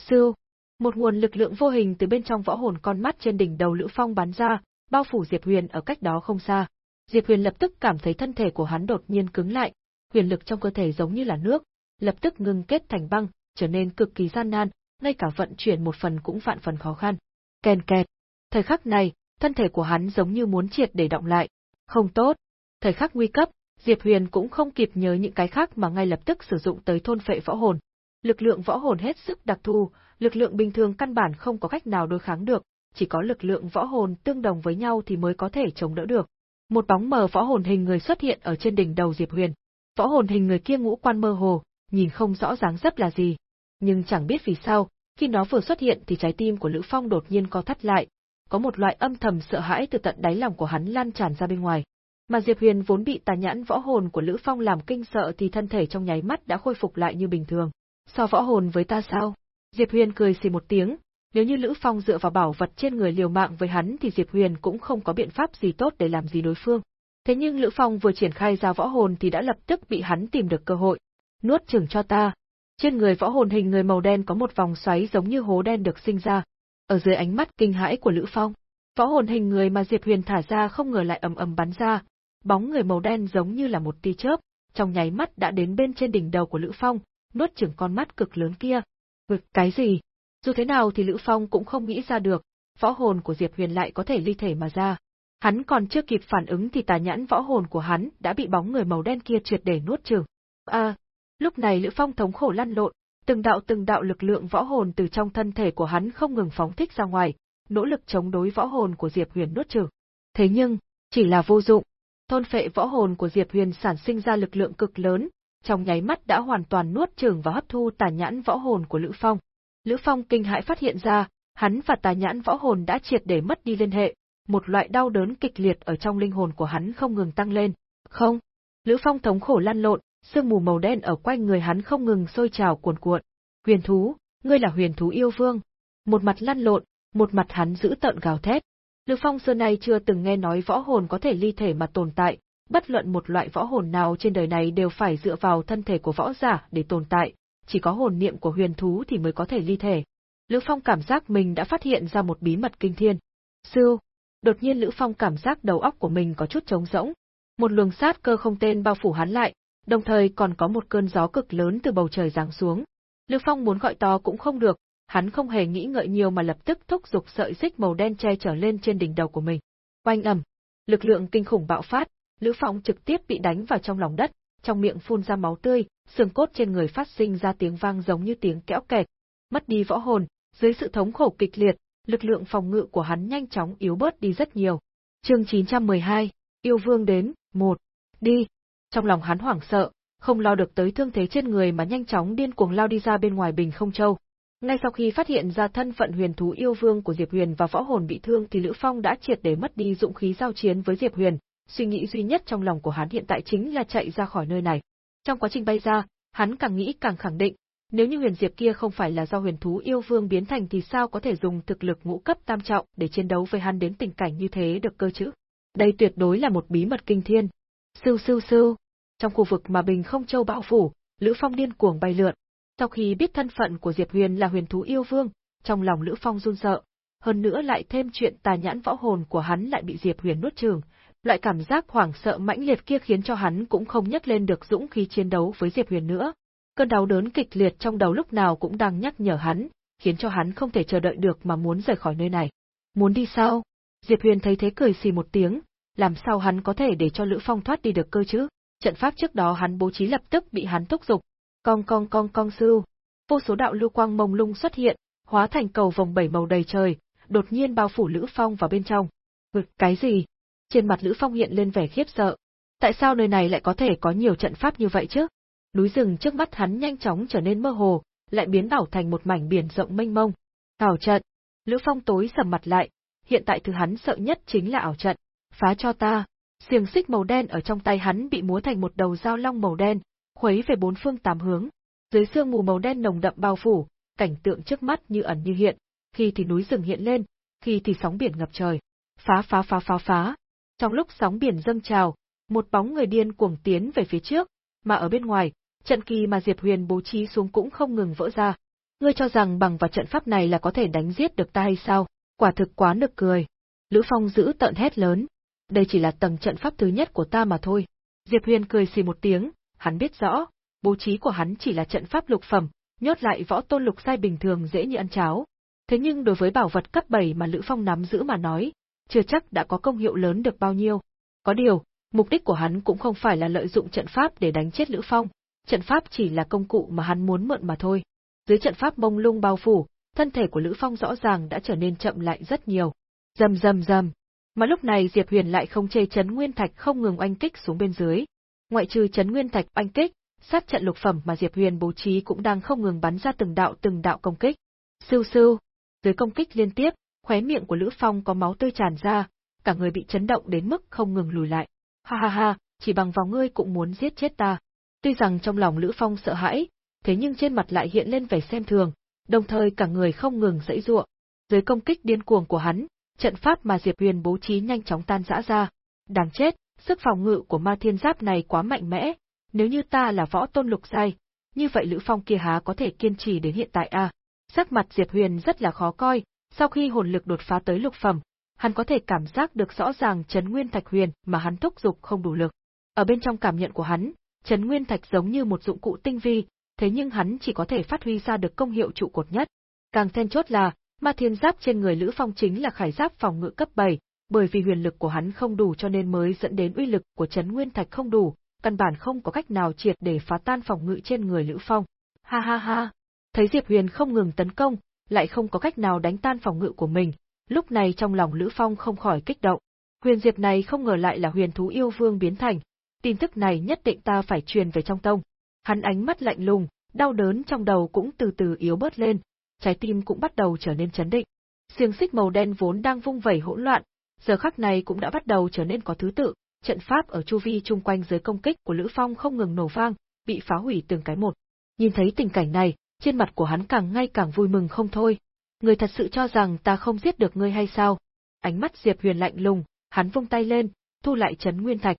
Siêu, một nguồn lực lượng vô hình từ bên trong võ hồn con mắt trên đỉnh đầu Lữ Phong bắn ra, bao phủ Diệp Huyền ở cách đó không xa. Diệp Huyền lập tức cảm thấy thân thể của hắn đột nhiên cứng lại, huyền lực trong cơ thể giống như là nước, lập tức ngưng kết thành băng, trở nên cực kỳ gian nan, ngay cả vận chuyển một phần cũng vạn phần khó khăn. Kèn kẹt. Thời khắc này, thân thể của hắn giống như muốn triệt để động lại. Không tốt. Thời khắc nguy cấp, Diệp Huyền cũng không kịp nhớ những cái khác mà ngay lập tức sử dụng tới thôn phệ võ hồn. Lực lượng võ hồn hết sức đặc thù, lực lượng bình thường căn bản không có cách nào đối kháng được, chỉ có lực lượng võ hồn tương đồng với nhau thì mới có thể chống đỡ được. Một bóng mờ võ hồn hình người xuất hiện ở trên đỉnh đầu Diệp Huyền. Võ hồn hình người kia ngũ quan mơ hồ, nhìn không rõ dáng dấp là gì. Nhưng chẳng biết vì sao, khi nó vừa xuất hiện thì trái tim của Lữ Phong đột nhiên co thắt lại, có một loại âm thầm sợ hãi từ tận đáy lòng của hắn lan tràn ra bên ngoài. Mà Diệp Huyền vốn bị tà nhãn võ hồn của Lữ Phong làm kinh sợ thì thân thể trong nháy mắt đã khôi phục lại như bình thường. So võ hồn với ta sao? Diệp Huyền cười xì một tiếng, nếu như Lữ Phong dựa vào bảo vật trên người liều mạng với hắn thì Diệp Huyền cũng không có biện pháp gì tốt để làm gì đối phương. Thế nhưng Lữ Phong vừa triển khai ra võ hồn thì đã lập tức bị hắn tìm được cơ hội. Nuốt chừng cho ta. Trên người võ hồn hình người màu đen có một vòng xoáy giống như hố đen được sinh ra. Ở dưới ánh mắt kinh hãi của Lữ Phong, võ hồn hình người mà Diệp Huyền thả ra không ngờ lại ầm ầm bắn ra, bóng người màu đen giống như là một tia chớp, trong nháy mắt đã đến bên trên đỉnh đầu của Lữ Phong, nuốt chửng con mắt cực lớn kia. Ngực cái gì? Dù thế nào thì Lữ Phong cũng không nghĩ ra được, võ hồn của Diệp Huyền lại có thể ly thể mà ra. Hắn còn chưa kịp phản ứng thì tà nhãn võ hồn của hắn đã bị bóng người màu đen kia triệt để nuốt chửng. À, lúc này Lữ Phong thống khổ lăn lộn, từng đạo từng đạo lực lượng võ hồn từ trong thân thể của hắn không ngừng phóng thích ra ngoài, nỗ lực chống đối võ hồn của Diệp Huyền nuốt chửng. Thế nhưng, chỉ là vô dụng. Thôn phệ võ hồn của Diệp Huyền sản sinh ra lực lượng cực lớn, trong nháy mắt đã hoàn toàn nuốt chửng và hấp thu tà nhãn võ hồn của Lữ Phong. Lữ Phong kinh hãi phát hiện ra, hắn và tà nhãn võ hồn đã triệt để mất đi liên hệ, một loại đau đớn kịch liệt ở trong linh hồn của hắn không ngừng tăng lên. Không, Lữ Phong thống khổ lăn lộn, sương mù màu đen ở quanh người hắn không ngừng sôi trào cuồn cuộn. Huyền thú, ngươi là huyền thú yêu vương. Một mặt lăn lộn, một mặt hắn giữ tợn gào thét. Lữ Phong xưa nay chưa từng nghe nói võ hồn có thể ly thể mà tồn tại, bất luận một loại võ hồn nào trên đời này đều phải dựa vào thân thể của võ giả để tồn tại, chỉ có hồn niệm của huyền thú thì mới có thể ly thể. Lữ Phong cảm giác mình đã phát hiện ra một bí mật kinh thiên. Sư, đột nhiên Lữ Phong cảm giác đầu óc của mình có chút trống rỗng. Một luồng sát cơ không tên bao phủ hắn lại, đồng thời còn có một cơn gió cực lớn từ bầu trời giáng xuống. Lữ Phong muốn gọi to cũng không được, hắn không hề nghĩ ngợi nhiều mà lập tức thúc giục sợi xích màu đen che trở lên trên đỉnh đầu của mình. Oanh ầm, lực lượng kinh khủng bạo phát, Lữ Phong trực tiếp bị đánh vào trong lòng đất, trong miệng phun ra máu tươi, xương cốt trên người phát sinh ra tiếng vang giống như tiếng kẽo kẹt. Mất đi võ hồn, dưới sự thống khổ kịch liệt, lực lượng phòng ngự của hắn nhanh chóng yếu bớt đi rất nhiều. Chương 912, Yêu Vương đến, một, đi. Trong lòng hắn hoảng sợ, không lo được tới thương thế trên người mà nhanh chóng điên cuồng lao đi ra bên ngoài Bình Không Châu. Ngay sau khi phát hiện ra thân phận huyền thú yêu vương của Diệp Huyền và võ hồn bị thương thì Lữ Phong đã triệt để mất đi dụng khí giao chiến với Diệp Huyền, suy nghĩ duy nhất trong lòng của hắn hiện tại chính là chạy ra khỏi nơi này. Trong quá trình bay ra, hắn càng nghĩ càng khẳng định, nếu như huyền diệp kia không phải là do huyền thú yêu vương biến thành thì sao có thể dùng thực lực ngũ cấp tam trọng để chiến đấu với hắn đến tình cảnh như thế được cơ chứ? Đây tuyệt đối là một bí mật kinh thiên. Sưu sưu sưu. Trong khu vực mà Bình không châu bão phủ, Lữ Phong điên cuồng bay lượn. Sau khi biết thân phận của Diệp Huyền là huyền thú yêu vương, trong lòng Lữ Phong run sợ, hơn nữa lại thêm chuyện tà nhãn võ hồn của hắn lại bị Diệp Huyền nuốt chửng, loại cảm giác hoảng sợ mãnh liệt kia khiến cho hắn cũng không nhấc lên được dũng khí chiến đấu với Diệp Huyền nữa. Cơn đau đớn kịch liệt trong đầu lúc nào cũng đang nhắc nhở hắn, khiến cho hắn không thể chờ đợi được mà muốn rời khỏi nơi này. Muốn đi sao? Diệp Huyền thấy thế cười xì một tiếng, làm sao hắn có thể để cho Lữ Phong thoát đi được cơ chứ? Trận pháp trước đó hắn bố trí lập tức bị hắn thúc giục. Cong cong cong cong sư. Vô số đạo lưu quang mông lung xuất hiện, hóa thành cầu vòng bảy màu đầy trời, đột nhiên bao phủ Lữ Phong vào bên trong. Ngực cái gì? Trên mặt Lữ Phong hiện lên vẻ khiếp sợ. Tại sao nơi này lại có thể có nhiều trận pháp như vậy chứ? Núi rừng trước mắt hắn nhanh chóng trở nên mơ hồ, lại biến đảo thành một mảnh biển rộng mênh mông. Ảo trận. Lữ Phong tối sầm mặt lại, hiện tại thứ hắn sợ nhất chính là ảo trận. Phá cho ta. Xiềng xích màu đen ở trong tay hắn bị múa thành một đầu dao long màu đen, khuấy về bốn phương tám hướng. Dưới sương mù màu đen nồng đậm bao phủ, cảnh tượng trước mắt như ẩn như hiện, khi thì núi rừng hiện lên, khi thì sóng biển ngập trời. Phá phá phá phá phá. Trong lúc sóng biển dâng trào, một bóng người điên cuồng tiến về phía trước, mà ở bên ngoài, trận kỳ mà Diệp Huyền bố trí xuống cũng không ngừng vỡ ra. Ngươi cho rằng bằng vào trận pháp này là có thể đánh giết được ta hay sao? Quả thực quá nực cười. Lữ Phong giữ tận hét lớn. Đây chỉ là tầng trận pháp thứ nhất của ta mà thôi. Diệp Huyền cười xì một tiếng, hắn biết rõ, bố trí của hắn chỉ là trận pháp lục phẩm, nhốt lại võ tôn lục sai bình thường dễ như ăn cháo. Thế nhưng đối với bảo vật cấp 7 mà Lữ Phong nắm giữ mà nói, chưa chắc đã có công hiệu lớn được bao nhiêu. Có điều, mục đích của hắn cũng không phải là lợi dụng trận pháp để đánh chết Lữ Phong, trận pháp chỉ là công cụ mà hắn muốn mượn mà thôi. Dưới trận pháp bông lung bao phủ, thân thể của Lữ Phong rõ ràng đã trở nên chậm lại rất nhiều. Rầm rầm rầm. Mà lúc này Diệp Huyền lại không chê chấn nguyên thạch không ngừng oanh kích xuống bên dưới. Ngoại trừ chấn nguyên thạch oanh kích, sát trận lục phẩm mà Diệp Huyền bố trí cũng đang không ngừng bắn ra từng đạo từng đạo công kích. Sưu sưu, dưới công kích liên tiếp, khóe miệng của Lữ Phong có máu tươi tràn ra, cả người bị chấn động đến mức không ngừng lùi lại. Ha ha ha, chỉ bằng vào ngươi cũng muốn giết chết ta. Tuy rằng trong lòng Lữ Phong sợ hãi, thế nhưng trên mặt lại hiện lên vẻ xem thường, đồng thời cả người không ngừng dãy giụa. Dưới công kích điên cuồng của hắn, trận pháp mà Diệp Huyền bố trí nhanh chóng tan rã ra. Đáng chết, sức phòng ngự của ma thiên giáp này quá mạnh mẽ, nếu như ta là võ tôn lục sai, như vậy Lữ Phong kia há có thể kiên trì đến hiện tại à? Sắc mặt Diệp Huyền rất là khó coi, sau khi hồn lực đột phá tới lục phẩm, hắn có thể cảm giác được rõ ràng chấn nguyên thạch huyền mà hắn thúc dục không đủ lực. Ở bên trong cảm nhận của hắn, chấn nguyên thạch giống như một dụng cụ tinh vi, thế nhưng hắn chỉ có thể phát huy ra được công hiệu trụ cột nhất. Càng then chốt là, ma thiên giáp trên người Lữ Phong chính là khải giáp phòng ngự cấp 7, bởi vì huyền lực của hắn không đủ cho nên mới dẫn đến uy lực của chấn nguyên thạch không đủ, căn bản không có cách nào triệt để phá tan phòng ngự trên người Lữ Phong. Ha ha ha, thấy Diệp Huyền không ngừng tấn công, lại không có cách nào đánh tan phòng ngự của mình, lúc này trong lòng Lữ Phong không khỏi kích động. Huyền Diệp này không ngờ lại là huyền thú yêu vương biến thành, tin tức này nhất định ta phải truyền về trong tông. Hắn ánh mắt lạnh lùng, đau đớn trong đầu cũng từ từ yếu bớt lên, trái tim cũng bắt đầu trở nên chấn định. Xiềng xích màu đen vốn đang vung vẩy hỗn loạn, giờ khắc này cũng đã bắt đầu trở nên có thứ tự, trận pháp ở chu vi chung quanh dưới công kích của Lữ Phong không ngừng nổ vang, bị phá hủy từng cái một. Nhìn thấy tình cảnh này, trên mặt của hắn càng ngay càng vui mừng không thôi. Người thật sự cho rằng ta không giết được ngươi hay sao? Ánh mắt Diệp Huyền lạnh lùng, hắn vung tay lên, thu lại chấn nguyên thạch.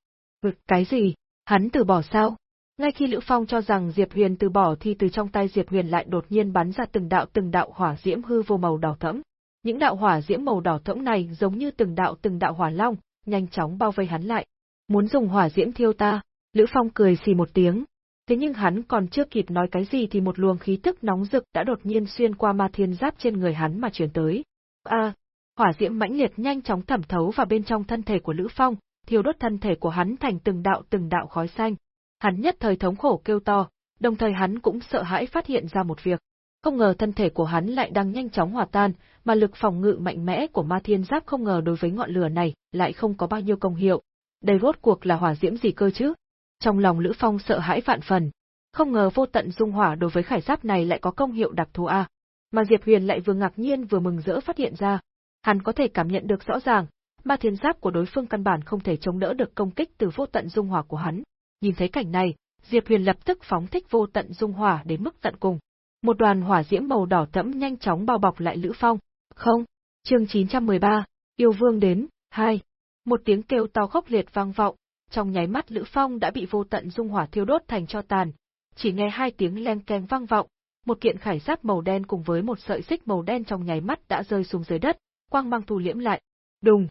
Cái gì? Hắn từ bỏ sao? Ngay khi Lữ Phong cho rằng Diệp Huyền từ bỏ thì từ trong tay Diệp Huyền lại đột nhiên bắn ra từng đạo từng đạo hỏa diễm hư vô màu đỏ thẫm. Những đạo hỏa diễm màu đỏ thẫm này giống như từng đạo từng đạo hỏa long, nhanh chóng bao vây hắn lại. Muốn dùng hỏa diễm thiêu ta, Lữ Phong cười xì một tiếng. Thế nhưng hắn còn chưa kịp nói cái gì thì một luồng khí tức nóng rực đã đột nhiên xuyên qua ma thiên giáp trên người hắn mà truyền tới. A, hỏa diễm mãnh liệt nhanh chóng thẩm thấu vào bên trong thân thể của Lữ Phong, thiêu đốt thân thể của hắn thành từng đạo từng đạo khói xanh. Hắn nhất thời thống khổ kêu to, đồng thời hắn cũng sợ hãi phát hiện ra một việc. Không ngờ thân thể của hắn lại đang nhanh chóng hòa tan, mà lực phòng ngự mạnh mẽ của ma thiên giáp không ngờ đối với ngọn lửa này lại không có bao nhiêu công hiệu. Đây rốt cuộc là hỏa diễm gì cơ chứ? Trong lòng Lữ Phong sợ hãi vạn phần. Không ngờ vô tận dung hỏa đối với khải giáp này lại có công hiệu đặc thù a. Mà Diệp Huyền lại vừa ngạc nhiên vừa mừng rỡ phát hiện ra, hắn có thể cảm nhận được rõ ràng, ma thiên giáp của đối phương căn bản không thể chống đỡ được công kích từ vô tận dung hỏa của hắn. Nhìn thấy cảnh này, Diệp Huyền lập tức phóng thích vô tận dung hỏa đến mức tận cùng. Một đoàn hỏa diễm màu đỏ thẫm nhanh chóng bao bọc lại Lữ Phong. Không, chương 913, yêu vương đến, hai. Một tiếng kêu to khốc liệt vang vọng, trong nháy mắt Lữ Phong đã bị vô tận dung hỏa thiêu đốt thành cho tàn. Chỉ nghe hai tiếng len keng vang vọng, một kiện khải giáp màu đen cùng với một sợi xích màu đen trong nháy mắt đã rơi xuống dưới đất, quang mang thu liễm lại. Đùng,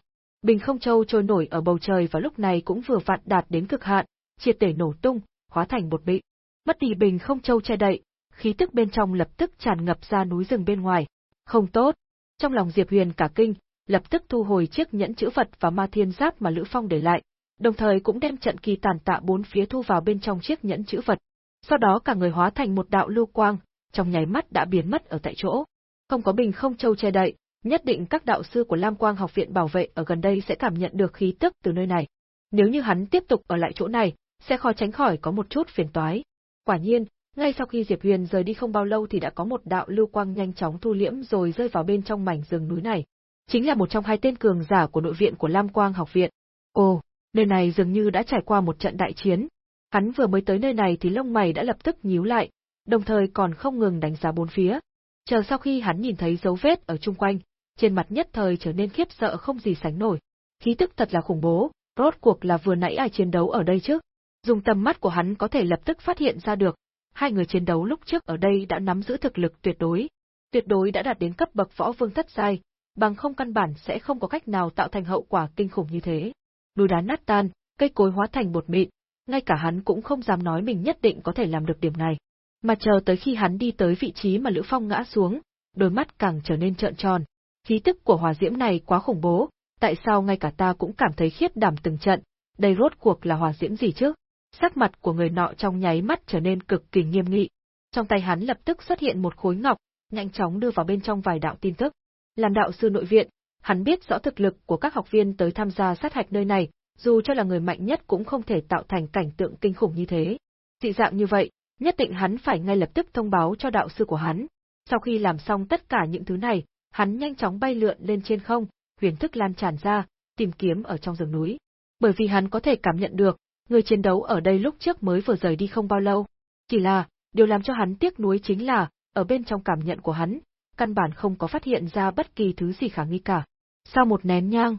bình không châu trôi nổi ở bầu trời và lúc này cũng vừa vặn đạt đến cực hạn, triệt để nổ tung, hóa thành bột mịn. Mất đi bình không châu che đậy, khí tức bên trong lập tức tràn ngập ra núi rừng bên ngoài. Không tốt. Trong lòng Diệp Huyền cả kinh, lập tức thu hồi chiếc nhẫn chữ vật và ma thiên giáp mà Lữ Phong để lại, đồng thời cũng đem trận kỳ tàn tạ bốn phía thu vào bên trong chiếc nhẫn chữ vật. Sau đó cả người hóa thành một đạo lưu quang, trong nháy mắt đã biến mất ở tại chỗ. Không có bình không châu che đậy, nhất định các đạo sư của Lam Quang học viện bảo vệ ở gần đây sẽ cảm nhận được khí tức từ nơi này. Nếu như hắn tiếp tục ở lại chỗ này, sẽ khó tránh khỏi có một chút phiền toái. Quả nhiên, ngay sau khi Diệp Huyền rời đi không bao lâu thì đã có một đạo lưu quang nhanh chóng thu liễm rồi rơi vào bên trong mảnh rừng núi này. Chính là một trong hai tên cường giả của nội viện của Lam Quang học viện. Ồ, nơi này dường như đã trải qua một trận đại chiến. Hắn vừa mới tới nơi này thì lông mày đã lập tức nhíu lại, đồng thời còn không ngừng đánh giá bốn phía. Chờ sau khi hắn nhìn thấy dấu vết ở chung quanh, trên mặt nhất thời trở nên khiếp sợ không gì sánh nổi. Khí tức thật là khủng bố, rốt cuộc là vừa nãy ai chiến đấu ở đây chứ? Dùng tầm mắt của hắn có thể lập tức phát hiện ra được, hai người chiến đấu lúc trước ở đây đã nắm giữ thực lực tuyệt đối. Tuyệt đối đã đạt đến cấp bậc võ vương thất giai, bằng không căn bản sẽ không có cách nào tạo thành hậu quả kinh khủng như thế. Núi đá nát tan, cây cối hóa thành bột mịn, ngay cả hắn cũng không dám nói mình nhất định có thể làm được điểm này. Mà chờ tới khi hắn đi tới vị trí mà Lữ Phong ngã xuống, đôi mắt càng trở nên trợn tròn. Khí tức của hỏa diễm này quá khủng bố, tại sao ngay cả ta cũng cảm thấy khiếp đảm từng trận, đây rốt cuộc là hỏa diễm gì chứ? Sắc mặt của người nọ trong nháy mắt trở nên cực kỳ nghiêm nghị. Trong tay hắn lập tức xuất hiện một khối ngọc, nhanh chóng đưa vào bên trong vài đạo tin tức. Làm đạo sư nội viện, hắn biết rõ thực lực của các học viên tới tham gia sát hạch nơi này, dù cho là người mạnh nhất cũng không thể tạo thành cảnh tượng kinh khủng như thế. Dị dạng như vậy, nhất định hắn phải ngay lập tức thông báo cho đạo sư của hắn. Sau khi làm xong tất cả những thứ này, hắn nhanh chóng bay lượn lên trên không, huyền thức lan tràn ra, tìm kiếm ở trong rừng núi. Bởi vì hắn có thể cảm nhận được, người chiến đấu ở đây lúc trước mới vừa rời đi không bao lâu. Chỉ là, điều làm cho hắn tiếc nuối chính là, ở bên trong cảm nhận của hắn, căn bản không có phát hiện ra bất kỳ thứ gì khả nghi cả. Sau một nén nhang,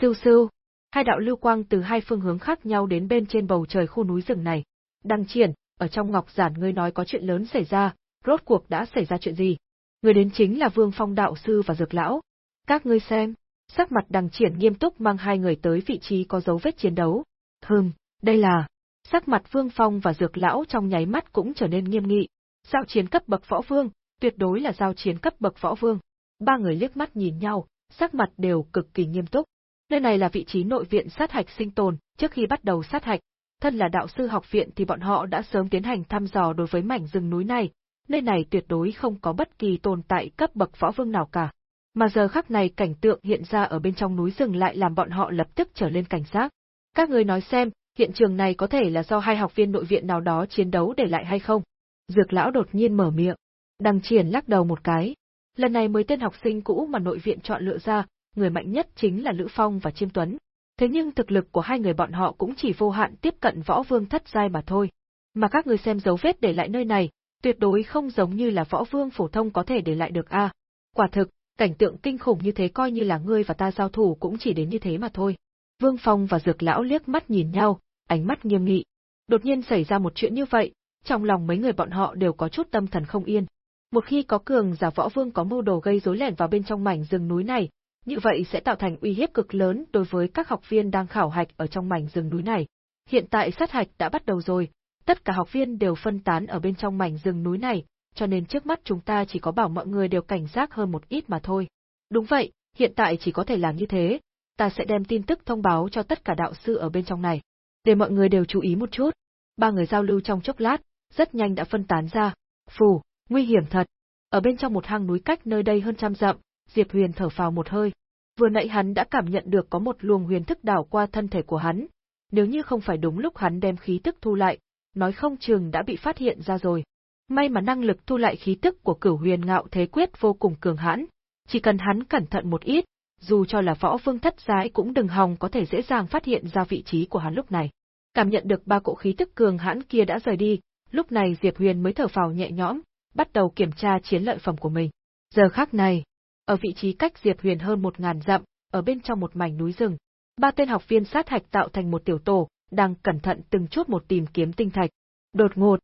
siêu siêu, hai đạo lưu quang từ hai phương hướng khác nhau đến bên trên bầu trời khu núi rừng này. Đăng triển, ở trong ngọc giản ngươi nói có chuyện lớn xảy ra, rốt cuộc đã xảy ra chuyện gì? Người đến chính là Vương Phong đạo sư và Dược lão. Các ngươi xem, sắc mặt đằng triển nghiêm túc mang hai người tới vị trí có dấu vết chiến đấu. Hừm, đây là... Sắc mặt Vương Phong và Dược lão trong nháy mắt cũng trở nên nghiêm nghị. Giao chiến cấp bậc võ vương, tuyệt đối là giao chiến cấp bậc võ vương. Ba người liếc mắt nhìn nhau, sắc mặt đều cực kỳ nghiêm túc. Nơi này là vị trí nội viện sát hạch sinh tồn, trước khi bắt đầu sát hạch, thân là đạo sư học viện thì bọn họ đã sớm tiến hành thăm dò đối với mảnh rừng núi này, nơi này tuyệt đối không có bất kỳ tồn tại cấp bậc võ vương nào cả. Mà giờ khắc này cảnh tượng hiện ra ở bên trong núi rừng lại làm bọn họ lập tức trở lên cảnh giác. Các người nói xem, hiện trường này có thể là do hai học viên nội viện nào đó chiến đấu để lại hay không? Dược lão đột nhiên mở miệng. Đằng triển lắc đầu một cái. Lần này mới tên học sinh cũ mà nội viện chọn lựa ra, người mạnh nhất chính là Lữ Phong và Chiêm Tuấn. Thế nhưng thực lực của hai người bọn họ cũng chỉ vô hạn tiếp cận võ vương thất giai mà thôi. Mà các người xem dấu vết để lại nơi này, tuyệt đối không giống như là võ vương phổ thông có thể để lại được a. Quả thực, cảnh tượng kinh khủng như thế coi như là ngươi và ta giao thủ cũng chỉ đến như thế mà thôi. Vương Phong và Dược Lão liếc mắt nhìn nhau, ánh mắt nghiêm nghị. Đột nhiên xảy ra một chuyện như vậy, trong lòng mấy người bọn họ đều có chút tâm thần không yên. Một khi có cường giả võ vương có mưu đồ gây rối lẻn vào bên trong mảnh rừng núi này, như vậy sẽ tạo thành uy hiếp cực lớn đối với các học viên đang khảo hạch ở trong mảnh rừng núi này. Hiện tại sát hạch đã bắt đầu rồi, tất cả học viên đều phân tán ở bên trong mảnh rừng núi này, cho nên trước mắt chúng ta chỉ có bảo mọi người đều cảnh giác hơn một ít mà thôi. Đúng vậy, hiện tại chỉ có thể làm như thế, ta sẽ đem tin tức thông báo cho tất cả đạo sư ở bên trong này, để mọi người đều chú ý một chút. Ba người giao lưu trong chốc lát, rất nhanh đã phân tán ra. Phù, nguy hiểm thật. Ở bên trong một hang núi cách nơi đây hơn trăm dặm, Diệp Huyền thở phào một hơi. Vừa nãy hắn đã cảm nhận được có một luồng huyền thức đảo qua thân thể của hắn. Nếu như không phải đúng lúc hắn đem khí tức thu lại, nói không chừng đã bị phát hiện ra rồi. May mà năng lực thu lại khí tức của cửu huyền ngạo thế quyết vô cùng cường hãn, chỉ cần hắn cẩn thận một ít, dù cho là võ vương thất giái cũng đừng hòng có thể dễ dàng phát hiện ra vị trí của hắn lúc này. Cảm nhận được ba cỗ khí tức cường hãn kia đã rời đi, lúc này Diệp Huyền mới thở phào nhẹ nhõm, bắt đầu kiểm tra chiến lợi phẩm của mình. Giờ khắc này, ở vị trí cách Diệp Huyền hơn một ngàn dặm, ở bên trong một mảnh núi rừng, ba tên học viên sát hạch tạo thành một tiểu tổ, đang cẩn thận từng chút một tìm kiếm tinh thạch. Đột ngột,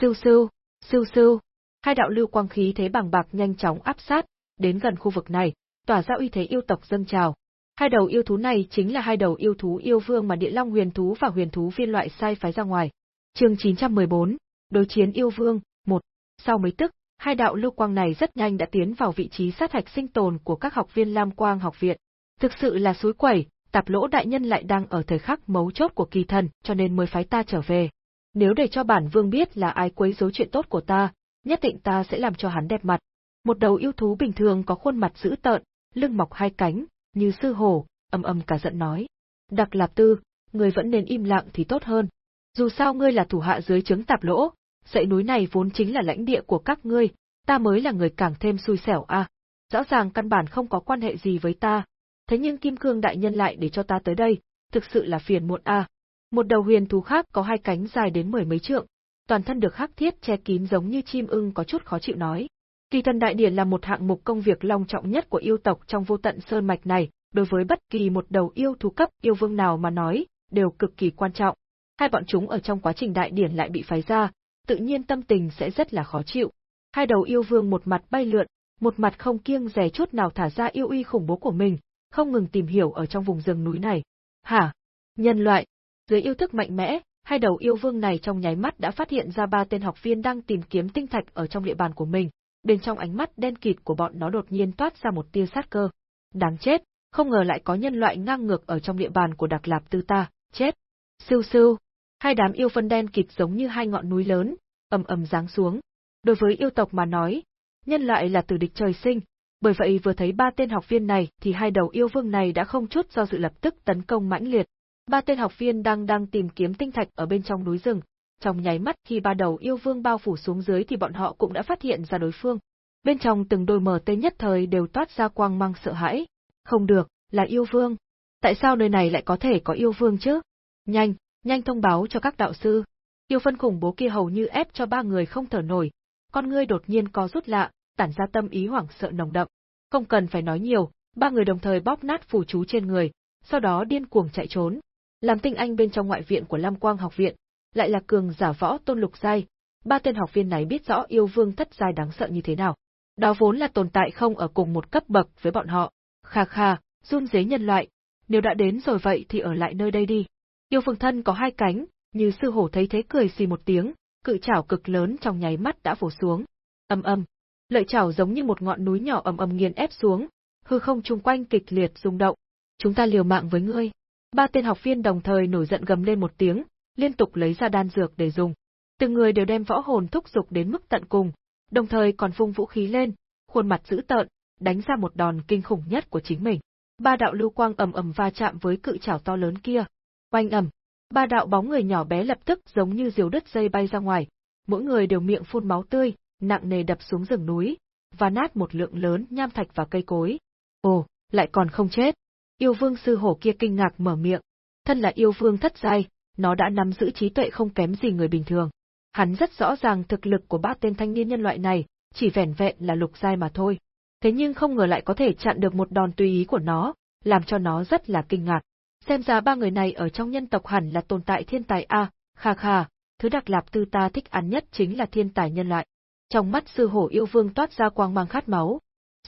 siêu siêu, siêu siêu, hai đạo lưu quang khí thế bằng bạc nhanh chóng áp sát, đến gần khu vực này, tỏa ra uy thế yêu tộc dâng trào. Hai đầu yêu thú này chính là hai đầu yêu thú yêu vương mà Địa Long huyền thú và huyền thú viên loại sai phái ra ngoài. Chương 914, đối chiến yêu vương, một. Sau mấy tức, hai đạo lưu quang này rất nhanh đã tiến vào vị trí sát hạch sinh tồn của các học viên Lam Quang học viện. Thực sự là suối quẩy, tạp lỗ đại nhân lại đang ở thời khắc mấu chốt của kỳ thần, cho nên mới phái ta trở về. Nếu để cho bản vương biết là ai quấy rối chuyện tốt của ta, nhất định ta sẽ làm cho hắn đẹp mặt. Một đầu yêu thú bình thường có khuôn mặt dữ tợn, lưng mọc hai cánh, như sư hổ, âm âm cả giận nói. Đặc Lạp Tư, ngươi vẫn nên im lặng thì tốt hơn. Dù sao ngươi là thủ hạ dưới trướng tạp lỗ, dãy núi này vốn chính là lãnh địa của các ngươi, ta mới là người càng thêm xui xẻo a. À. Rõ ràng căn bản không có quan hệ gì với ta, thế nhưng Kim Cương đại nhân lại để cho ta tới đây, thực sự là phiền muộn a. À. Một đầu huyền thú khác có hai cánh dài đến mười mấy trượng, toàn thân được hắc thiết che kín giống như chim ưng có chút khó chịu nói. Kỳ thần đại điển là một hạng mục công việc long trọng nhất của yêu tộc trong vô tận sơn mạch này, đối với bất kỳ một đầu yêu thú cấp yêu vương nào mà nói, đều cực kỳ quan trọng. Hai bọn chúng ở trong quá trình đại điển lại bị phái ra, tự nhiên tâm tình sẽ rất là khó chịu. Hai đầu yêu vương một mặt bay lượn, một mặt không kiêng dè chút nào thả ra yêu uy khủng bố của mình, không ngừng tìm hiểu ở trong vùng rừng núi này. Hả? Nhân loại? Dưới yêu thức mạnh mẽ, hai đầu yêu vương này trong nháy mắt đã phát hiện ra ba tên học viên đang tìm kiếm tinh thạch ở trong địa bàn của mình, bên trong ánh mắt đen kịt của bọn nó đột nhiên toát ra một tia sát cơ. Đáng chết, không ngờ lại có nhân loại ngang ngược ở trong địa bàn của Đặc Lạp Tư ta, chết. Sưu sưu, hai đám yêu phân đen kịt giống như hai ngọn núi lớn, ầm ầm giáng xuống. Đối với yêu tộc mà nói, nhân loại là tử địch trời sinh, bởi vậy vừa thấy ba tên học viên này thì hai đầu yêu vương này đã không chút do dự lập tức tấn công mãnh liệt. Ba tên học viên đang đang tìm kiếm tinh thạch ở bên trong núi rừng, trong nháy mắt khi ba đầu yêu vương bao phủ xuống dưới thì bọn họ cũng đã phát hiện ra đối phương. Bên trong từng đôi mờ tê nhất thời đều toát ra quang mang sợ hãi. Không được, là yêu vương. Tại sao nơi này lại có thể có yêu vương chứ? Nhanh, nhanh thông báo cho các đạo sư. Yêu phân khủng bố kia hầu như ép cho ba người không thở nổi. Con ngươi đột nhiên có rút lạ, tản ra tâm ý hoảng sợ nồng đậm. Không cần phải nói nhiều, ba người đồng thời bóp nát phù chú trên người, sau đó điên cuồng chạy trốn. Làm tinh anh bên trong ngoại viện của Lam Quang học viện, lại là cường giả võ tôn lục giai, ba tên học viên này biết rõ yêu vương thất giai đáng sợ như thế nào. Đó vốn là tồn tại không ở cùng một cấp bậc với bọn họ. Kha kha, run dế nhân loại, nếu đã đến rồi vậy thì ở lại nơi đây đi. Yêu phương thân có hai cánh, như sư hổ thấy thế cười xì một tiếng, cự chảo cực lớn trong nháy mắt đã vồ xuống. Âm âm, lợi chảo giống như một ngọn núi nhỏ ầm ầm nghiền ép xuống, hư không chung quanh kịch liệt rung động. Chúng ta liều mạng với ngươi. Ba tên học viên đồng thời nổi giận gầm lên một tiếng, liên tục lấy ra đan dược để dùng. Từng người đều đem võ hồn thúc dục đến mức tận cùng, đồng thời còn vung vũ khí lên, khuôn mặt dữ tợn, đánh ra một đòn kinh khủng nhất của chính mình. Ba đạo lưu quang ầm ầm va chạm với cự chảo to lớn kia. Oanh ầm, ba đạo bóng người nhỏ bé lập tức giống như diều đứt dây bay ra ngoài, mỗi người đều miệng phun máu tươi, nặng nề đập xuống rừng núi, và nát một lượng lớn nham thạch và cây cối. Ồ, lại còn không chết. Yêu vương sư hổ kia kinh ngạc mở miệng. Thân là yêu vương thất giai, nó đã nắm giữ trí tuệ không kém gì người bình thường. Hắn rất rõ ràng thực lực của ba tên thanh niên nhân loại này, chỉ vẻn vẹn là lục giai mà thôi. Thế nhưng không ngờ lại có thể chặn được một đòn tùy ý của nó, làm cho nó rất là kinh ngạc. Xem ra ba người này ở trong nhân tộc hẳn là tồn tại thiên tài A, Kha kha, thứ đặc lạp tư ta thích ăn nhất chính là thiên tài nhân loại. Trong mắt sư hổ yêu vương toát ra quang mang khát máu.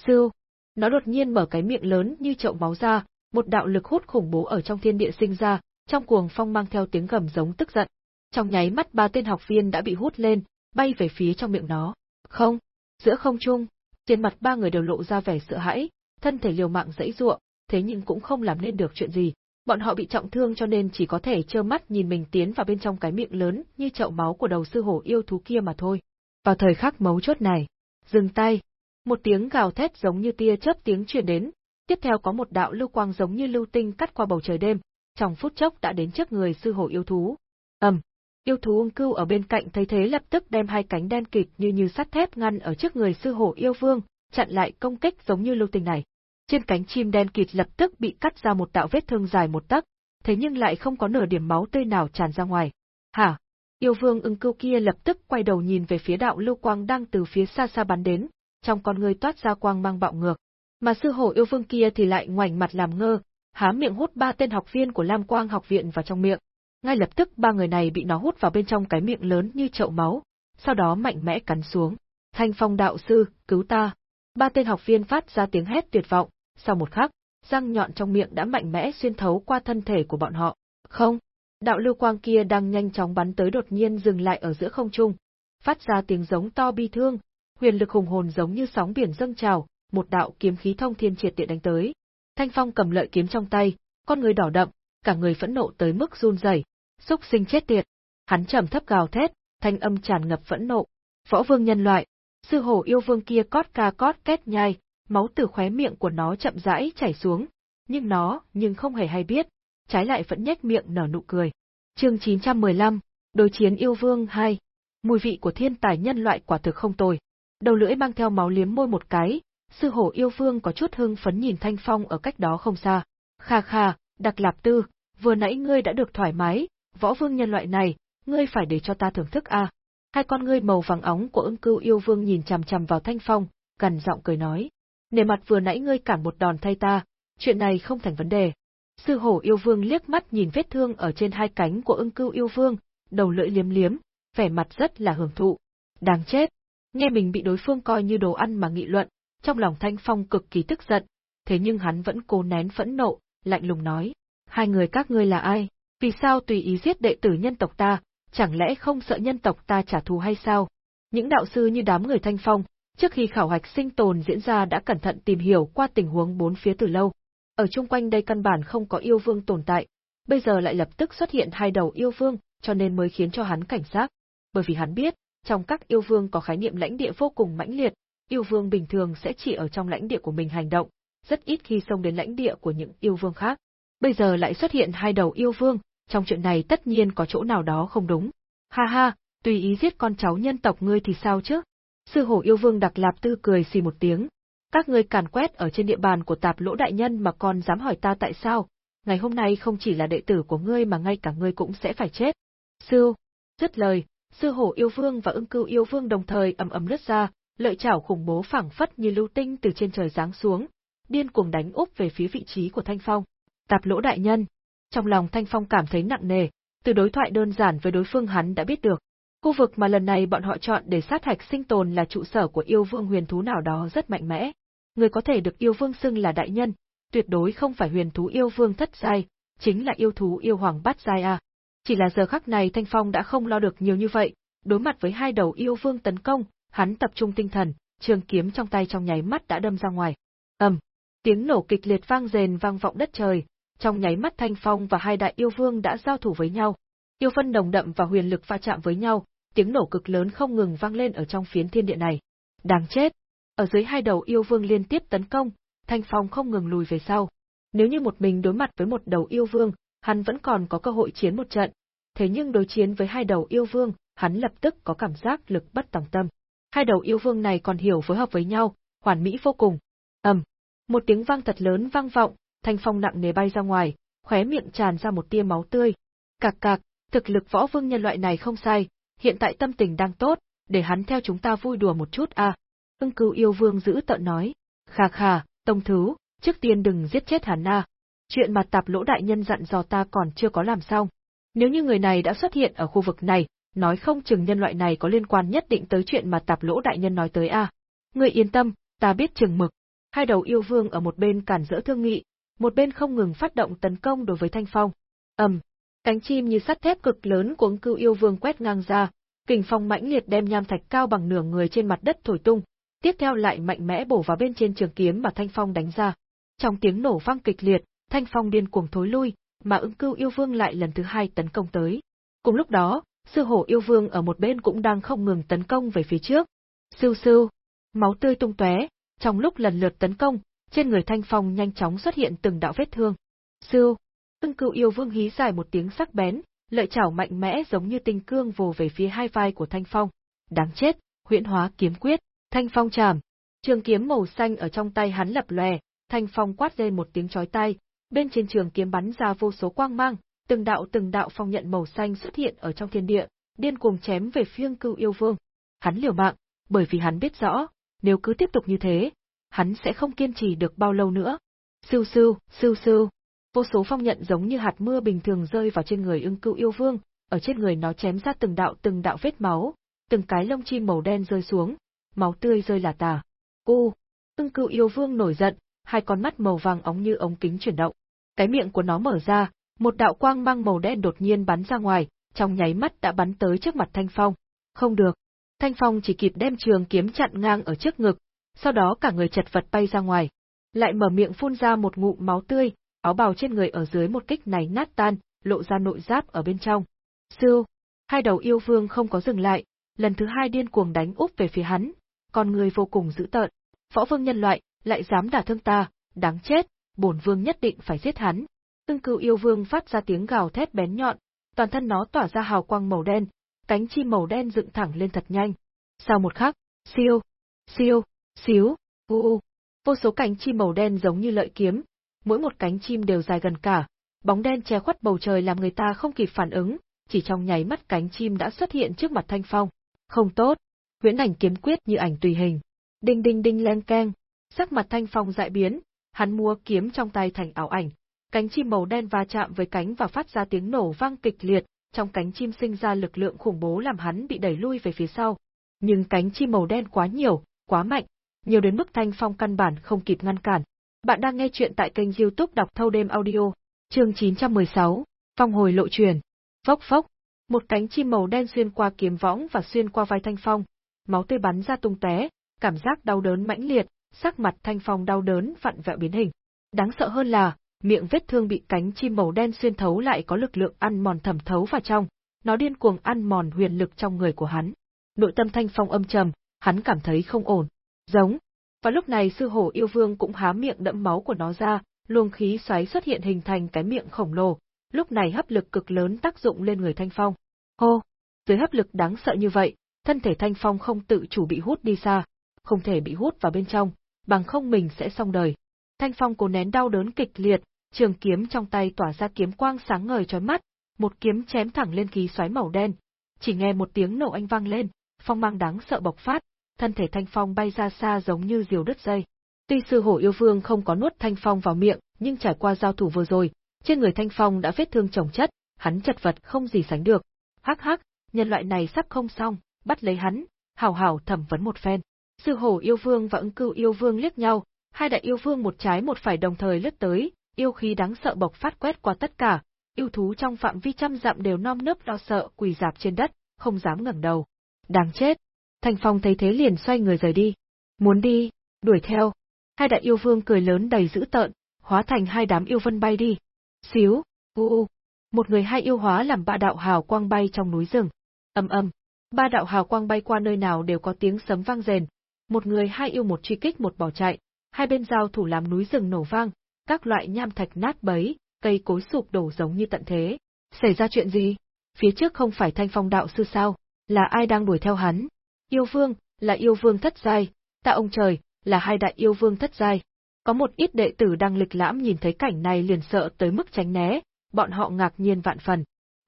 Sư, nó đột nhiên mở cái miệng lớn như chậu máu ra, một đạo lực hút khủng bố ở trong thiên địa sinh ra, trong cuồng phong mang theo tiếng gầm giống tức giận. Trong nháy mắt ba tên học viên đã bị hút lên, bay về phía trong miệng nó. Không, giữa không trung, trên mặt ba người đều lộ ra vẻ sợ hãi, thân thể liều mạng dãy giụa, thế nhưng cũng không làm nên được chuyện gì. Bọn họ bị trọng thương cho nên chỉ có thể trơ mắt nhìn mình tiến vào bên trong cái miệng lớn như chậu máu của đầu sư hổ yêu thú kia mà thôi. Vào thời khắc mấu chốt này, dừng tay, một tiếng gào thét giống như tia chớp tiếng truyền đến, tiếp theo có một đạo lưu quang giống như lưu tinh cắt qua bầu trời đêm, trong phút chốc đã đến trước người sư hổ yêu thú. Ầm, yêu thú ung cưu ở bên cạnh thấy thế lập tức đem hai cánh đen kịt như như sắt thép ngăn ở trước người sư hổ yêu vương, chặn lại công kích giống như lưu tinh này. Trên cánh chim đen kịt lập tức bị cắt ra một đạo vết thương dài một tấc, thế nhưng lại không có nửa điểm máu tươi nào tràn ra ngoài. Hả? Yêu vương ưng cưu kia lập tức quay đầu nhìn về phía đạo lưu quang đang từ phía xa xa bắn đến, trong con người toát ra quang mang bạo ngược. Mà sư hổ yêu vương kia thì lại ngoảnh mặt làm ngơ, há miệng hút ba tên học viên của Lam Quang học viện vào trong miệng. Ngay lập tức ba người này bị nó hút vào bên trong cái miệng lớn như chậu máu, sau đó mạnh mẽ cắn xuống. Thanh phong đạo sư, cứu ta. Ba tên học viên phát ra tiếng hét tuyệt vọng, sau một khắc, răng nhọn trong miệng đã mạnh mẽ xuyên thấu qua thân thể của bọn họ. Không, đạo lưu quang kia đang nhanh chóng bắn tới đột nhiên dừng lại ở giữa không trung, phát ra tiếng giống to bi thương, huyền lực hùng hồn giống như sóng biển dâng trào, một đạo kiếm khí thông thiên triệt địa đánh tới. Thanh Phong cầm lợi kiếm trong tay, con người đỏ đậm, cả người phẫn nộ tới mức run rẩy, xúc sinh chết tiệt. Hắn trầm thấp gào thét, thanh âm tràn ngập phẫn nộ. Võ vương nhân loại, sư hổ yêu vương kia cót ca cót két nhai, máu từ khóe miệng của nó chậm rãi chảy xuống, nhưng nó, nhưng không hề hay biết, trái lại vẫn nhếch miệng nở nụ cười. Chương 915, Đối chiến yêu vương 2. Mùi vị của thiên tài nhân loại quả thực không tồi. Đầu lưỡi mang theo máu liếm môi một cái, sư hổ yêu vương có chút hưng phấn nhìn Thanh Phong ở cách đó không xa. Kha kha, đặc lạp tư, vừa nãy ngươi đã được thoải mái, võ vương nhân loại này, ngươi phải để cho ta thưởng thức a. À. Hai con ngươi màu vàng óng của ưng cưu yêu vương nhìn chằm chằm vào Thanh Phong, gần giọng cười nói. Nề mặt vừa nãy ngươi cản một đòn thay ta, chuyện này không thành vấn đề. Sư hổ yêu vương liếc mắt nhìn vết thương ở trên hai cánh của ưng cưu yêu vương, đầu lưỡi liếm liếm, vẻ mặt rất là hưởng thụ. Đáng chết! Nghe mình bị đối phương coi như đồ ăn mà nghị luận, trong lòng Thanh Phong cực kỳ tức giận, thế nhưng hắn vẫn cố nén phẫn nộ, lạnh lùng nói. Hai người các ngươi là ai? Vì sao tùy ý giết đệ tử nhân tộc ta, chẳng lẽ không sợ nhân tộc ta trả thù hay sao? Những đạo sư như đám người Thanh Phong, trước khi khảo hạch sinh tồn diễn ra đã cẩn thận tìm hiểu qua tình huống bốn phía từ lâu. Ở chung quanh đây căn bản không có yêu vương tồn tại, bây giờ lại lập tức xuất hiện hai đầu yêu vương, cho nên mới khiến cho hắn cảnh giác. Bởi vì hắn biết, trong các yêu vương có khái niệm lãnh địa vô cùng mãnh liệt, yêu vương bình thường sẽ chỉ ở trong lãnh địa của mình hành động, rất ít khi xông đến lãnh địa của những yêu vương khác. Bây giờ lại xuất hiện hai đầu yêu vương, trong chuyện này tất nhiên có chỗ nào đó không đúng. Ha ha, tùy ý giết con cháu nhân tộc ngươi thì sao chứ? Sư hổ yêu vương đặc lạp tư cười xì một tiếng. Các ngươi càn quét ở trên địa bàn của tạp lỗ đại nhân mà còn dám hỏi ta tại sao? Ngày hôm nay không chỉ là đệ tử của ngươi mà ngay cả ngươi cũng sẽ phải chết. Sư, dứt lời, sư hổ yêu vương và ưng cưu yêu vương đồng thời ầm ầm lướt ra, lợi chảo khủng bố phảng phất như lưu tinh từ trên trời giáng xuống, điên cuồng đánh úp về phía vị trí của Thanh Phong. Tạp lỗ đại nhân. Trong lòng Thanh Phong cảm thấy nặng nề, từ đối thoại đơn giản với đối phương hắn đã biết được. Khu vực mà lần này bọn họ chọn để sát hạch sinh tồn là trụ sở của yêu vương huyền thú nào đó rất mạnh mẽ. Người có thể được yêu vương xưng là đại nhân, tuyệt đối không phải huyền thú yêu vương thất giai, chính là yêu thú yêu hoàng bát giai à? Chỉ là giờ khắc này Thanh Phong đã không lo được nhiều như vậy, đối mặt với hai đầu yêu vương tấn công, hắn tập trung tinh thần, trường kiếm trong tay trong nháy mắt đã đâm ra ngoài. ầm, tiếng nổ kịch liệt vang rền vang vọng đất trời, trong nháy mắt Thanh Phong và hai đại yêu vương đã giao thủ với nhau. Yêu phân đồng đậm và huyền lực va chạm với nhau, tiếng nổ cực lớn không ngừng vang lên ở trong phiến thiên địa này. Đáng chết! Ở dưới hai đầu yêu vương liên tiếp tấn công, Thanh Phong không ngừng lùi về sau. Nếu như một mình đối mặt với một đầu yêu vương, hắn vẫn còn có cơ hội chiến một trận. Thế nhưng đối chiến với hai đầu yêu vương, hắn lập tức có cảm giác lực bất tòng tâm. Hai đầu yêu vương này còn hiểu phối hợp với nhau, hoàn mỹ vô cùng. ầm, một tiếng vang thật lớn vang vọng, thanh phong nặng nề bay ra ngoài, khóe miệng tràn ra một tia máu tươi. Cạc cạc, thực lực võ vương nhân loại này không sai, hiện tại tâm tình đang tốt, để hắn theo chúng ta vui đùa một chút à. Ưng cưu yêu vương giữ tợn nói. Khà khà, tông thứ, trước tiên đừng giết chết hắn Na. Chuyện mà tạp lỗ đại nhân dặn dò ta còn chưa có làm xong. Nếu như người này đã xuất hiện ở khu vực này, nói không chừng nhân loại này có liên quan nhất định tới chuyện mà tạp lỗ đại nhân nói tới a. À. Người yên tâm, ta biết chừng mực. Hai đầu yêu vương ở một bên cản rỡ thương nghị, một bên không ngừng phát động tấn công đối với Thanh Phong. ầm, cánh chim như sắt thép cực lớn của ứng cưu yêu vương quét ngang ra, kình phong mãnh liệt đem nham thạch cao bằng nửa người trên mặt đất thổi tung, tiếp theo lại mạnh mẽ bổ vào bên trên trường kiếm mà Thanh Phong đánh ra. Trong tiếng nổ vang kịch liệt, Thanh Phong điên cuồng thối lui, mà ứng cưu yêu vương lại lần thứ hai tấn công tới. Cùng lúc đó, sư hổ yêu vương ở một bên cũng đang không ngừng tấn công về phía trước. Sưu sưu, máu tươi tung tóe, trong lúc lần lượt tấn công, trên người Thanh Phong nhanh chóng xuất hiện từng đạo vết thương. Sưu, ứng cưu yêu vương hí dài một tiếng sắc bén, lợi chảo mạnh mẽ giống như tinh cương vồ về phía hai vai của Thanh Phong. Đáng chết, huyễn hóa kiếm quyết, Thanh Phong chạm. Trường kiếm màu xanh ở trong tay hắn lập lòe, Thanh Phong quát lên một tiếng chói tai, bên trên trường kiếm bắn ra vô số quang mang, từng đạo từng đạo phong nhận màu xanh xuất hiện ở trong thiên địa, điên cuồng chém về phiêng cưu yêu vương. Hắn liều mạng, bởi vì hắn biết rõ, nếu cứ tiếp tục như thế, hắn sẽ không kiên trì được bao lâu nữa. Sưu sưu, sưu sưu. Vô số phong nhận giống như hạt mưa bình thường rơi vào trên người ưng cưu yêu vương, ở trên người nó chém ra từng đạo từng đạo vết máu, từng cái lông chim màu đen rơi xuống, máu tươi rơi là tả. U, ưng cựu yêu vương nổi giận, hai con mắt màu vàng óng như ống kính chuyển động. Cái miệng của nó mở ra, một đạo quang mang màu đen đột nhiên bắn ra ngoài, trong nháy mắt đã bắn tới trước mặt Thanh Phong. Không được. Thanh Phong chỉ kịp đem trường kiếm chặn ngang ở trước ngực, sau đó cả người chật vật bay ra ngoài. Lại mở miệng phun ra một ngụm máu tươi, áo bào trên người ở dưới một kích này nát tan, lộ ra nội giáp ở bên trong. Sưu, hai đầu yêu vương không có dừng lại, lần thứ hai điên cuồng đánh úp về phía hắn, con người vô cùng dữ tợn. Võ vương nhân loại, lại dám đả thương ta, đáng chết, bổn vương nhất định phải giết hắn. Tương cựu yêu vương phát ra tiếng gào thét bén nhọn, toàn thân nó tỏa ra hào quang màu đen, cánh chim màu đen dựng thẳng lên thật nhanh. Sau một khắc, siêu, siêu, xíu, u u, vô số cánh chim màu đen giống như lợi kiếm, mỗi một cánh chim đều dài gần cả, bóng đen che khuất bầu trời làm người ta không kịp phản ứng, chỉ trong nháy mắt cánh chim đã xuất hiện trước mặt Thanh Phong. Không tốt, huyễn ảnh kiếm quyết như ảnh tùy hình. Đinh đinh đinh len keng, sắc mặt Thanh Phong dại biến, hắn mua kiếm trong tay thành ảo ảnh, cánh chim màu đen va chạm với cánh và phát ra tiếng nổ vang kịch liệt, trong cánh chim sinh ra lực lượng khủng bố làm hắn bị đẩy lui về phía sau. Nhưng cánh chim màu đen quá nhiều, quá mạnh, nhiều đến mức Thanh Phong căn bản không kịp ngăn cản. Bạn đang nghe chuyện tại kênh youtube đọc thâu đêm audio, chương 916, Phong hồi lộ truyền. Phốc phốc, một cánh chim màu đen xuyên qua kiếm võng và xuyên qua vai Thanh Phong. Máu tươi bắn ra tung tóe, cảm giác đau đớn mãnh liệt, sắc mặt Thanh Phong đau đớn vặn vẹo biến hình. Đáng sợ hơn là, miệng vết thương bị cánh chim màu đen xuyên thấu lại có lực lượng ăn mòn thẩm thấu vào trong, nó điên cuồng ăn mòn huyền lực trong người của hắn. Nội tâm Thanh Phong âm trầm, hắn cảm thấy không ổn. Giống. Và lúc này sư hổ yêu vương cũng há miệng đẫm máu của nó ra, luồng khí xoáy xuất hiện hình thành cái miệng khổng lồ, lúc này hấp lực cực lớn tác dụng lên người Thanh Phong. Hô! Dưới hấp lực đáng sợ như vậy, thân thể Thanh Phong không tự chủ bị hút đi xa, không thể bị hút vào bên trong, bằng không mình sẽ xong đời. Thanh Phong cố nén đau đớn kịch liệt, trường kiếm trong tay tỏa ra kiếm quang sáng ngời chói mắt, một kiếm chém thẳng lên khí xoáy màu đen. Chỉ nghe một tiếng nổ anh vang lên, phong mang đáng sợ bộc phát, thân thể Thanh Phong bay ra xa giống như diều đứt dây. Tuy sư hổ yêu vương không có nuốt Thanh Phong vào miệng, nhưng trải qua giao thủ vừa rồi, trên người Thanh Phong đã vết thương chồng chất, hắn chật vật không gì sánh được. Hắc hắc, nhân loại này sắp không xong, bắt lấy hắn, hào hào thẩm vấn một phen. Sư hổ yêu vương và ứng cưu yêu vương liếc nhau, hai đại yêu vương một trái một phải đồng thời lướt tới, yêu khí đáng sợ bộc phát quét qua tất cả, yêu thú trong phạm vi trăm dặm đều non nớp lo sợ quỳ dạp trên đất, không dám ngẩng đầu. Đáng chết, thành Phong thấy thế liền xoay người rời đi. Muốn đi, đuổi theo. Hai đại yêu vương cười lớn đầy dữ tợn, hóa thành hai đám yêu vân bay đi. Xíu, u u. Một người hai yêu hóa làm bạ đạo hào quang bay trong núi rừng. Âm âm. Ba đạo hào quang bay qua nơi nào đều có tiếng sấm vang rền. Một người hai yêu một truy kích một bỏ chạy. Hai bên giao thủ làm núi rừng nổ vang, các loại nham thạch nát bấy, cây cối sụp đổ giống như tận thế. Xảy ra chuyện gì? Phía trước không phải thanh phong đạo sư sao? Là ai đang đuổi theo hắn? Yêu vương, là yêu vương thất giai, tạ ông trời, là hai đại yêu vương thất giai. Có một ít đệ tử đang lịch lãm nhìn thấy cảnh này liền sợ tới mức tránh né, bọn họ ngạc nhiên vạn phần.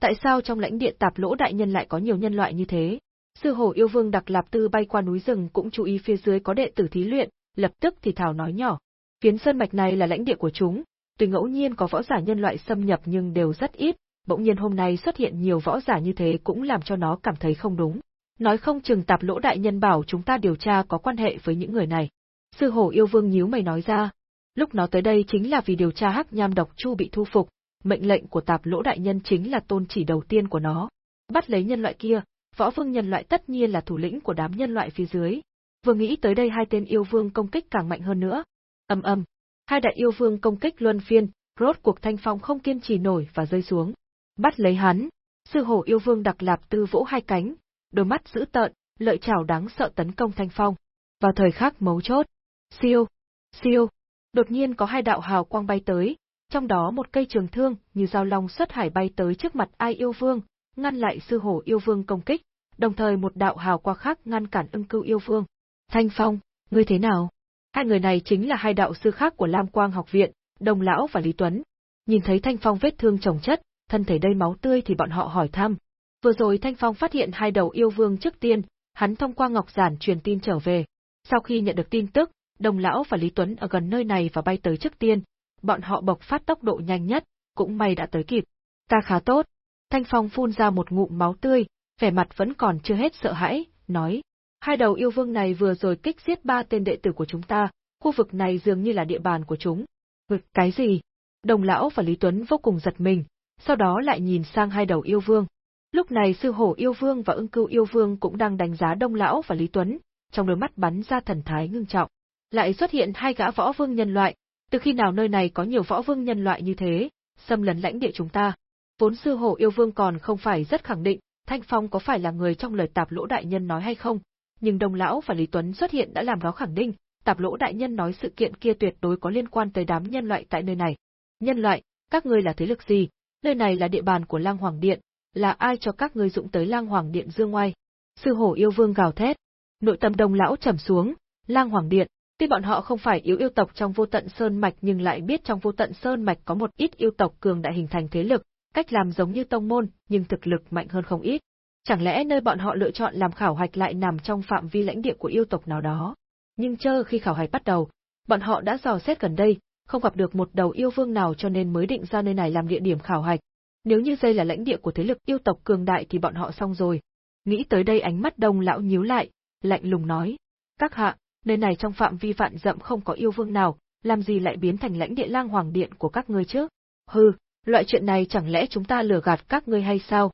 Tại sao trong lãnh địa tạp lỗ đại nhân lại có nhiều nhân loại như thế? Sư hổ yêu vương đặc lạp tư bay qua núi rừng cũng chú ý phía dưới có đệ tử thí luyện, lập tức thì thảo nói nhỏ. Phiến sơn mạch này là lãnh địa của chúng, tuy ngẫu nhiên có võ giả nhân loại xâm nhập nhưng đều rất ít, bỗng nhiên hôm nay xuất hiện nhiều võ giả như thế cũng làm cho nó cảm thấy không đúng. Nói không chừng tạp lỗ đại nhân bảo chúng ta điều tra có quan hệ với những người này. Sư hổ yêu vương nhíu mày nói ra. Lúc nó tới đây chính là vì điều tra hắc nham độc chu bị thu phục, mệnh lệnh của tạp lỗ đại nhân chính là tôn chỉ đầu tiên của nó. Bắt lấy nhân loại kia, võ vương nhân loại tất nhiên là thủ lĩnh của đám nhân loại phía dưới. Vừa nghĩ tới đây hai tên yêu vương công kích càng mạnh hơn nữa. Âm âm, hai đại yêu vương công kích luân phiên, rốt cuộc thanh phong không kiên trì nổi và rơi xuống. Bắt lấy hắn, sư hổ yêu vương đặc lạp tư vỗ hai cánh, đôi mắt dữ tợn, lợi chảo đáng sợ tấn công thanh phong. Vào thời khắc mấu chốt, siêu, siêu, đột nhiên có hai đạo hào quang bay tới, trong đó một cây trường thương như dao long xuất hải bay tới trước mặt ai yêu vương, ngăn lại sư hổ yêu vương công kích, đồng thời một đạo hào qua khác ngăn cản ưng cưu yêu vương. Thanh Phong, ngươi thế nào? Hai người này chính là hai đạo sư khác của Lam Quang học viện, Đồng Lão và Lý Tuấn. Nhìn thấy Thanh Phong vết thương chồng chất, thân thể đầy máu tươi thì bọn họ hỏi thăm. Vừa rồi Thanh Phong phát hiện hai đầu yêu vương trước tiên, hắn thông qua Ngọc Giản truyền tin trở về. Sau khi nhận được tin tức, Đồng Lão và Lý Tuấn ở gần nơi này và bay tới trước tiên, bọn họ bộc phát tốc độ nhanh nhất, cũng may đã tới kịp. Ta khá tốt. Thanh Phong phun ra một ngụm máu tươi, vẻ mặt vẫn còn chưa hết sợ hãi, nói. Hai đầu yêu vương này vừa rồi kích giết ba tên đệ tử của chúng ta, khu vực này dường như là địa bàn của chúng. Vực cái gì? Đồng lão và Lý Tuấn vô cùng giật mình, sau đó lại nhìn sang hai đầu yêu vương. Lúc này sư hổ yêu vương và ưng cưu yêu vương cũng đang đánh giá đông lão và Lý Tuấn, trong đôi mắt bắn ra thần thái ngưng trọng. Lại xuất hiện hai gã võ vương nhân loại, từ khi nào nơi này có nhiều võ vương nhân loại như thế, xâm lấn lãnh địa chúng ta. Vốn sư hổ yêu vương còn không phải rất khẳng định, Thanh Phong có phải là người trong lời tạp lỗ đại nhân nói hay không, nhưng Đông Lão và Lý Tuấn xuất hiện đã làm nó khẳng định, tạp lỗ đại nhân nói sự kiện kia tuyệt đối có liên quan tới đám nhân loại tại nơi này. Nhân loại, các ngươi là thế lực gì? Nơi này là địa bàn của Lang Hoàng Điện, là ai cho các ngươi dụng tới Lang Hoàng Điện dương ngoài? Sư hổ yêu vương gào thét. Nội tâm Đông Lão trầm xuống, Lang Hoàng Điện, Tuy bọn họ không phải yếu yêu tộc trong vô tận sơn mạch nhưng lại biết trong vô tận sơn mạch có một ít yêu tộc cường đại hình thành thế lực, cách làm giống như tông môn, nhưng thực lực mạnh hơn không ít. Chẳng lẽ nơi bọn họ lựa chọn làm khảo hạch lại nằm trong phạm vi lãnh địa của yêu tộc nào đó? Nhưng chờ khi khảo hạch bắt đầu, bọn họ đã dò xét gần đây, không gặp được một đầu yêu vương nào cho nên mới định ra nơi này làm địa điểm khảo hạch. Nếu như đây là lãnh địa của thế lực yêu tộc cường đại thì bọn họ xong rồi. Nghĩ tới đây ánh mắt đông lão nhíu lại, lạnh lùng nói. Các hạ, nơi này trong phạm vi vạn dặm không có yêu vương nào, làm gì lại biến thành lãnh địa lang hoàng điện của các ngươi chứ? Hừ, loại chuyện này chẳng lẽ chúng ta lừa gạt các ngươi hay sao?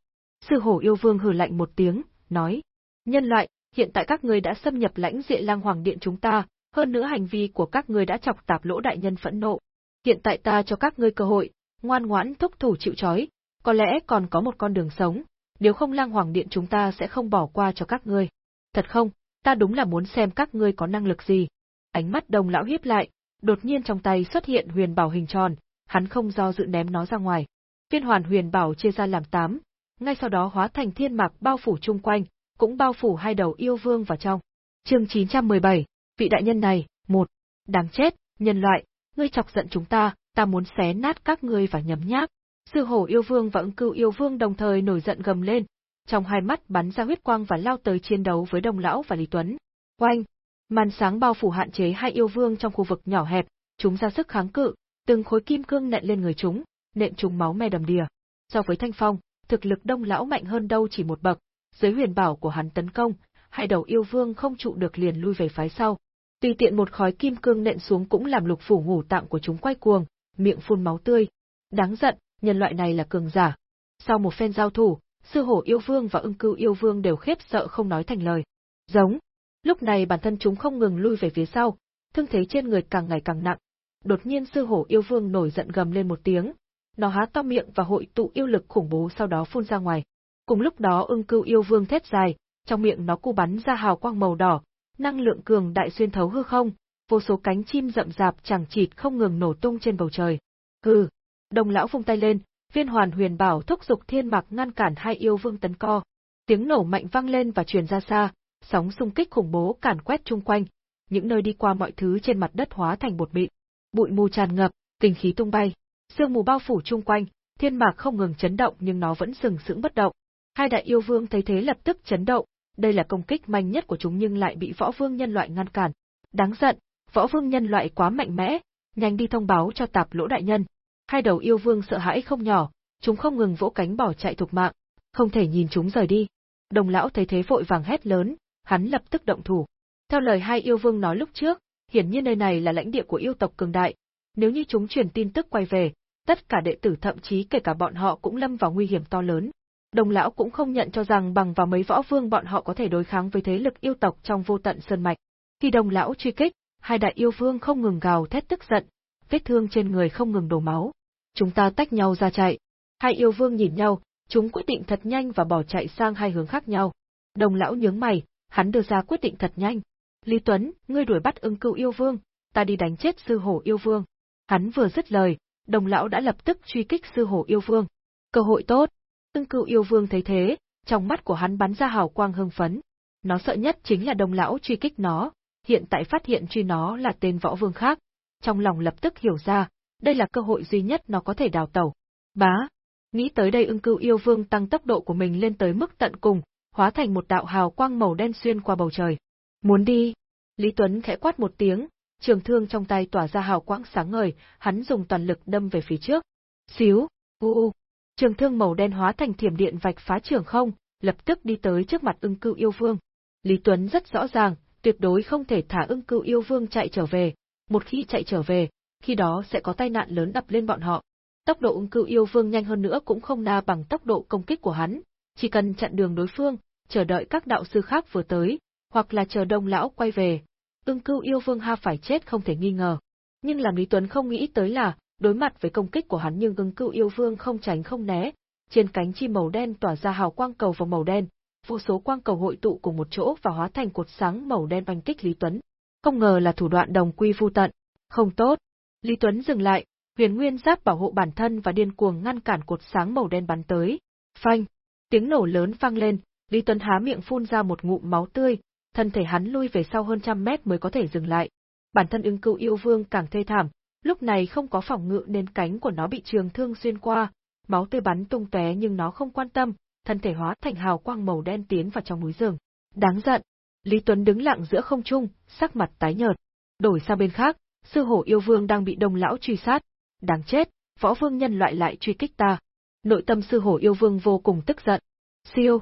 Sư hổ yêu vương hừ lạnh một tiếng, nói. Nhân loại, hiện tại các ngươi đã xâm nhập lãnh địa lang hoàng điện chúng ta, hơn nữa hành vi của các ngươi đã chọc tạp lỗ đại nhân phẫn nộ. Hiện tại ta cho các ngươi cơ hội, ngoan ngoãn thúc thủ chịu trói, có lẽ còn có một con đường sống, nếu không lang hoàng điện chúng ta sẽ không bỏ qua cho các ngươi. Thật không, ta đúng là muốn xem các ngươi có năng lực gì. Ánh mắt đồng lão hiếp lại, đột nhiên trong tay xuất hiện huyền bảo hình tròn, hắn không do dự ném nó ra ngoài. Viên hoàn huyền bảo chia ra làm tám, ngay sau đó hóa thành thiên mạc bao phủ chung quanh, cũng bao phủ hai đầu yêu vương vào trong. Chương 917, vị đại nhân này, một, đáng chết, nhân loại, ngươi chọc giận chúng ta, ta muốn xé nát các ngươi và nhấm nháp. Sư hổ yêu vương và ưng cưu yêu vương đồng thời nổi giận gầm lên, trong hai mắt bắn ra huyết quang và lao tới chiến đấu với Đông lão và Lý Tuấn. Oanh! Màn sáng bao phủ hạn chế hai yêu vương trong khu vực nhỏ hẹp, chúng ra sức kháng cự, từng khối kim cương nện lên người chúng, nện chúng máu me đầm đìa. So với Thanh Phong, thực lực Đông lão mạnh hơn đâu chỉ một bậc, dưới huyền bảo của hắn tấn công, hai đầu yêu vương không trụ được liền lui về phái sau. Tùy tiện một khói kim cương nện xuống cũng làm lục phủ ngủ tạng của chúng quay cuồng, miệng phun máu tươi. Đáng giận, nhân loại này là cường giả. Sau một phen giao thủ, sư hổ yêu vương và ưng cưu yêu vương đều khiếp sợ không nói thành lời. Giống. Lúc này bản thân chúng không ngừng lui về phía sau, thương thế trên người càng ngày càng nặng. Đột nhiên sư hổ yêu vương nổi giận gầm lên một tiếng, nó há to miệng và hội tụ yêu lực khủng bố sau đó phun ra ngoài. Cùng lúc đó ưng cưu yêu vương thét dài, trong miệng nó cu bắn ra hào quang màu đỏ, năng lượng cường đại xuyên thấu hư không, vô số cánh chim rậm rạp chẳng chịt không ngừng nổ tung trên bầu trời. Hừ, đồng lão vung tay lên, viên hoàn huyền bảo thúc giục thiên mạc ngăn cản hai yêu vương tấn co. Tiếng nổ mạnh vang lên và truyền ra xa, sóng xung kích khủng bố càn quét chung quanh, những nơi đi qua mọi thứ trên mặt đất hóa thành bột mịn. Bụi mù tràn ngập, kinh khí tung bay, sương mù bao phủ chung quanh, thiên mạc không ngừng chấn động nhưng nó vẫn sừng sững bất động. Hai đại yêu vương thấy thế lập tức chấn động, đây là công kích mạnh nhất của chúng nhưng lại bị võ vương nhân loại ngăn cản. Đáng giận, võ vương nhân loại quá mạnh mẽ, nhanh đi thông báo cho tạp lỗ đại nhân, hai đầu yêu vương sợ hãi không nhỏ, chúng không ngừng vỗ cánh bỏ chạy thục mạng, không thể nhìn chúng rời đi. Đồng lão thấy thế vội vàng hét lớn, hắn lập tức động thủ. Theo lời hai yêu vương nói lúc trước, hiển nhiên nơi này là lãnh địa của yêu tộc cường đại, nếu như chúng truyền tin tức quay về, tất cả đệ tử thậm chí kể cả bọn họ cũng lâm vào nguy hiểm to lớn. Đồng lão cũng không nhận cho rằng bằng vào mấy võ vương bọn họ có thể đối kháng với thế lực yêu tộc trong vô tận sơn mạch. Khi đồng lão truy kích, hai đại yêu vương không ngừng gào thét tức giận, vết thương trên người không ngừng đổ máu. Chúng ta tách nhau ra chạy. Hai yêu vương nhìn nhau, chúng quyết định thật nhanh và bỏ chạy sang hai hướng khác nhau. Đồng lão nhướng mày, hắn đưa ra quyết định thật nhanh. Lý Tuấn, ngươi đuổi bắt ưng cưu yêu vương, ta đi đánh chết sư hổ yêu vương. Hắn vừa dứt lời, đồng lão đã lập tức truy kích sư hổ yêu vương. Cơ hội tốt. Ưng cưu yêu vương thấy thế, trong mắt của hắn bắn ra hào quang hưng phấn. Nó sợ nhất chính là đồng lão truy kích nó, hiện tại phát hiện truy nó là tên võ vương khác. Trong lòng lập tức hiểu ra, đây là cơ hội duy nhất nó có thể đào tẩu. Bá, Nghĩ tới đây ưng cưu yêu vương tăng tốc độ của mình lên tới mức tận cùng, hóa thành một đạo hào quang màu đen xuyên qua bầu trời. Muốn đi? Lý Tuấn khẽ quát một tiếng, trường thương trong tay tỏa ra hào quang sáng ngời, hắn dùng toàn lực đâm về phía trước. Xíu, u u. Trường thương màu đen hóa thành thiểm điện vạch phá trường không, lập tức đi tới trước mặt ưng cưu yêu vương. Lý Tuấn rất rõ ràng, tuyệt đối không thể thả ưng cưu yêu vương chạy trở về, một khi chạy trở về, khi đó sẽ có tai nạn lớn đập lên bọn họ. Tốc độ ung cưu yêu vương nhanh hơn nữa cũng không na bằng tốc độ công kích của hắn, chỉ cần chặn đường đối phương, chờ đợi các đạo sư khác vừa tới, hoặc là chờ đông lão quay về. Ưng cưu yêu vương ha phải chết không thể nghi ngờ. Nhưng làm Lý Tuấn không nghĩ tới là, đối mặt với công kích của hắn nhưng ưng cưu yêu vương không tránh không né, trên cánh chim màu đen tỏa ra hào quang cầu vào màu đen, vô số quang cầu hội tụ cùng một chỗ và hóa thành cột sáng màu đen banh kích Lý Tuấn. Không ngờ là thủ đoạn đồng quy vu tận. Không tốt. Lý Tuấn dừng lại, huyền nguyên giáp bảo hộ bản thân và điên cuồng ngăn cản cột sáng màu đen bắn tới. Phanh! Tiếng nổ lớn vang lên, Lý Tuấn há miệng phun ra một ngụm máu tươi, thân thể hắn lui về sau hơn trăm mét mới có thể dừng lại. Bản thân ưng cựu yêu vương càng thê thảm, lúc này không có phòng ngự nên cánh của nó bị trường thương xuyên qua, máu tươi bắn tung tóe nhưng nó không quan tâm, thân thể hóa thành hào quang màu đen tiến vào trong núi rừng. Đáng giận! Lý Tuấn đứng lặng giữa không trung, sắc mặt tái nhợt. Đổi sang bên khác, sư hổ yêu vương đang bị đông lão truy sát, đáng chết, võ vương nhân loại lại truy kích ta. Nội tâm sư hổ yêu vương vô cùng tức giận. Siêu,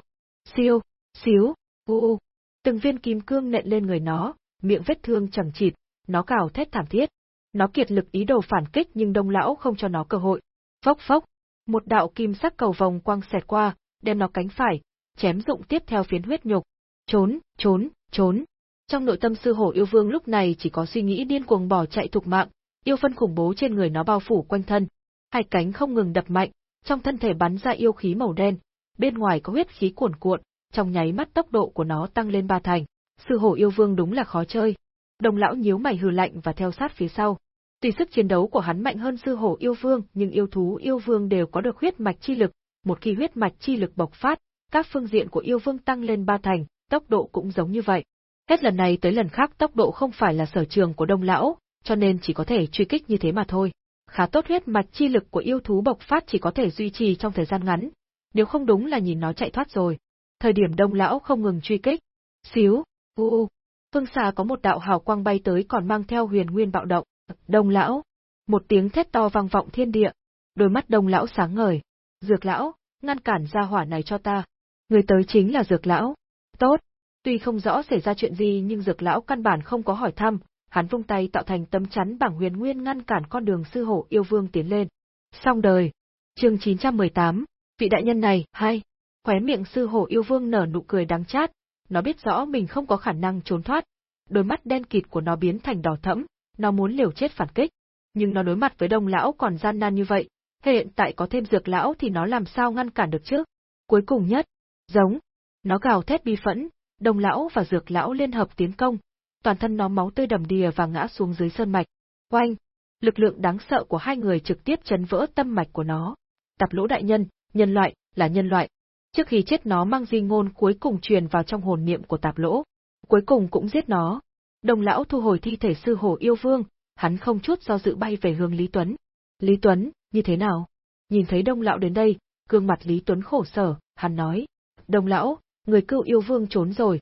siêu, xíu, u u. Từng viên kim cương nện lên người nó, miệng vết thương chẳng chịt, nó cào thét thảm thiết. Nó kiệt lực ý đồ phản kích nhưng đông lão không cho nó cơ hội. Phốc phốc, một đạo kim sắc cầu vòng quang xẹt qua, đem nó cánh phải, chém dụng tiếp theo phiến huyết nhục. Trốn, trốn, trốn. Trong nội tâm sư hổ yêu vương lúc này chỉ có suy nghĩ điên cuồng bỏ chạy thục mạng, yêu phân khủng bố trên người nó bao phủ quanh thân, hai cánh không ngừng đập mạnh, trong thân thể bắn ra yêu khí màu đen, bên ngoài có huyết khí cuồn cuộn, trong nháy mắt tốc độ của nó tăng lên ba thành. Sư hổ yêu vương đúng là khó chơi. Đồng lão nhíu mày hừ lạnh và theo sát phía sau. Tuy sức chiến đấu của hắn mạnh hơn sư hổ yêu vương, nhưng yêu thú yêu vương đều có được huyết mạch chi lực, một khi huyết mạch chi lực bộc phát, các phương diện của yêu vương tăng lên ba thành, tốc độ cũng giống như vậy. Hết lần này tới lần khác tốc độ không phải là sở trường của đông lão, cho nên chỉ có thể truy kích như thế mà thôi. Khá tốt huyết mạch chi lực của yêu thú bộc phát chỉ có thể duy trì trong thời gian ngắn, nếu không đúng là nhìn nó chạy thoát rồi. Thời điểm đông lão không ngừng truy kích. Xíu, u u. Phương xa có một đạo hào quang bay tới còn mang theo huyền nguyên bạo động. Đông lão. Một tiếng thét to vang vọng thiên địa. Đôi mắt đông lão sáng ngời. Dược lão, ngăn cản ra hỏa này cho ta. Người tới chính là dược lão. Tốt. Tuy không rõ xảy ra chuyện gì nhưng dược lão căn bản không có hỏi thăm, hắn vung tay tạo thành tấm chắn bảng huyền nguyên ngăn cản con đường sư hổ yêu vương tiến lên. Xong đời. Chương 918, vị đại nhân này, hay. Khóe miệng sư hổ yêu vương nở nụ cười đáng chát, nó biết rõ mình không có khả năng trốn thoát. Đôi mắt đen kịt của nó biến thành đỏ thẫm, nó muốn liều chết phản kích. Nhưng nó đối mặt với đông lão còn gian nan như vậy, hiện tại có thêm dược lão thì nó làm sao ngăn cản được chứ? Cuối cùng nhất, giống, nó gào thét bi phẫn, đồng lão và dược lão liên hợp tiến công, toàn thân nó máu tươi đầm đìa và ngã xuống dưới sơn mạch. Oanh! Lực lượng đáng sợ của hai người trực tiếp chấn vỡ tâm mạch của nó. Tạp lỗ đại nhân, nhân loại, là nhân loại. Trước khi chết nó mang di ngôn cuối cùng truyền vào trong hồn niệm của tạp lỗ. Cuối cùng cũng giết nó. Đồng lão thu hồi thi thể sư hổ yêu vương, hắn không chút do dự bay về hướng Lý Tuấn. Lý Tuấn, như thế nào? Nhìn thấy đông lão đến đây, gương mặt Lý Tuấn khổ sở, hắn nói. Đông lão, người cựu yêu vương trốn rồi.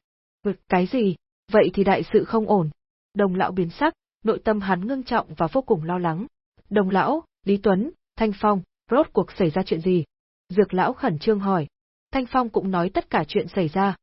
Cái gì? Vậy thì đại sự không ổn. Đồng lão biến sắc, nội tâm hắn ngưng trọng và vô cùng lo lắng. Đồng lão, Lý Tuấn, Thanh Phong, Rốt cuộc xảy ra chuyện gì? Dược lão khẩn trương hỏi. Thanh Phong cũng nói tất cả chuyện xảy ra.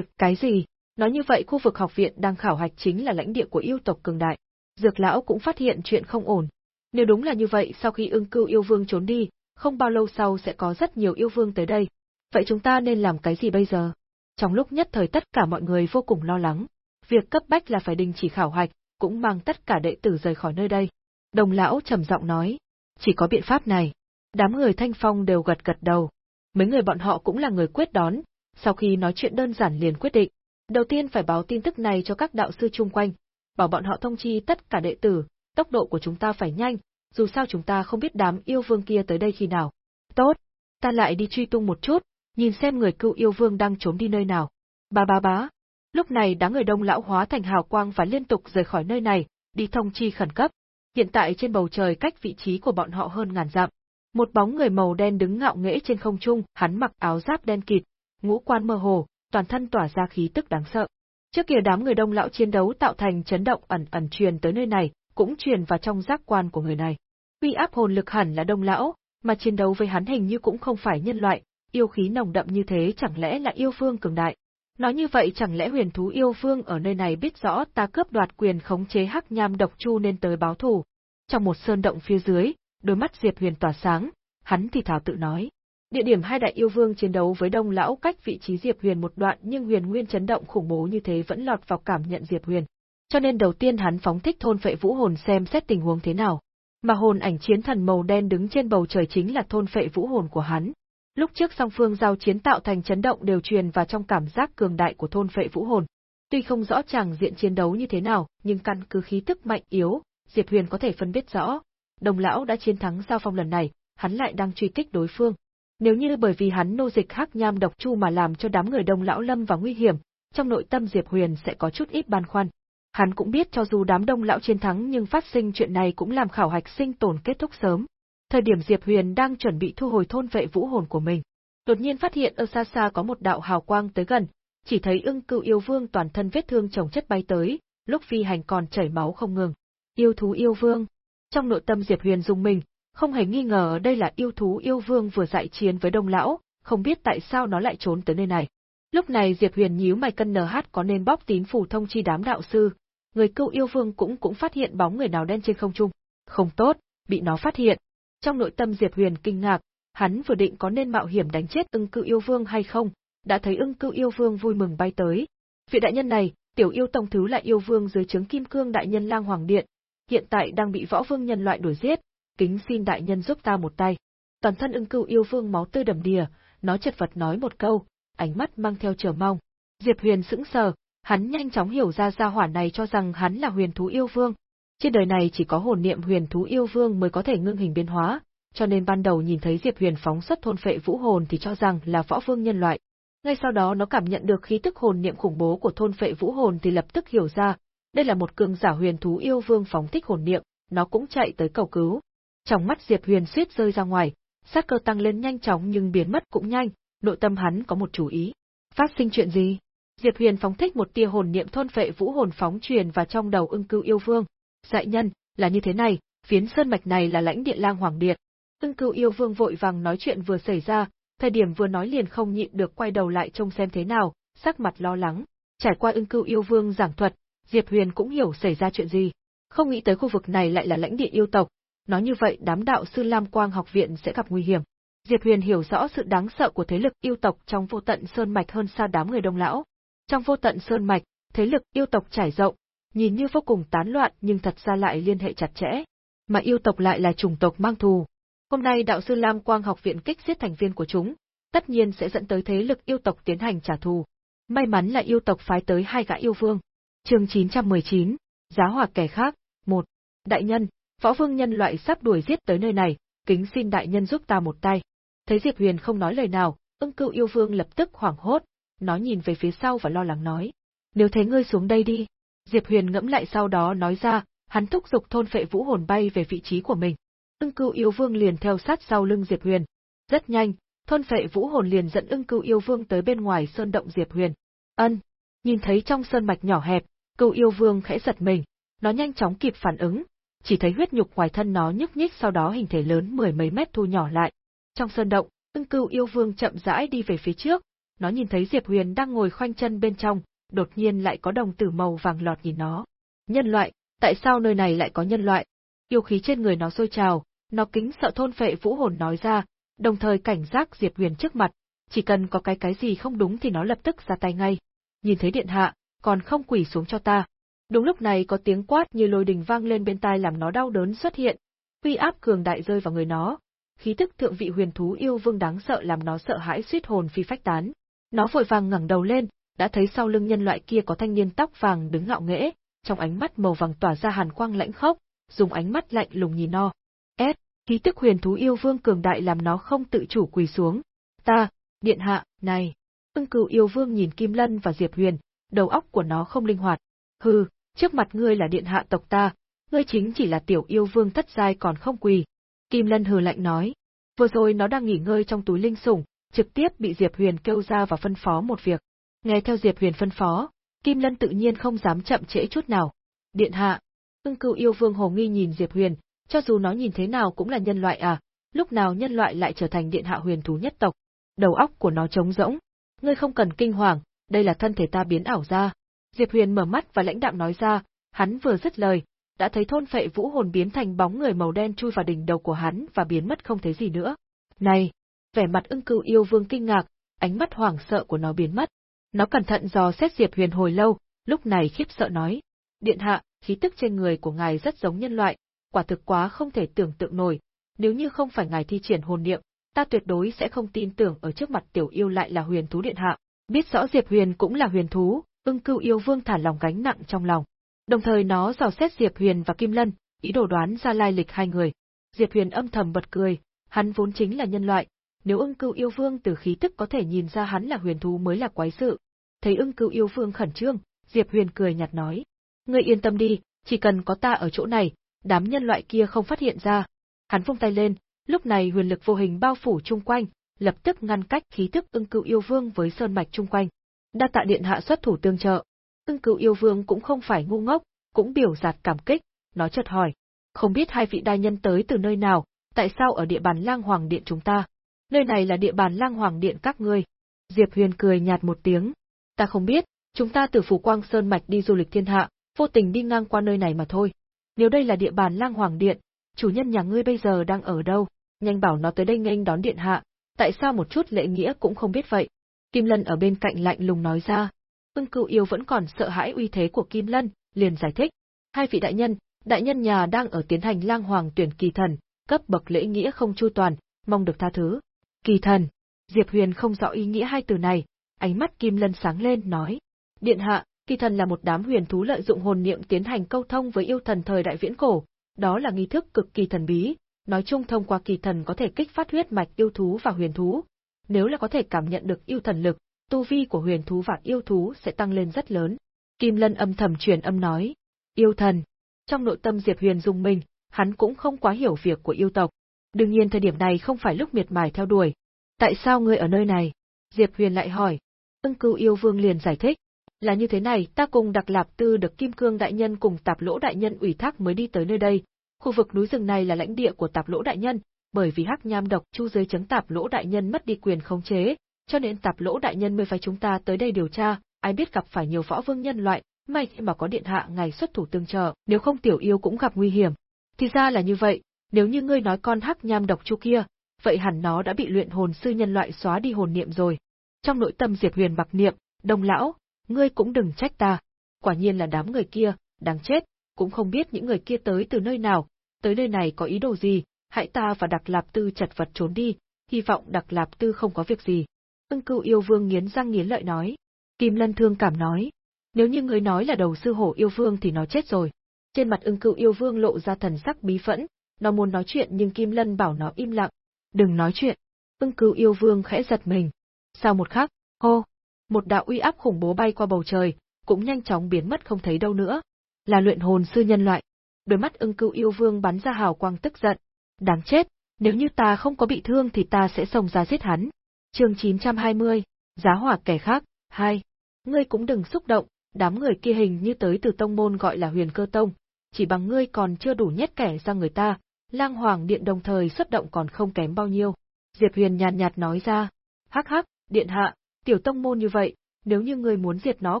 Cái gì? Nói như vậy khu vực học viện đang khảo hạch chính là lãnh địa của yêu tộc cường đại. Dược lão cũng phát hiện chuyện không ổn. Nếu đúng là như vậy sau khi ưng cưu yêu vương trốn đi, không bao lâu sau sẽ có rất nhiều yêu vương tới đây. Vậy chúng ta nên làm cái gì bây giờ? Trong lúc nhất thời tất cả mọi người vô cùng lo lắng. Việc cấp bách là phải đình chỉ khảo hạch, cũng mang tất cả đệ tử rời khỏi nơi đây. Đồng lão trầm giọng nói, chỉ có biện pháp này. Đám người thanh phong đều gật gật đầu. Mấy người bọn họ cũng là người quyết đón, sau khi nói chuyện đơn giản liền quyết định. Đầu tiên phải báo tin tức này cho các đạo sư chung quanh, bảo bọn họ thông chi tất cả đệ tử, tốc độ của chúng ta phải nhanh, dù sao chúng ta không biết đám yêu vương kia tới đây khi nào. Tốt, ta lại đi truy tung một chút, nhìn xem người cựu yêu vương đang trốn đi nơi nào. Ba ba bá. Lúc này đám người đông lão hóa thành hào quang và liên tục rời khỏi nơi này, đi thông chi khẩn cấp. Hiện tại trên bầu trời cách vị trí của bọn họ hơn ngàn dặm. Một bóng người màu đen đứng ngạo nghễ trên không trung, hắn mặc áo giáp đen kịt, ngũ quan mơ hồ, toàn thân tỏa ra khí tức đáng sợ. Trước kia đám người đông lão chiến đấu tạo thành chấn động ẩn ẩn truyền tới nơi này, cũng truyền vào trong giác quan của người này. Uy áp hồn lực hẳn là đông lão, mà chiến đấu với hắn hình như cũng không phải nhân loại, yêu khí nồng đậm như thế chẳng lẽ là yêu vương cường đại. Nói như vậy chẳng lẽ huyền thú yêu vương ở nơi này biết rõ ta cướp đoạt quyền khống chế hắc nham độc chu nên tới báo thù. Trong một sơn động phía dưới, đôi mắt Diệp Huyền tỏa sáng, hắn thì thảo tự nói. Địa điểm hai đại yêu vương chiến đấu với đông lão cách vị trí Diệp Huyền một đoạn nhưng huyền nguyên chấn động khủng bố như thế vẫn lọt vào cảm nhận Diệp Huyền. Cho nên đầu tiên hắn phóng thích thôn phệ vũ hồn xem xét tình huống thế nào. Mà hồn ảnh chiến thần màu đen đứng trên bầu trời chính là thôn phệ vũ hồn của hắn. Lúc trước song phương giao chiến tạo thành chấn động đều truyền vào trong cảm giác cường đại của thôn phệ vũ hồn. Tuy không rõ chàng diện chiến đấu như thế nào, nhưng căn cứ khí tức mạnh yếu, Diệp Huyền có thể phân biết rõ. Đồng lão đã chiến thắng giao phong lần này, hắn lại đang truy kích đối phương. Nếu như bởi vì hắn nô dịch hắc nham độc chu mà làm cho đám người đông lão lâm vào nguy hiểm, trong nội tâm Diệp Huyền sẽ có chút ít băn khoăn. Hắn cũng biết cho dù đám đông lão chiến thắng nhưng phát sinh chuyện này cũng làm khảo hạch sinh tồn kết thúc sớm. Thời điểm Diệp Huyền đang chuẩn bị thu hồi thôn vệ vũ hồn của mình, đột nhiên phát hiện ở xa xa có một đạo hào quang tới gần, chỉ thấy ưng cựu yêu vương toàn thân vết thương chồng chất bay tới, lúc phi hành còn chảy máu không ngừng. Yêu thú yêu vương. Trong nội tâm Diệp Huyền dùng mình, không hề nghi ngờ đây là yêu thú yêu vương vừa dạy chiến với đông lão, không biết tại sao nó lại trốn tới nơi này. Lúc này Diệp Huyền nhíu mày cân NH có nên bóc tín phù thông chi đám đạo sư, người cựu yêu vương cũng cũng phát hiện bóng người nào đen trên không trung. Không tốt, bị nó phát hiện. Trong nội tâm Diệp Huyền kinh ngạc, hắn vừa định có nên mạo hiểm đánh chết ưng cựu yêu vương hay không, đã thấy ưng cựu yêu vương vui mừng bay tới. Vị đại nhân này, tiểu yêu tông thứ lại yêu vương dưới trướng kim cương đại nhân lang hoàng điện, hiện tại đang bị võ vương nhân loại đuổi giết, kính xin đại nhân giúp ta một tay. Toàn thân ưng cựu yêu vương máu tươi đầm đìa, nó chật vật nói một câu, ánh mắt mang theo chờ mong. Diệp Huyền sững sờ, hắn nhanh chóng hiểu ra gia hỏa này cho rằng hắn là huyền thú yêu vương. Trên đời này chỉ có hồn niệm huyền thú yêu vương mới có thể ngưng hình biến hóa, cho nên ban đầu nhìn thấy Diệp Huyền phóng xuất thôn phệ vũ hồn thì cho rằng là võ vương nhân loại. Ngay sau đó nó cảm nhận được khí tức hồn niệm khủng bố của thôn phệ vũ hồn thì lập tức hiểu ra, đây là một cường giả huyền thú yêu vương phóng thích hồn niệm, nó cũng chạy tới cầu cứu. Trong mắt Diệp Huyền suýt rơi ra ngoài, sát cơ tăng lên nhanh chóng nhưng biến mất cũng nhanh, nội tâm hắn có một chủ ý. Phát sinh chuyện gì? Diệp Huyền phóng thích một tia hồn niệm thôn phệ vũ hồn phóng truyền vào trong đầu ưng cưu yêu vương. Dại nhân, là như thế này, phiến sơn mạch này là lãnh địa lang hoàng điện. Ưng cưu yêu vương vội vàng nói chuyện vừa xảy ra, thời điểm vừa nói liền không nhịn được quay đầu lại trông xem thế nào, sắc mặt lo lắng. Trải qua ưng cưu yêu vương giảng thuật, Diệp Huyền cũng hiểu xảy ra chuyện gì. Không nghĩ tới khu vực này lại là lãnh địa yêu tộc, nói như vậy đám đạo sư Lam Quang học viện sẽ gặp nguy hiểm. Diệp Huyền hiểu rõ sự đáng sợ của thế lực yêu tộc trong vô tận sơn mạch hơn xa đám người đông lão. Trong vô tận sơn mạch, thế lực yêu tộc trải rộng, nhìn như vô cùng tán loạn nhưng thật ra lại liên hệ chặt chẽ. Mà yêu tộc lại là chủng tộc mang thù. Hôm nay đạo sư Lam Quang học viện kích giết thành viên của chúng, tất nhiên sẽ dẫn tới thế lực yêu tộc tiến hành trả thù. May mắn là yêu tộc phái tới hai gã yêu vương. Chương 919, giá hỏa kẻ khác, một Đại nhân, võ vương nhân loại sắp đuổi giết tới nơi này, kính xin đại nhân giúp ta một tay. Thấy Diệp Huyền không nói lời nào, ưng cựu yêu vương lập tức hoảng hốt, nó nhìn về phía sau và lo lắng nói. Nếu thế ngươi xuống đây đi. Diệp Huyền ngẫm lại sau đó nói ra, hắn thúc giục thôn phệ vũ hồn bay về vị trí của mình. Ưng cưu yêu vương liền theo sát sau lưng Diệp Huyền. Rất nhanh, thôn phệ vũ hồn liền dẫn ưng cưu yêu vương tới bên ngoài sơn động Diệp Huyền. Ân, nhìn thấy trong sơn mạch nhỏ hẹp, cưu yêu vương khẽ giật mình, nó nhanh chóng kịp phản ứng, chỉ thấy huyết nhục ngoài thân nó nhúc nhích sau đó hình thể lớn mười mấy mét thu nhỏ lại. Trong sơn động, ưng cưu yêu vương chậm rãi đi về phía trước, nó nhìn thấy Diệp Huyền đang ngồi khoanh chân bên trong, đột nhiên lại có đồng tử màu vàng lọt nhìn nó. Nhân loại, tại sao nơi này lại có nhân loại? Yêu khí trên người nó sôi trào, nó kính sợ thôn phệ vũ hồn nói ra, đồng thời cảnh giác Diệp Huyền trước mặt, chỉ cần có cái cái gì không đúng thì nó lập tức ra tay ngay. Nhìn thấy điện hạ, còn không quỳ xuống cho ta. Đúng lúc này có tiếng quát như lôi đình vang lên bên tai làm nó đau đớn xuất hiện, uy áp cường đại rơi vào người nó. Khí tức thượng vị huyền thú yêu vương đáng sợ làm nó sợ hãi suýt hồn phi phách tán. Nó vội vàng ngẩng đầu lên, đã thấy sau lưng nhân loại kia có thanh niên tóc vàng đứng ngạo nghễ, trong ánh mắt màu vàng tỏa ra hàn quang lãnh khốc, dùng ánh mắt lạnh lùng nhìn nó. S, khí tức huyền thú yêu vương cường đại làm nó không tự chủ quỳ xuống. Ta, điện hạ, này. Ưng cửu yêu vương nhìn Kim Lân và Diệp Huyền, đầu óc của nó không linh hoạt. Hừ, trước mặt ngươi là điện hạ tộc ta, ngươi chính chỉ là tiểu yêu vương thất giai còn không quỳ. Kim Lân hừ lạnh nói. Vừa rồi nó đang nghỉ ngơi trong túi linh sủng, trực tiếp bị Diệp Huyền kêu ra và phân phó một việc. Nghe theo Diệp Huyền phân phó, Kim Lân tự nhiên không dám chậm trễ chút nào. Điện hạ, ưng cưu yêu vương hồ nghi nhìn Diệp Huyền, cho dù nó nhìn thế nào cũng là nhân loại à, lúc nào nhân loại lại trở thành điện hạ huyền thú nhất tộc. Đầu óc của nó trống rỗng. Ngươi không cần kinh hoàng, đây là thân thể ta biến ảo ra. Diệp Huyền mở mắt và lãnh đạm nói ra, hắn vừa dứt lời, đã thấy thôn phệ vũ hồn biến thành bóng người màu đen chui vào đỉnh đầu của hắn và biến mất không thấy gì nữa. Này, vẻ mặt ưng cưu yêu vương kinh ngạc, ánh mắt hoảng sợ của nó biến mất. Nó cẩn thận dò xét Diệp Huyền hồi lâu, lúc này khiếp sợ nói. Điện hạ, khí tức trên người của ngài rất giống nhân loại, quả thực quá không thể tưởng tượng nổi. Nếu như không phải ngài thi triển hồn niệm, ta tuyệt đối sẽ không tin tưởng ở trước mặt tiểu yêu lại là huyền thú điện hạ. Biết rõ Diệp Huyền cũng là huyền thú, ưng cưu yêu vương thả lòng gánh nặng trong lòng. Đồng thời nó dò xét Diệp Huyền và Kim Lân, ý đồ đoán ra lai lịch hai người. Diệp Huyền âm thầm bật cười, hắn vốn chính là nhân loại, nếu ưng cưu yêu vương từ khí tức có thể nhìn ra hắn là huyền thú mới là quái sự. Thấy ưng cưu yêu vương khẩn trương, Diệp Huyền cười nhạt nói. Ngươi yên tâm đi, chỉ cần có ta ở chỗ này, đám nhân loại kia không phát hiện ra. Hắn vung tay lên, lúc này huyền lực vô hình bao phủ chung quanh, lập tức ngăn cách khí tức ưng cưu yêu vương với sơn mạch chung quanh. Đa tạ điện hạ xuất thủ tương trợ. Ưng cưu yêu vương cũng không phải ngu ngốc, cũng biểu giạt cảm kích, nó chợt hỏi. Không biết hai vị đại nhân tới từ nơi nào, tại sao ở địa bàn lang hoàng điện chúng ta? Nơi này là địa bàn lang hoàng điện các ngươi. Diệp Huyền cười nhạt một tiếng. Ta không biết, chúng ta từ Phủ Quang Sơn Mạch đi du lịch thiên hạ, vô tình đi ngang qua nơi này mà thôi. Nếu đây là địa bàn lang hoàng điện, chủ nhân nhà ngươi bây giờ đang ở đâu, nhanh bảo nó tới đây nghênh đón điện hạ, tại sao một chút lễ nghĩa cũng không biết vậy. Kim Lân ở bên cạnh lạnh lùng nói ra. Ưng cựu yêu vẫn còn sợ hãi uy thế của Kim Lân, liền giải thích. Hai vị đại nhân, đại nhân nhà đang ở tiến hành lang hoàng tuyển kỳ thần, cấp bậc lễ nghĩa không chu toàn, mong được tha thứ. Kỳ thần. Diệp Huyền không rõ ý nghĩa hai từ này, ánh mắt Kim Lân sáng lên nói. Điện hạ, kỳ thần là một đám huyền thú lợi dụng hồn niệm tiến hành câu thông với yêu thần thời đại viễn cổ, đó là nghi thức cực kỳ thần bí, nói chung thông qua kỳ thần có thể kích phát huyết mạch yêu thú và huyền thú. Nếu là có thể cảm nhận được yêu thần lực, tu vi của huyền thú và yêu thú sẽ tăng lên rất lớn. Kim Lân âm thầm truyền âm nói. Yêu thần. Trong nội tâm Diệp Huyền dùng mình, hắn cũng không quá hiểu việc của yêu tộc, Đương nhiên thời điểm này không phải lúc miệt mài theo đuổi. Tại sao ngươi ở nơi này? Diệp Huyền lại hỏi. Ưng cưu yêu vương liền giải thích. Là như thế này, ta cùng Đặc Lạp Tư được Kim Cương Đại Nhân cùng Tạp Lỗ Đại Nhân ủy thác mới đi tới nơi đây. Khu vực núi rừng này là lãnh địa của Tạp Lỗ Đại Nhân, bởi vì hắc nham độc chu dưới chấn Tạp Lỗ Đại Nhân mất đi quyền khống chế, cho nên Tạp Lỗ Đại Nhân mới phải chúng ta tới đây điều tra, ai biết gặp phải nhiều võ vương nhân loại, may mà có điện hạ ngày xuất thủ tương trợ, nếu không tiểu yêu cũng gặp nguy hiểm. Thì ra là như vậy, nếu như ngươi nói con hắc nham độc chu kia, vậy hẳn nó đã bị luyện hồn sư nhân loại xóa đi hồn niệm rồi. Trong nội tâm Diệp Huyền bạc niệm, đồng lão, ngươi cũng đừng trách ta. Quả nhiên là đám người kia, đáng chết, cũng không biết những người kia tới từ nơi nào, tới nơi này có ý đồ gì, hãy ta và Đặc Lạp Tư chật vật trốn đi, hy vọng Đặc Lạp Tư không có việc gì. Ưng cưu yêu vương nghiến răng nghiến lợi nói. Kim Lân thương cảm nói. Nếu như người nói là đầu sư hổ yêu vương thì nó chết rồi. Trên mặt ưng cưu yêu vương lộ ra thần sắc bí phẫn, nó muốn nói chuyện nhưng Kim Lân bảo nó im lặng. Đừng nói chuyện. Ưng cứu yêu vương khẽ giật mình. Sau một khắc, hô, một đạo uy áp khủng bố bay qua bầu trời, cũng nhanh chóng biến mất không thấy đâu nữa. Là luyện hồn sư nhân loại. Đôi mắt ưng cưu yêu vương bắn ra hào quang tức giận. Đáng chết, nếu như ta không có bị thương thì ta sẽ xông ra giết hắn. chương 920, giá hỏa kẻ khác, hai. Ngươi cũng đừng xúc động, đám người kia hình như tới từ tông môn gọi là huyền cơ tông. chỉ bằng ngươi còn chưa đủ nhét kẻ ra người ta, lang hoàng điện đồng thời xuất động còn không kém bao nhiêu. Diệp Huyền nhàn nhạt nói ra, hắc hắc, điện hạ, tiểu tông môn như vậy, nếu như ngươi muốn diệt nó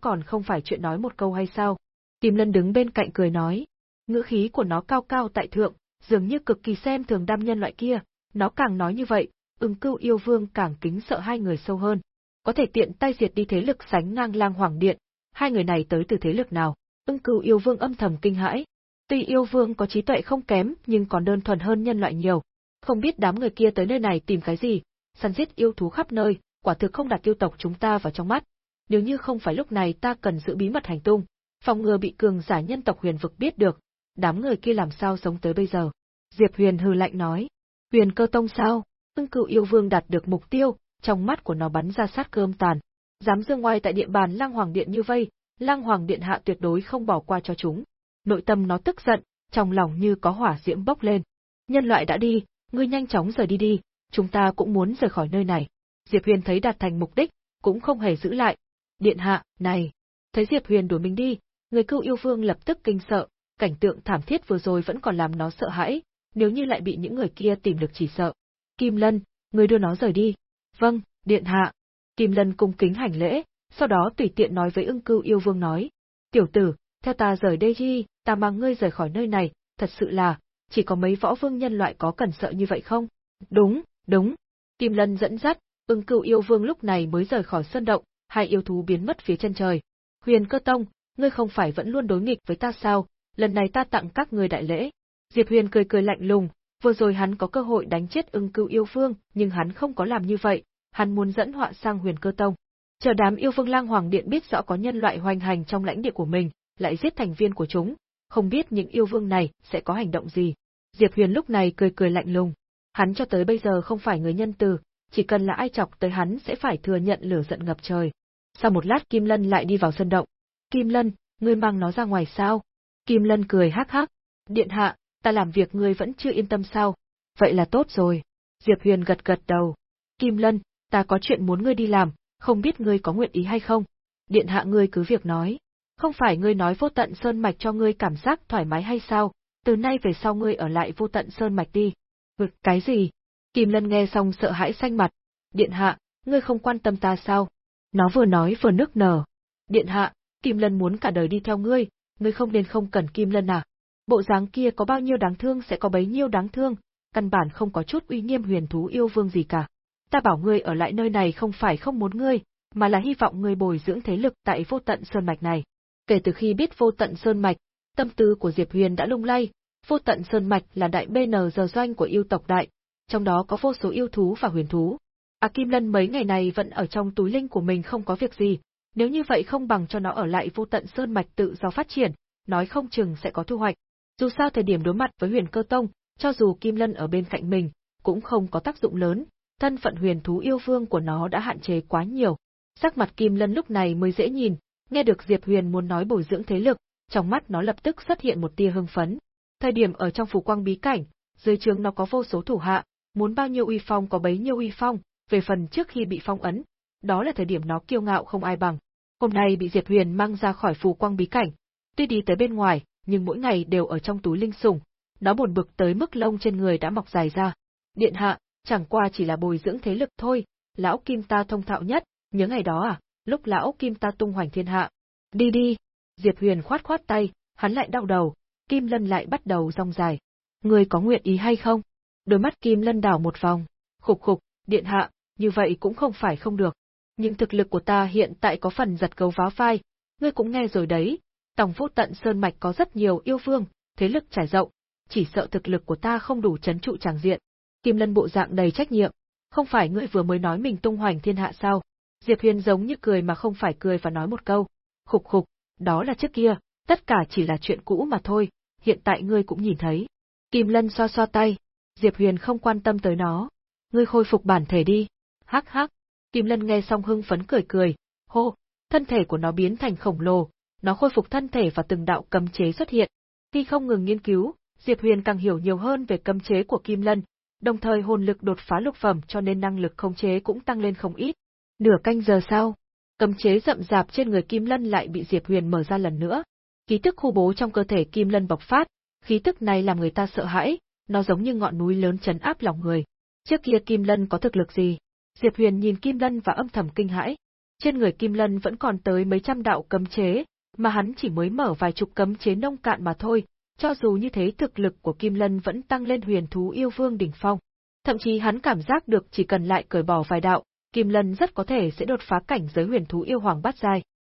còn không phải chuyện nói một câu hay sao? Kim Lân đứng bên cạnh cười nói, ngữ khí của nó cao cao tại thượng, dường như cực kỳ xem thường đam nhân loại kia, nó càng nói như vậy, ưng cưu yêu vương càng kính sợ hai người sâu hơn. Có thể tiện tay diệt đi thế lực sánh ngang lang hoàng điện, hai người này tới từ thế lực nào? Ưng cưu yêu vương âm thầm kinh hãi. Tuy yêu vương có trí tuệ không kém nhưng còn đơn thuần hơn nhân loại nhiều. Không biết đám người kia tới nơi này tìm cái gì, săn giết yêu thú khắp nơi, quả thực không đặt yêu tộc chúng ta vào trong mắt. Nếu như không phải lúc này ta cần giữ bí mật hành tung, phòng ngừa bị cường giả nhân tộc huyền vực biết được, đám người kia làm sao sống tới bây giờ. Diệp Huyền hừ lạnh nói, huyền cơ tông sao, ưng cựu yêu vương đạt được mục tiêu, trong mắt của nó bắn ra sát cơm tàn. Dám dương ngoài tại địa bàn lang hoàng điện như vây, lang hoàng điện hạ tuyệt đối không bỏ qua cho chúng. Nội tâm nó tức giận, trong lòng như có hỏa diễm bốc lên. Nhân loại đã đi, ngươi nhanh chóng rời đi đi, chúng ta cũng muốn rời khỏi nơi này. Diệp Huyền thấy đạt thành mục đích, cũng không hề giữ lại. Điện hạ, này! Thấy Diệp Huyền đuổi mình đi, người cưu yêu vương lập tức kinh sợ, cảnh tượng thảm thiết vừa rồi vẫn còn làm nó sợ hãi, nếu như lại bị những người kia tìm được chỉ sợ. Kim Lân, người đưa nó rời đi. Vâng, điện hạ. Kim Lân cung kính hành lễ, sau đó tùy tiện nói với ưng cưu yêu vương nói. Tiểu tử, theo ta rời đây đi, ta mang ngươi rời khỏi nơi này, thật sự là, chỉ có mấy võ vương nhân loại có cần sợ như vậy không? Đúng, đúng. Kim Lân dẫn dắt, ưng Cựu yêu vương lúc này mới rời khỏi sân động, hai yêu thú biến mất phía chân trời. Huyền cơ tông, ngươi không phải vẫn luôn đối nghịch với ta sao, lần này ta tặng các ngươi đại lễ. Diệp Huyền cười cười lạnh lùng, vừa rồi hắn có cơ hội đánh chết ưng cưu yêu vương, nhưng hắn không có làm như vậy, hắn muốn dẫn họa sang huyền cơ tông. Chờ đám yêu vương lang hoàng điện biết rõ có nhân loại hoành hành trong lãnh địa của mình, lại giết thành viên của chúng, không biết những yêu vương này sẽ có hành động gì. Diệp Huyền lúc này cười cười lạnh lùng. Hắn cho tới bây giờ không phải người nhân từ, chỉ cần là ai chọc tới hắn sẽ phải thừa nhận lửa giận ngập trời. Sau một lát Kim Lân lại đi vào sân động. Kim Lân, ngươi mang nó ra ngoài sao? Kim Lân cười hắc hắc. Điện hạ, ta làm việc ngươi vẫn chưa yên tâm sao? Vậy là tốt rồi. Diệp Huyền gật gật đầu. Kim Lân, ta có chuyện muốn ngươi đi làm, không biết ngươi có nguyện ý hay không? Điện hạ ngươi cứ việc nói. Không phải ngươi nói vô tận sơn mạch cho ngươi cảm giác thoải mái hay sao? Từ nay về sau ngươi ở lại vô tận sơn mạch đi. Vực cái gì? Kim Lân nghe xong sợ hãi xanh mặt. Điện hạ, ngươi không quan tâm ta sao? Nó vừa nói vừa nức nở. Điện hạ, Kim Lân muốn cả đời đi theo ngươi, ngươi không nên không cần Kim Lân à? Bộ dáng kia có bao nhiêu đáng thương sẽ có bấy nhiêu đáng thương, căn bản không có chút uy nghiêm huyền thú yêu vương gì cả. Ta bảo ngươi ở lại nơi này không phải không muốn ngươi, mà là hy vọng ngươi bồi dưỡng thế lực tại vô tận sơn mạch này. Kể từ khi biết vô tận sơn mạch, tâm tư của Diệp Huyền đã lung lay, vô tận sơn mạch là đại BN giờ doanh của yêu tộc đại, trong đó có vô số yêu thú và huyền thú. A Kim Lân mấy ngày này vẫn ở trong túi linh của mình không có việc gì, nếu như vậy không bằng cho nó ở lại vô tận sơn mạch tự do phát triển, nói không chừng sẽ có thu hoạch. Dù sao thời điểm đối mặt với huyền cơ tông, cho dù Kim Lân ở bên cạnh mình, cũng không có tác dụng lớn, thân phận huyền thú yêu vương của nó đã hạn chế quá nhiều. Sắc mặt Kim Lân lúc này mới dễ nhìn, nghe được Diệp Huyền muốn nói bồi dưỡng thế lực, trong mắt nó lập tức xuất hiện một tia hưng phấn. Thời điểm ở trong phủ quang bí cảnh, dưới trường nó có vô số thủ hạ, muốn bao nhiêu uy phong có bấy nhiêu uy phong, về phần trước khi bị phong ấn, đó là thời điểm nó kiêu ngạo không ai bằng. Hôm nay bị Diệp Huyền mang ra khỏi phù quang bí cảnh, tuy đi tới bên ngoài, nhưng mỗi ngày đều ở trong túi linh sủng, nó buồn bực tới mức lông trên người đã mọc dài ra. Điện hạ, chẳng qua chỉ là bồi dưỡng thế lực thôi, lão Kim ta thông thạo nhất, nhớ ngày đó à, lúc lão Kim ta tung hoành thiên hạ. Đi đi. Diệp Huyền khoát khoát tay, hắn lại đau đầu, Kim Lân lại bắt đầu rong dài. Người có nguyện ý hay không? Đôi mắt Kim Lân đảo một vòng. Khục khục, điện hạ, như vậy cũng không phải không được. Nhưng thực lực của ta hiện tại có phần giật gấu váo vai, ngươi cũng nghe rồi đấy, tổng vô tận sơn mạch có rất nhiều yêu vương, thế lực trải rộng, chỉ sợ thực lực của ta không đủ chấn trụ tràng diện. Kim Lân bộ dạng đầy trách nhiệm, không phải ngươi vừa mới nói mình tung hoành thiên hạ sao? Diệp Huyền giống như cười mà không phải cười và nói một câu, khục khục, đó là trước kia, tất cả chỉ là chuyện cũ mà thôi, hiện tại ngươi cũng nhìn thấy. Kim Lân xoa xoa tay, Diệp Huyền không quan tâm tới nó. Ngươi khôi phục bản thể đi. Hắc hắc. Kim Lân nghe xong hưng phấn cười cười, hô, thân thể của nó biến thành khổng lồ, nó khôi phục thân thể và từng đạo cấm chế xuất hiện. Khi không ngừng nghiên cứu, Diệp Huyền càng hiểu nhiều hơn về cấm chế của Kim Lân, đồng thời hồn lực đột phá lục phẩm cho nên năng lực khống chế cũng tăng lên không ít. Nửa canh giờ sau, cấm chế rậm rạp trên người Kim Lân lại bị Diệp Huyền mở ra lần nữa. Khí tức khu bố trong cơ thể Kim Lân bộc phát, khí tức này làm người ta sợ hãi, nó giống như ngọn núi lớn chấn áp lòng người. Trước kia Kim Lân có thực lực gì? Diệp Huyền nhìn Kim Lân và âm thầm kinh hãi. Trên người Kim Lân vẫn còn tới mấy trăm đạo cấm chế, mà hắn chỉ mới mở vài chục cấm chế nông cạn mà thôi, cho dù như thế thực lực của Kim Lân vẫn tăng lên huyền thú yêu vương đỉnh phong. Thậm chí hắn cảm giác được chỉ cần lại cởi bỏ vài đạo, Kim Lân rất có thể sẽ đột phá cảnh giới huyền thú yêu hoàng bát giai.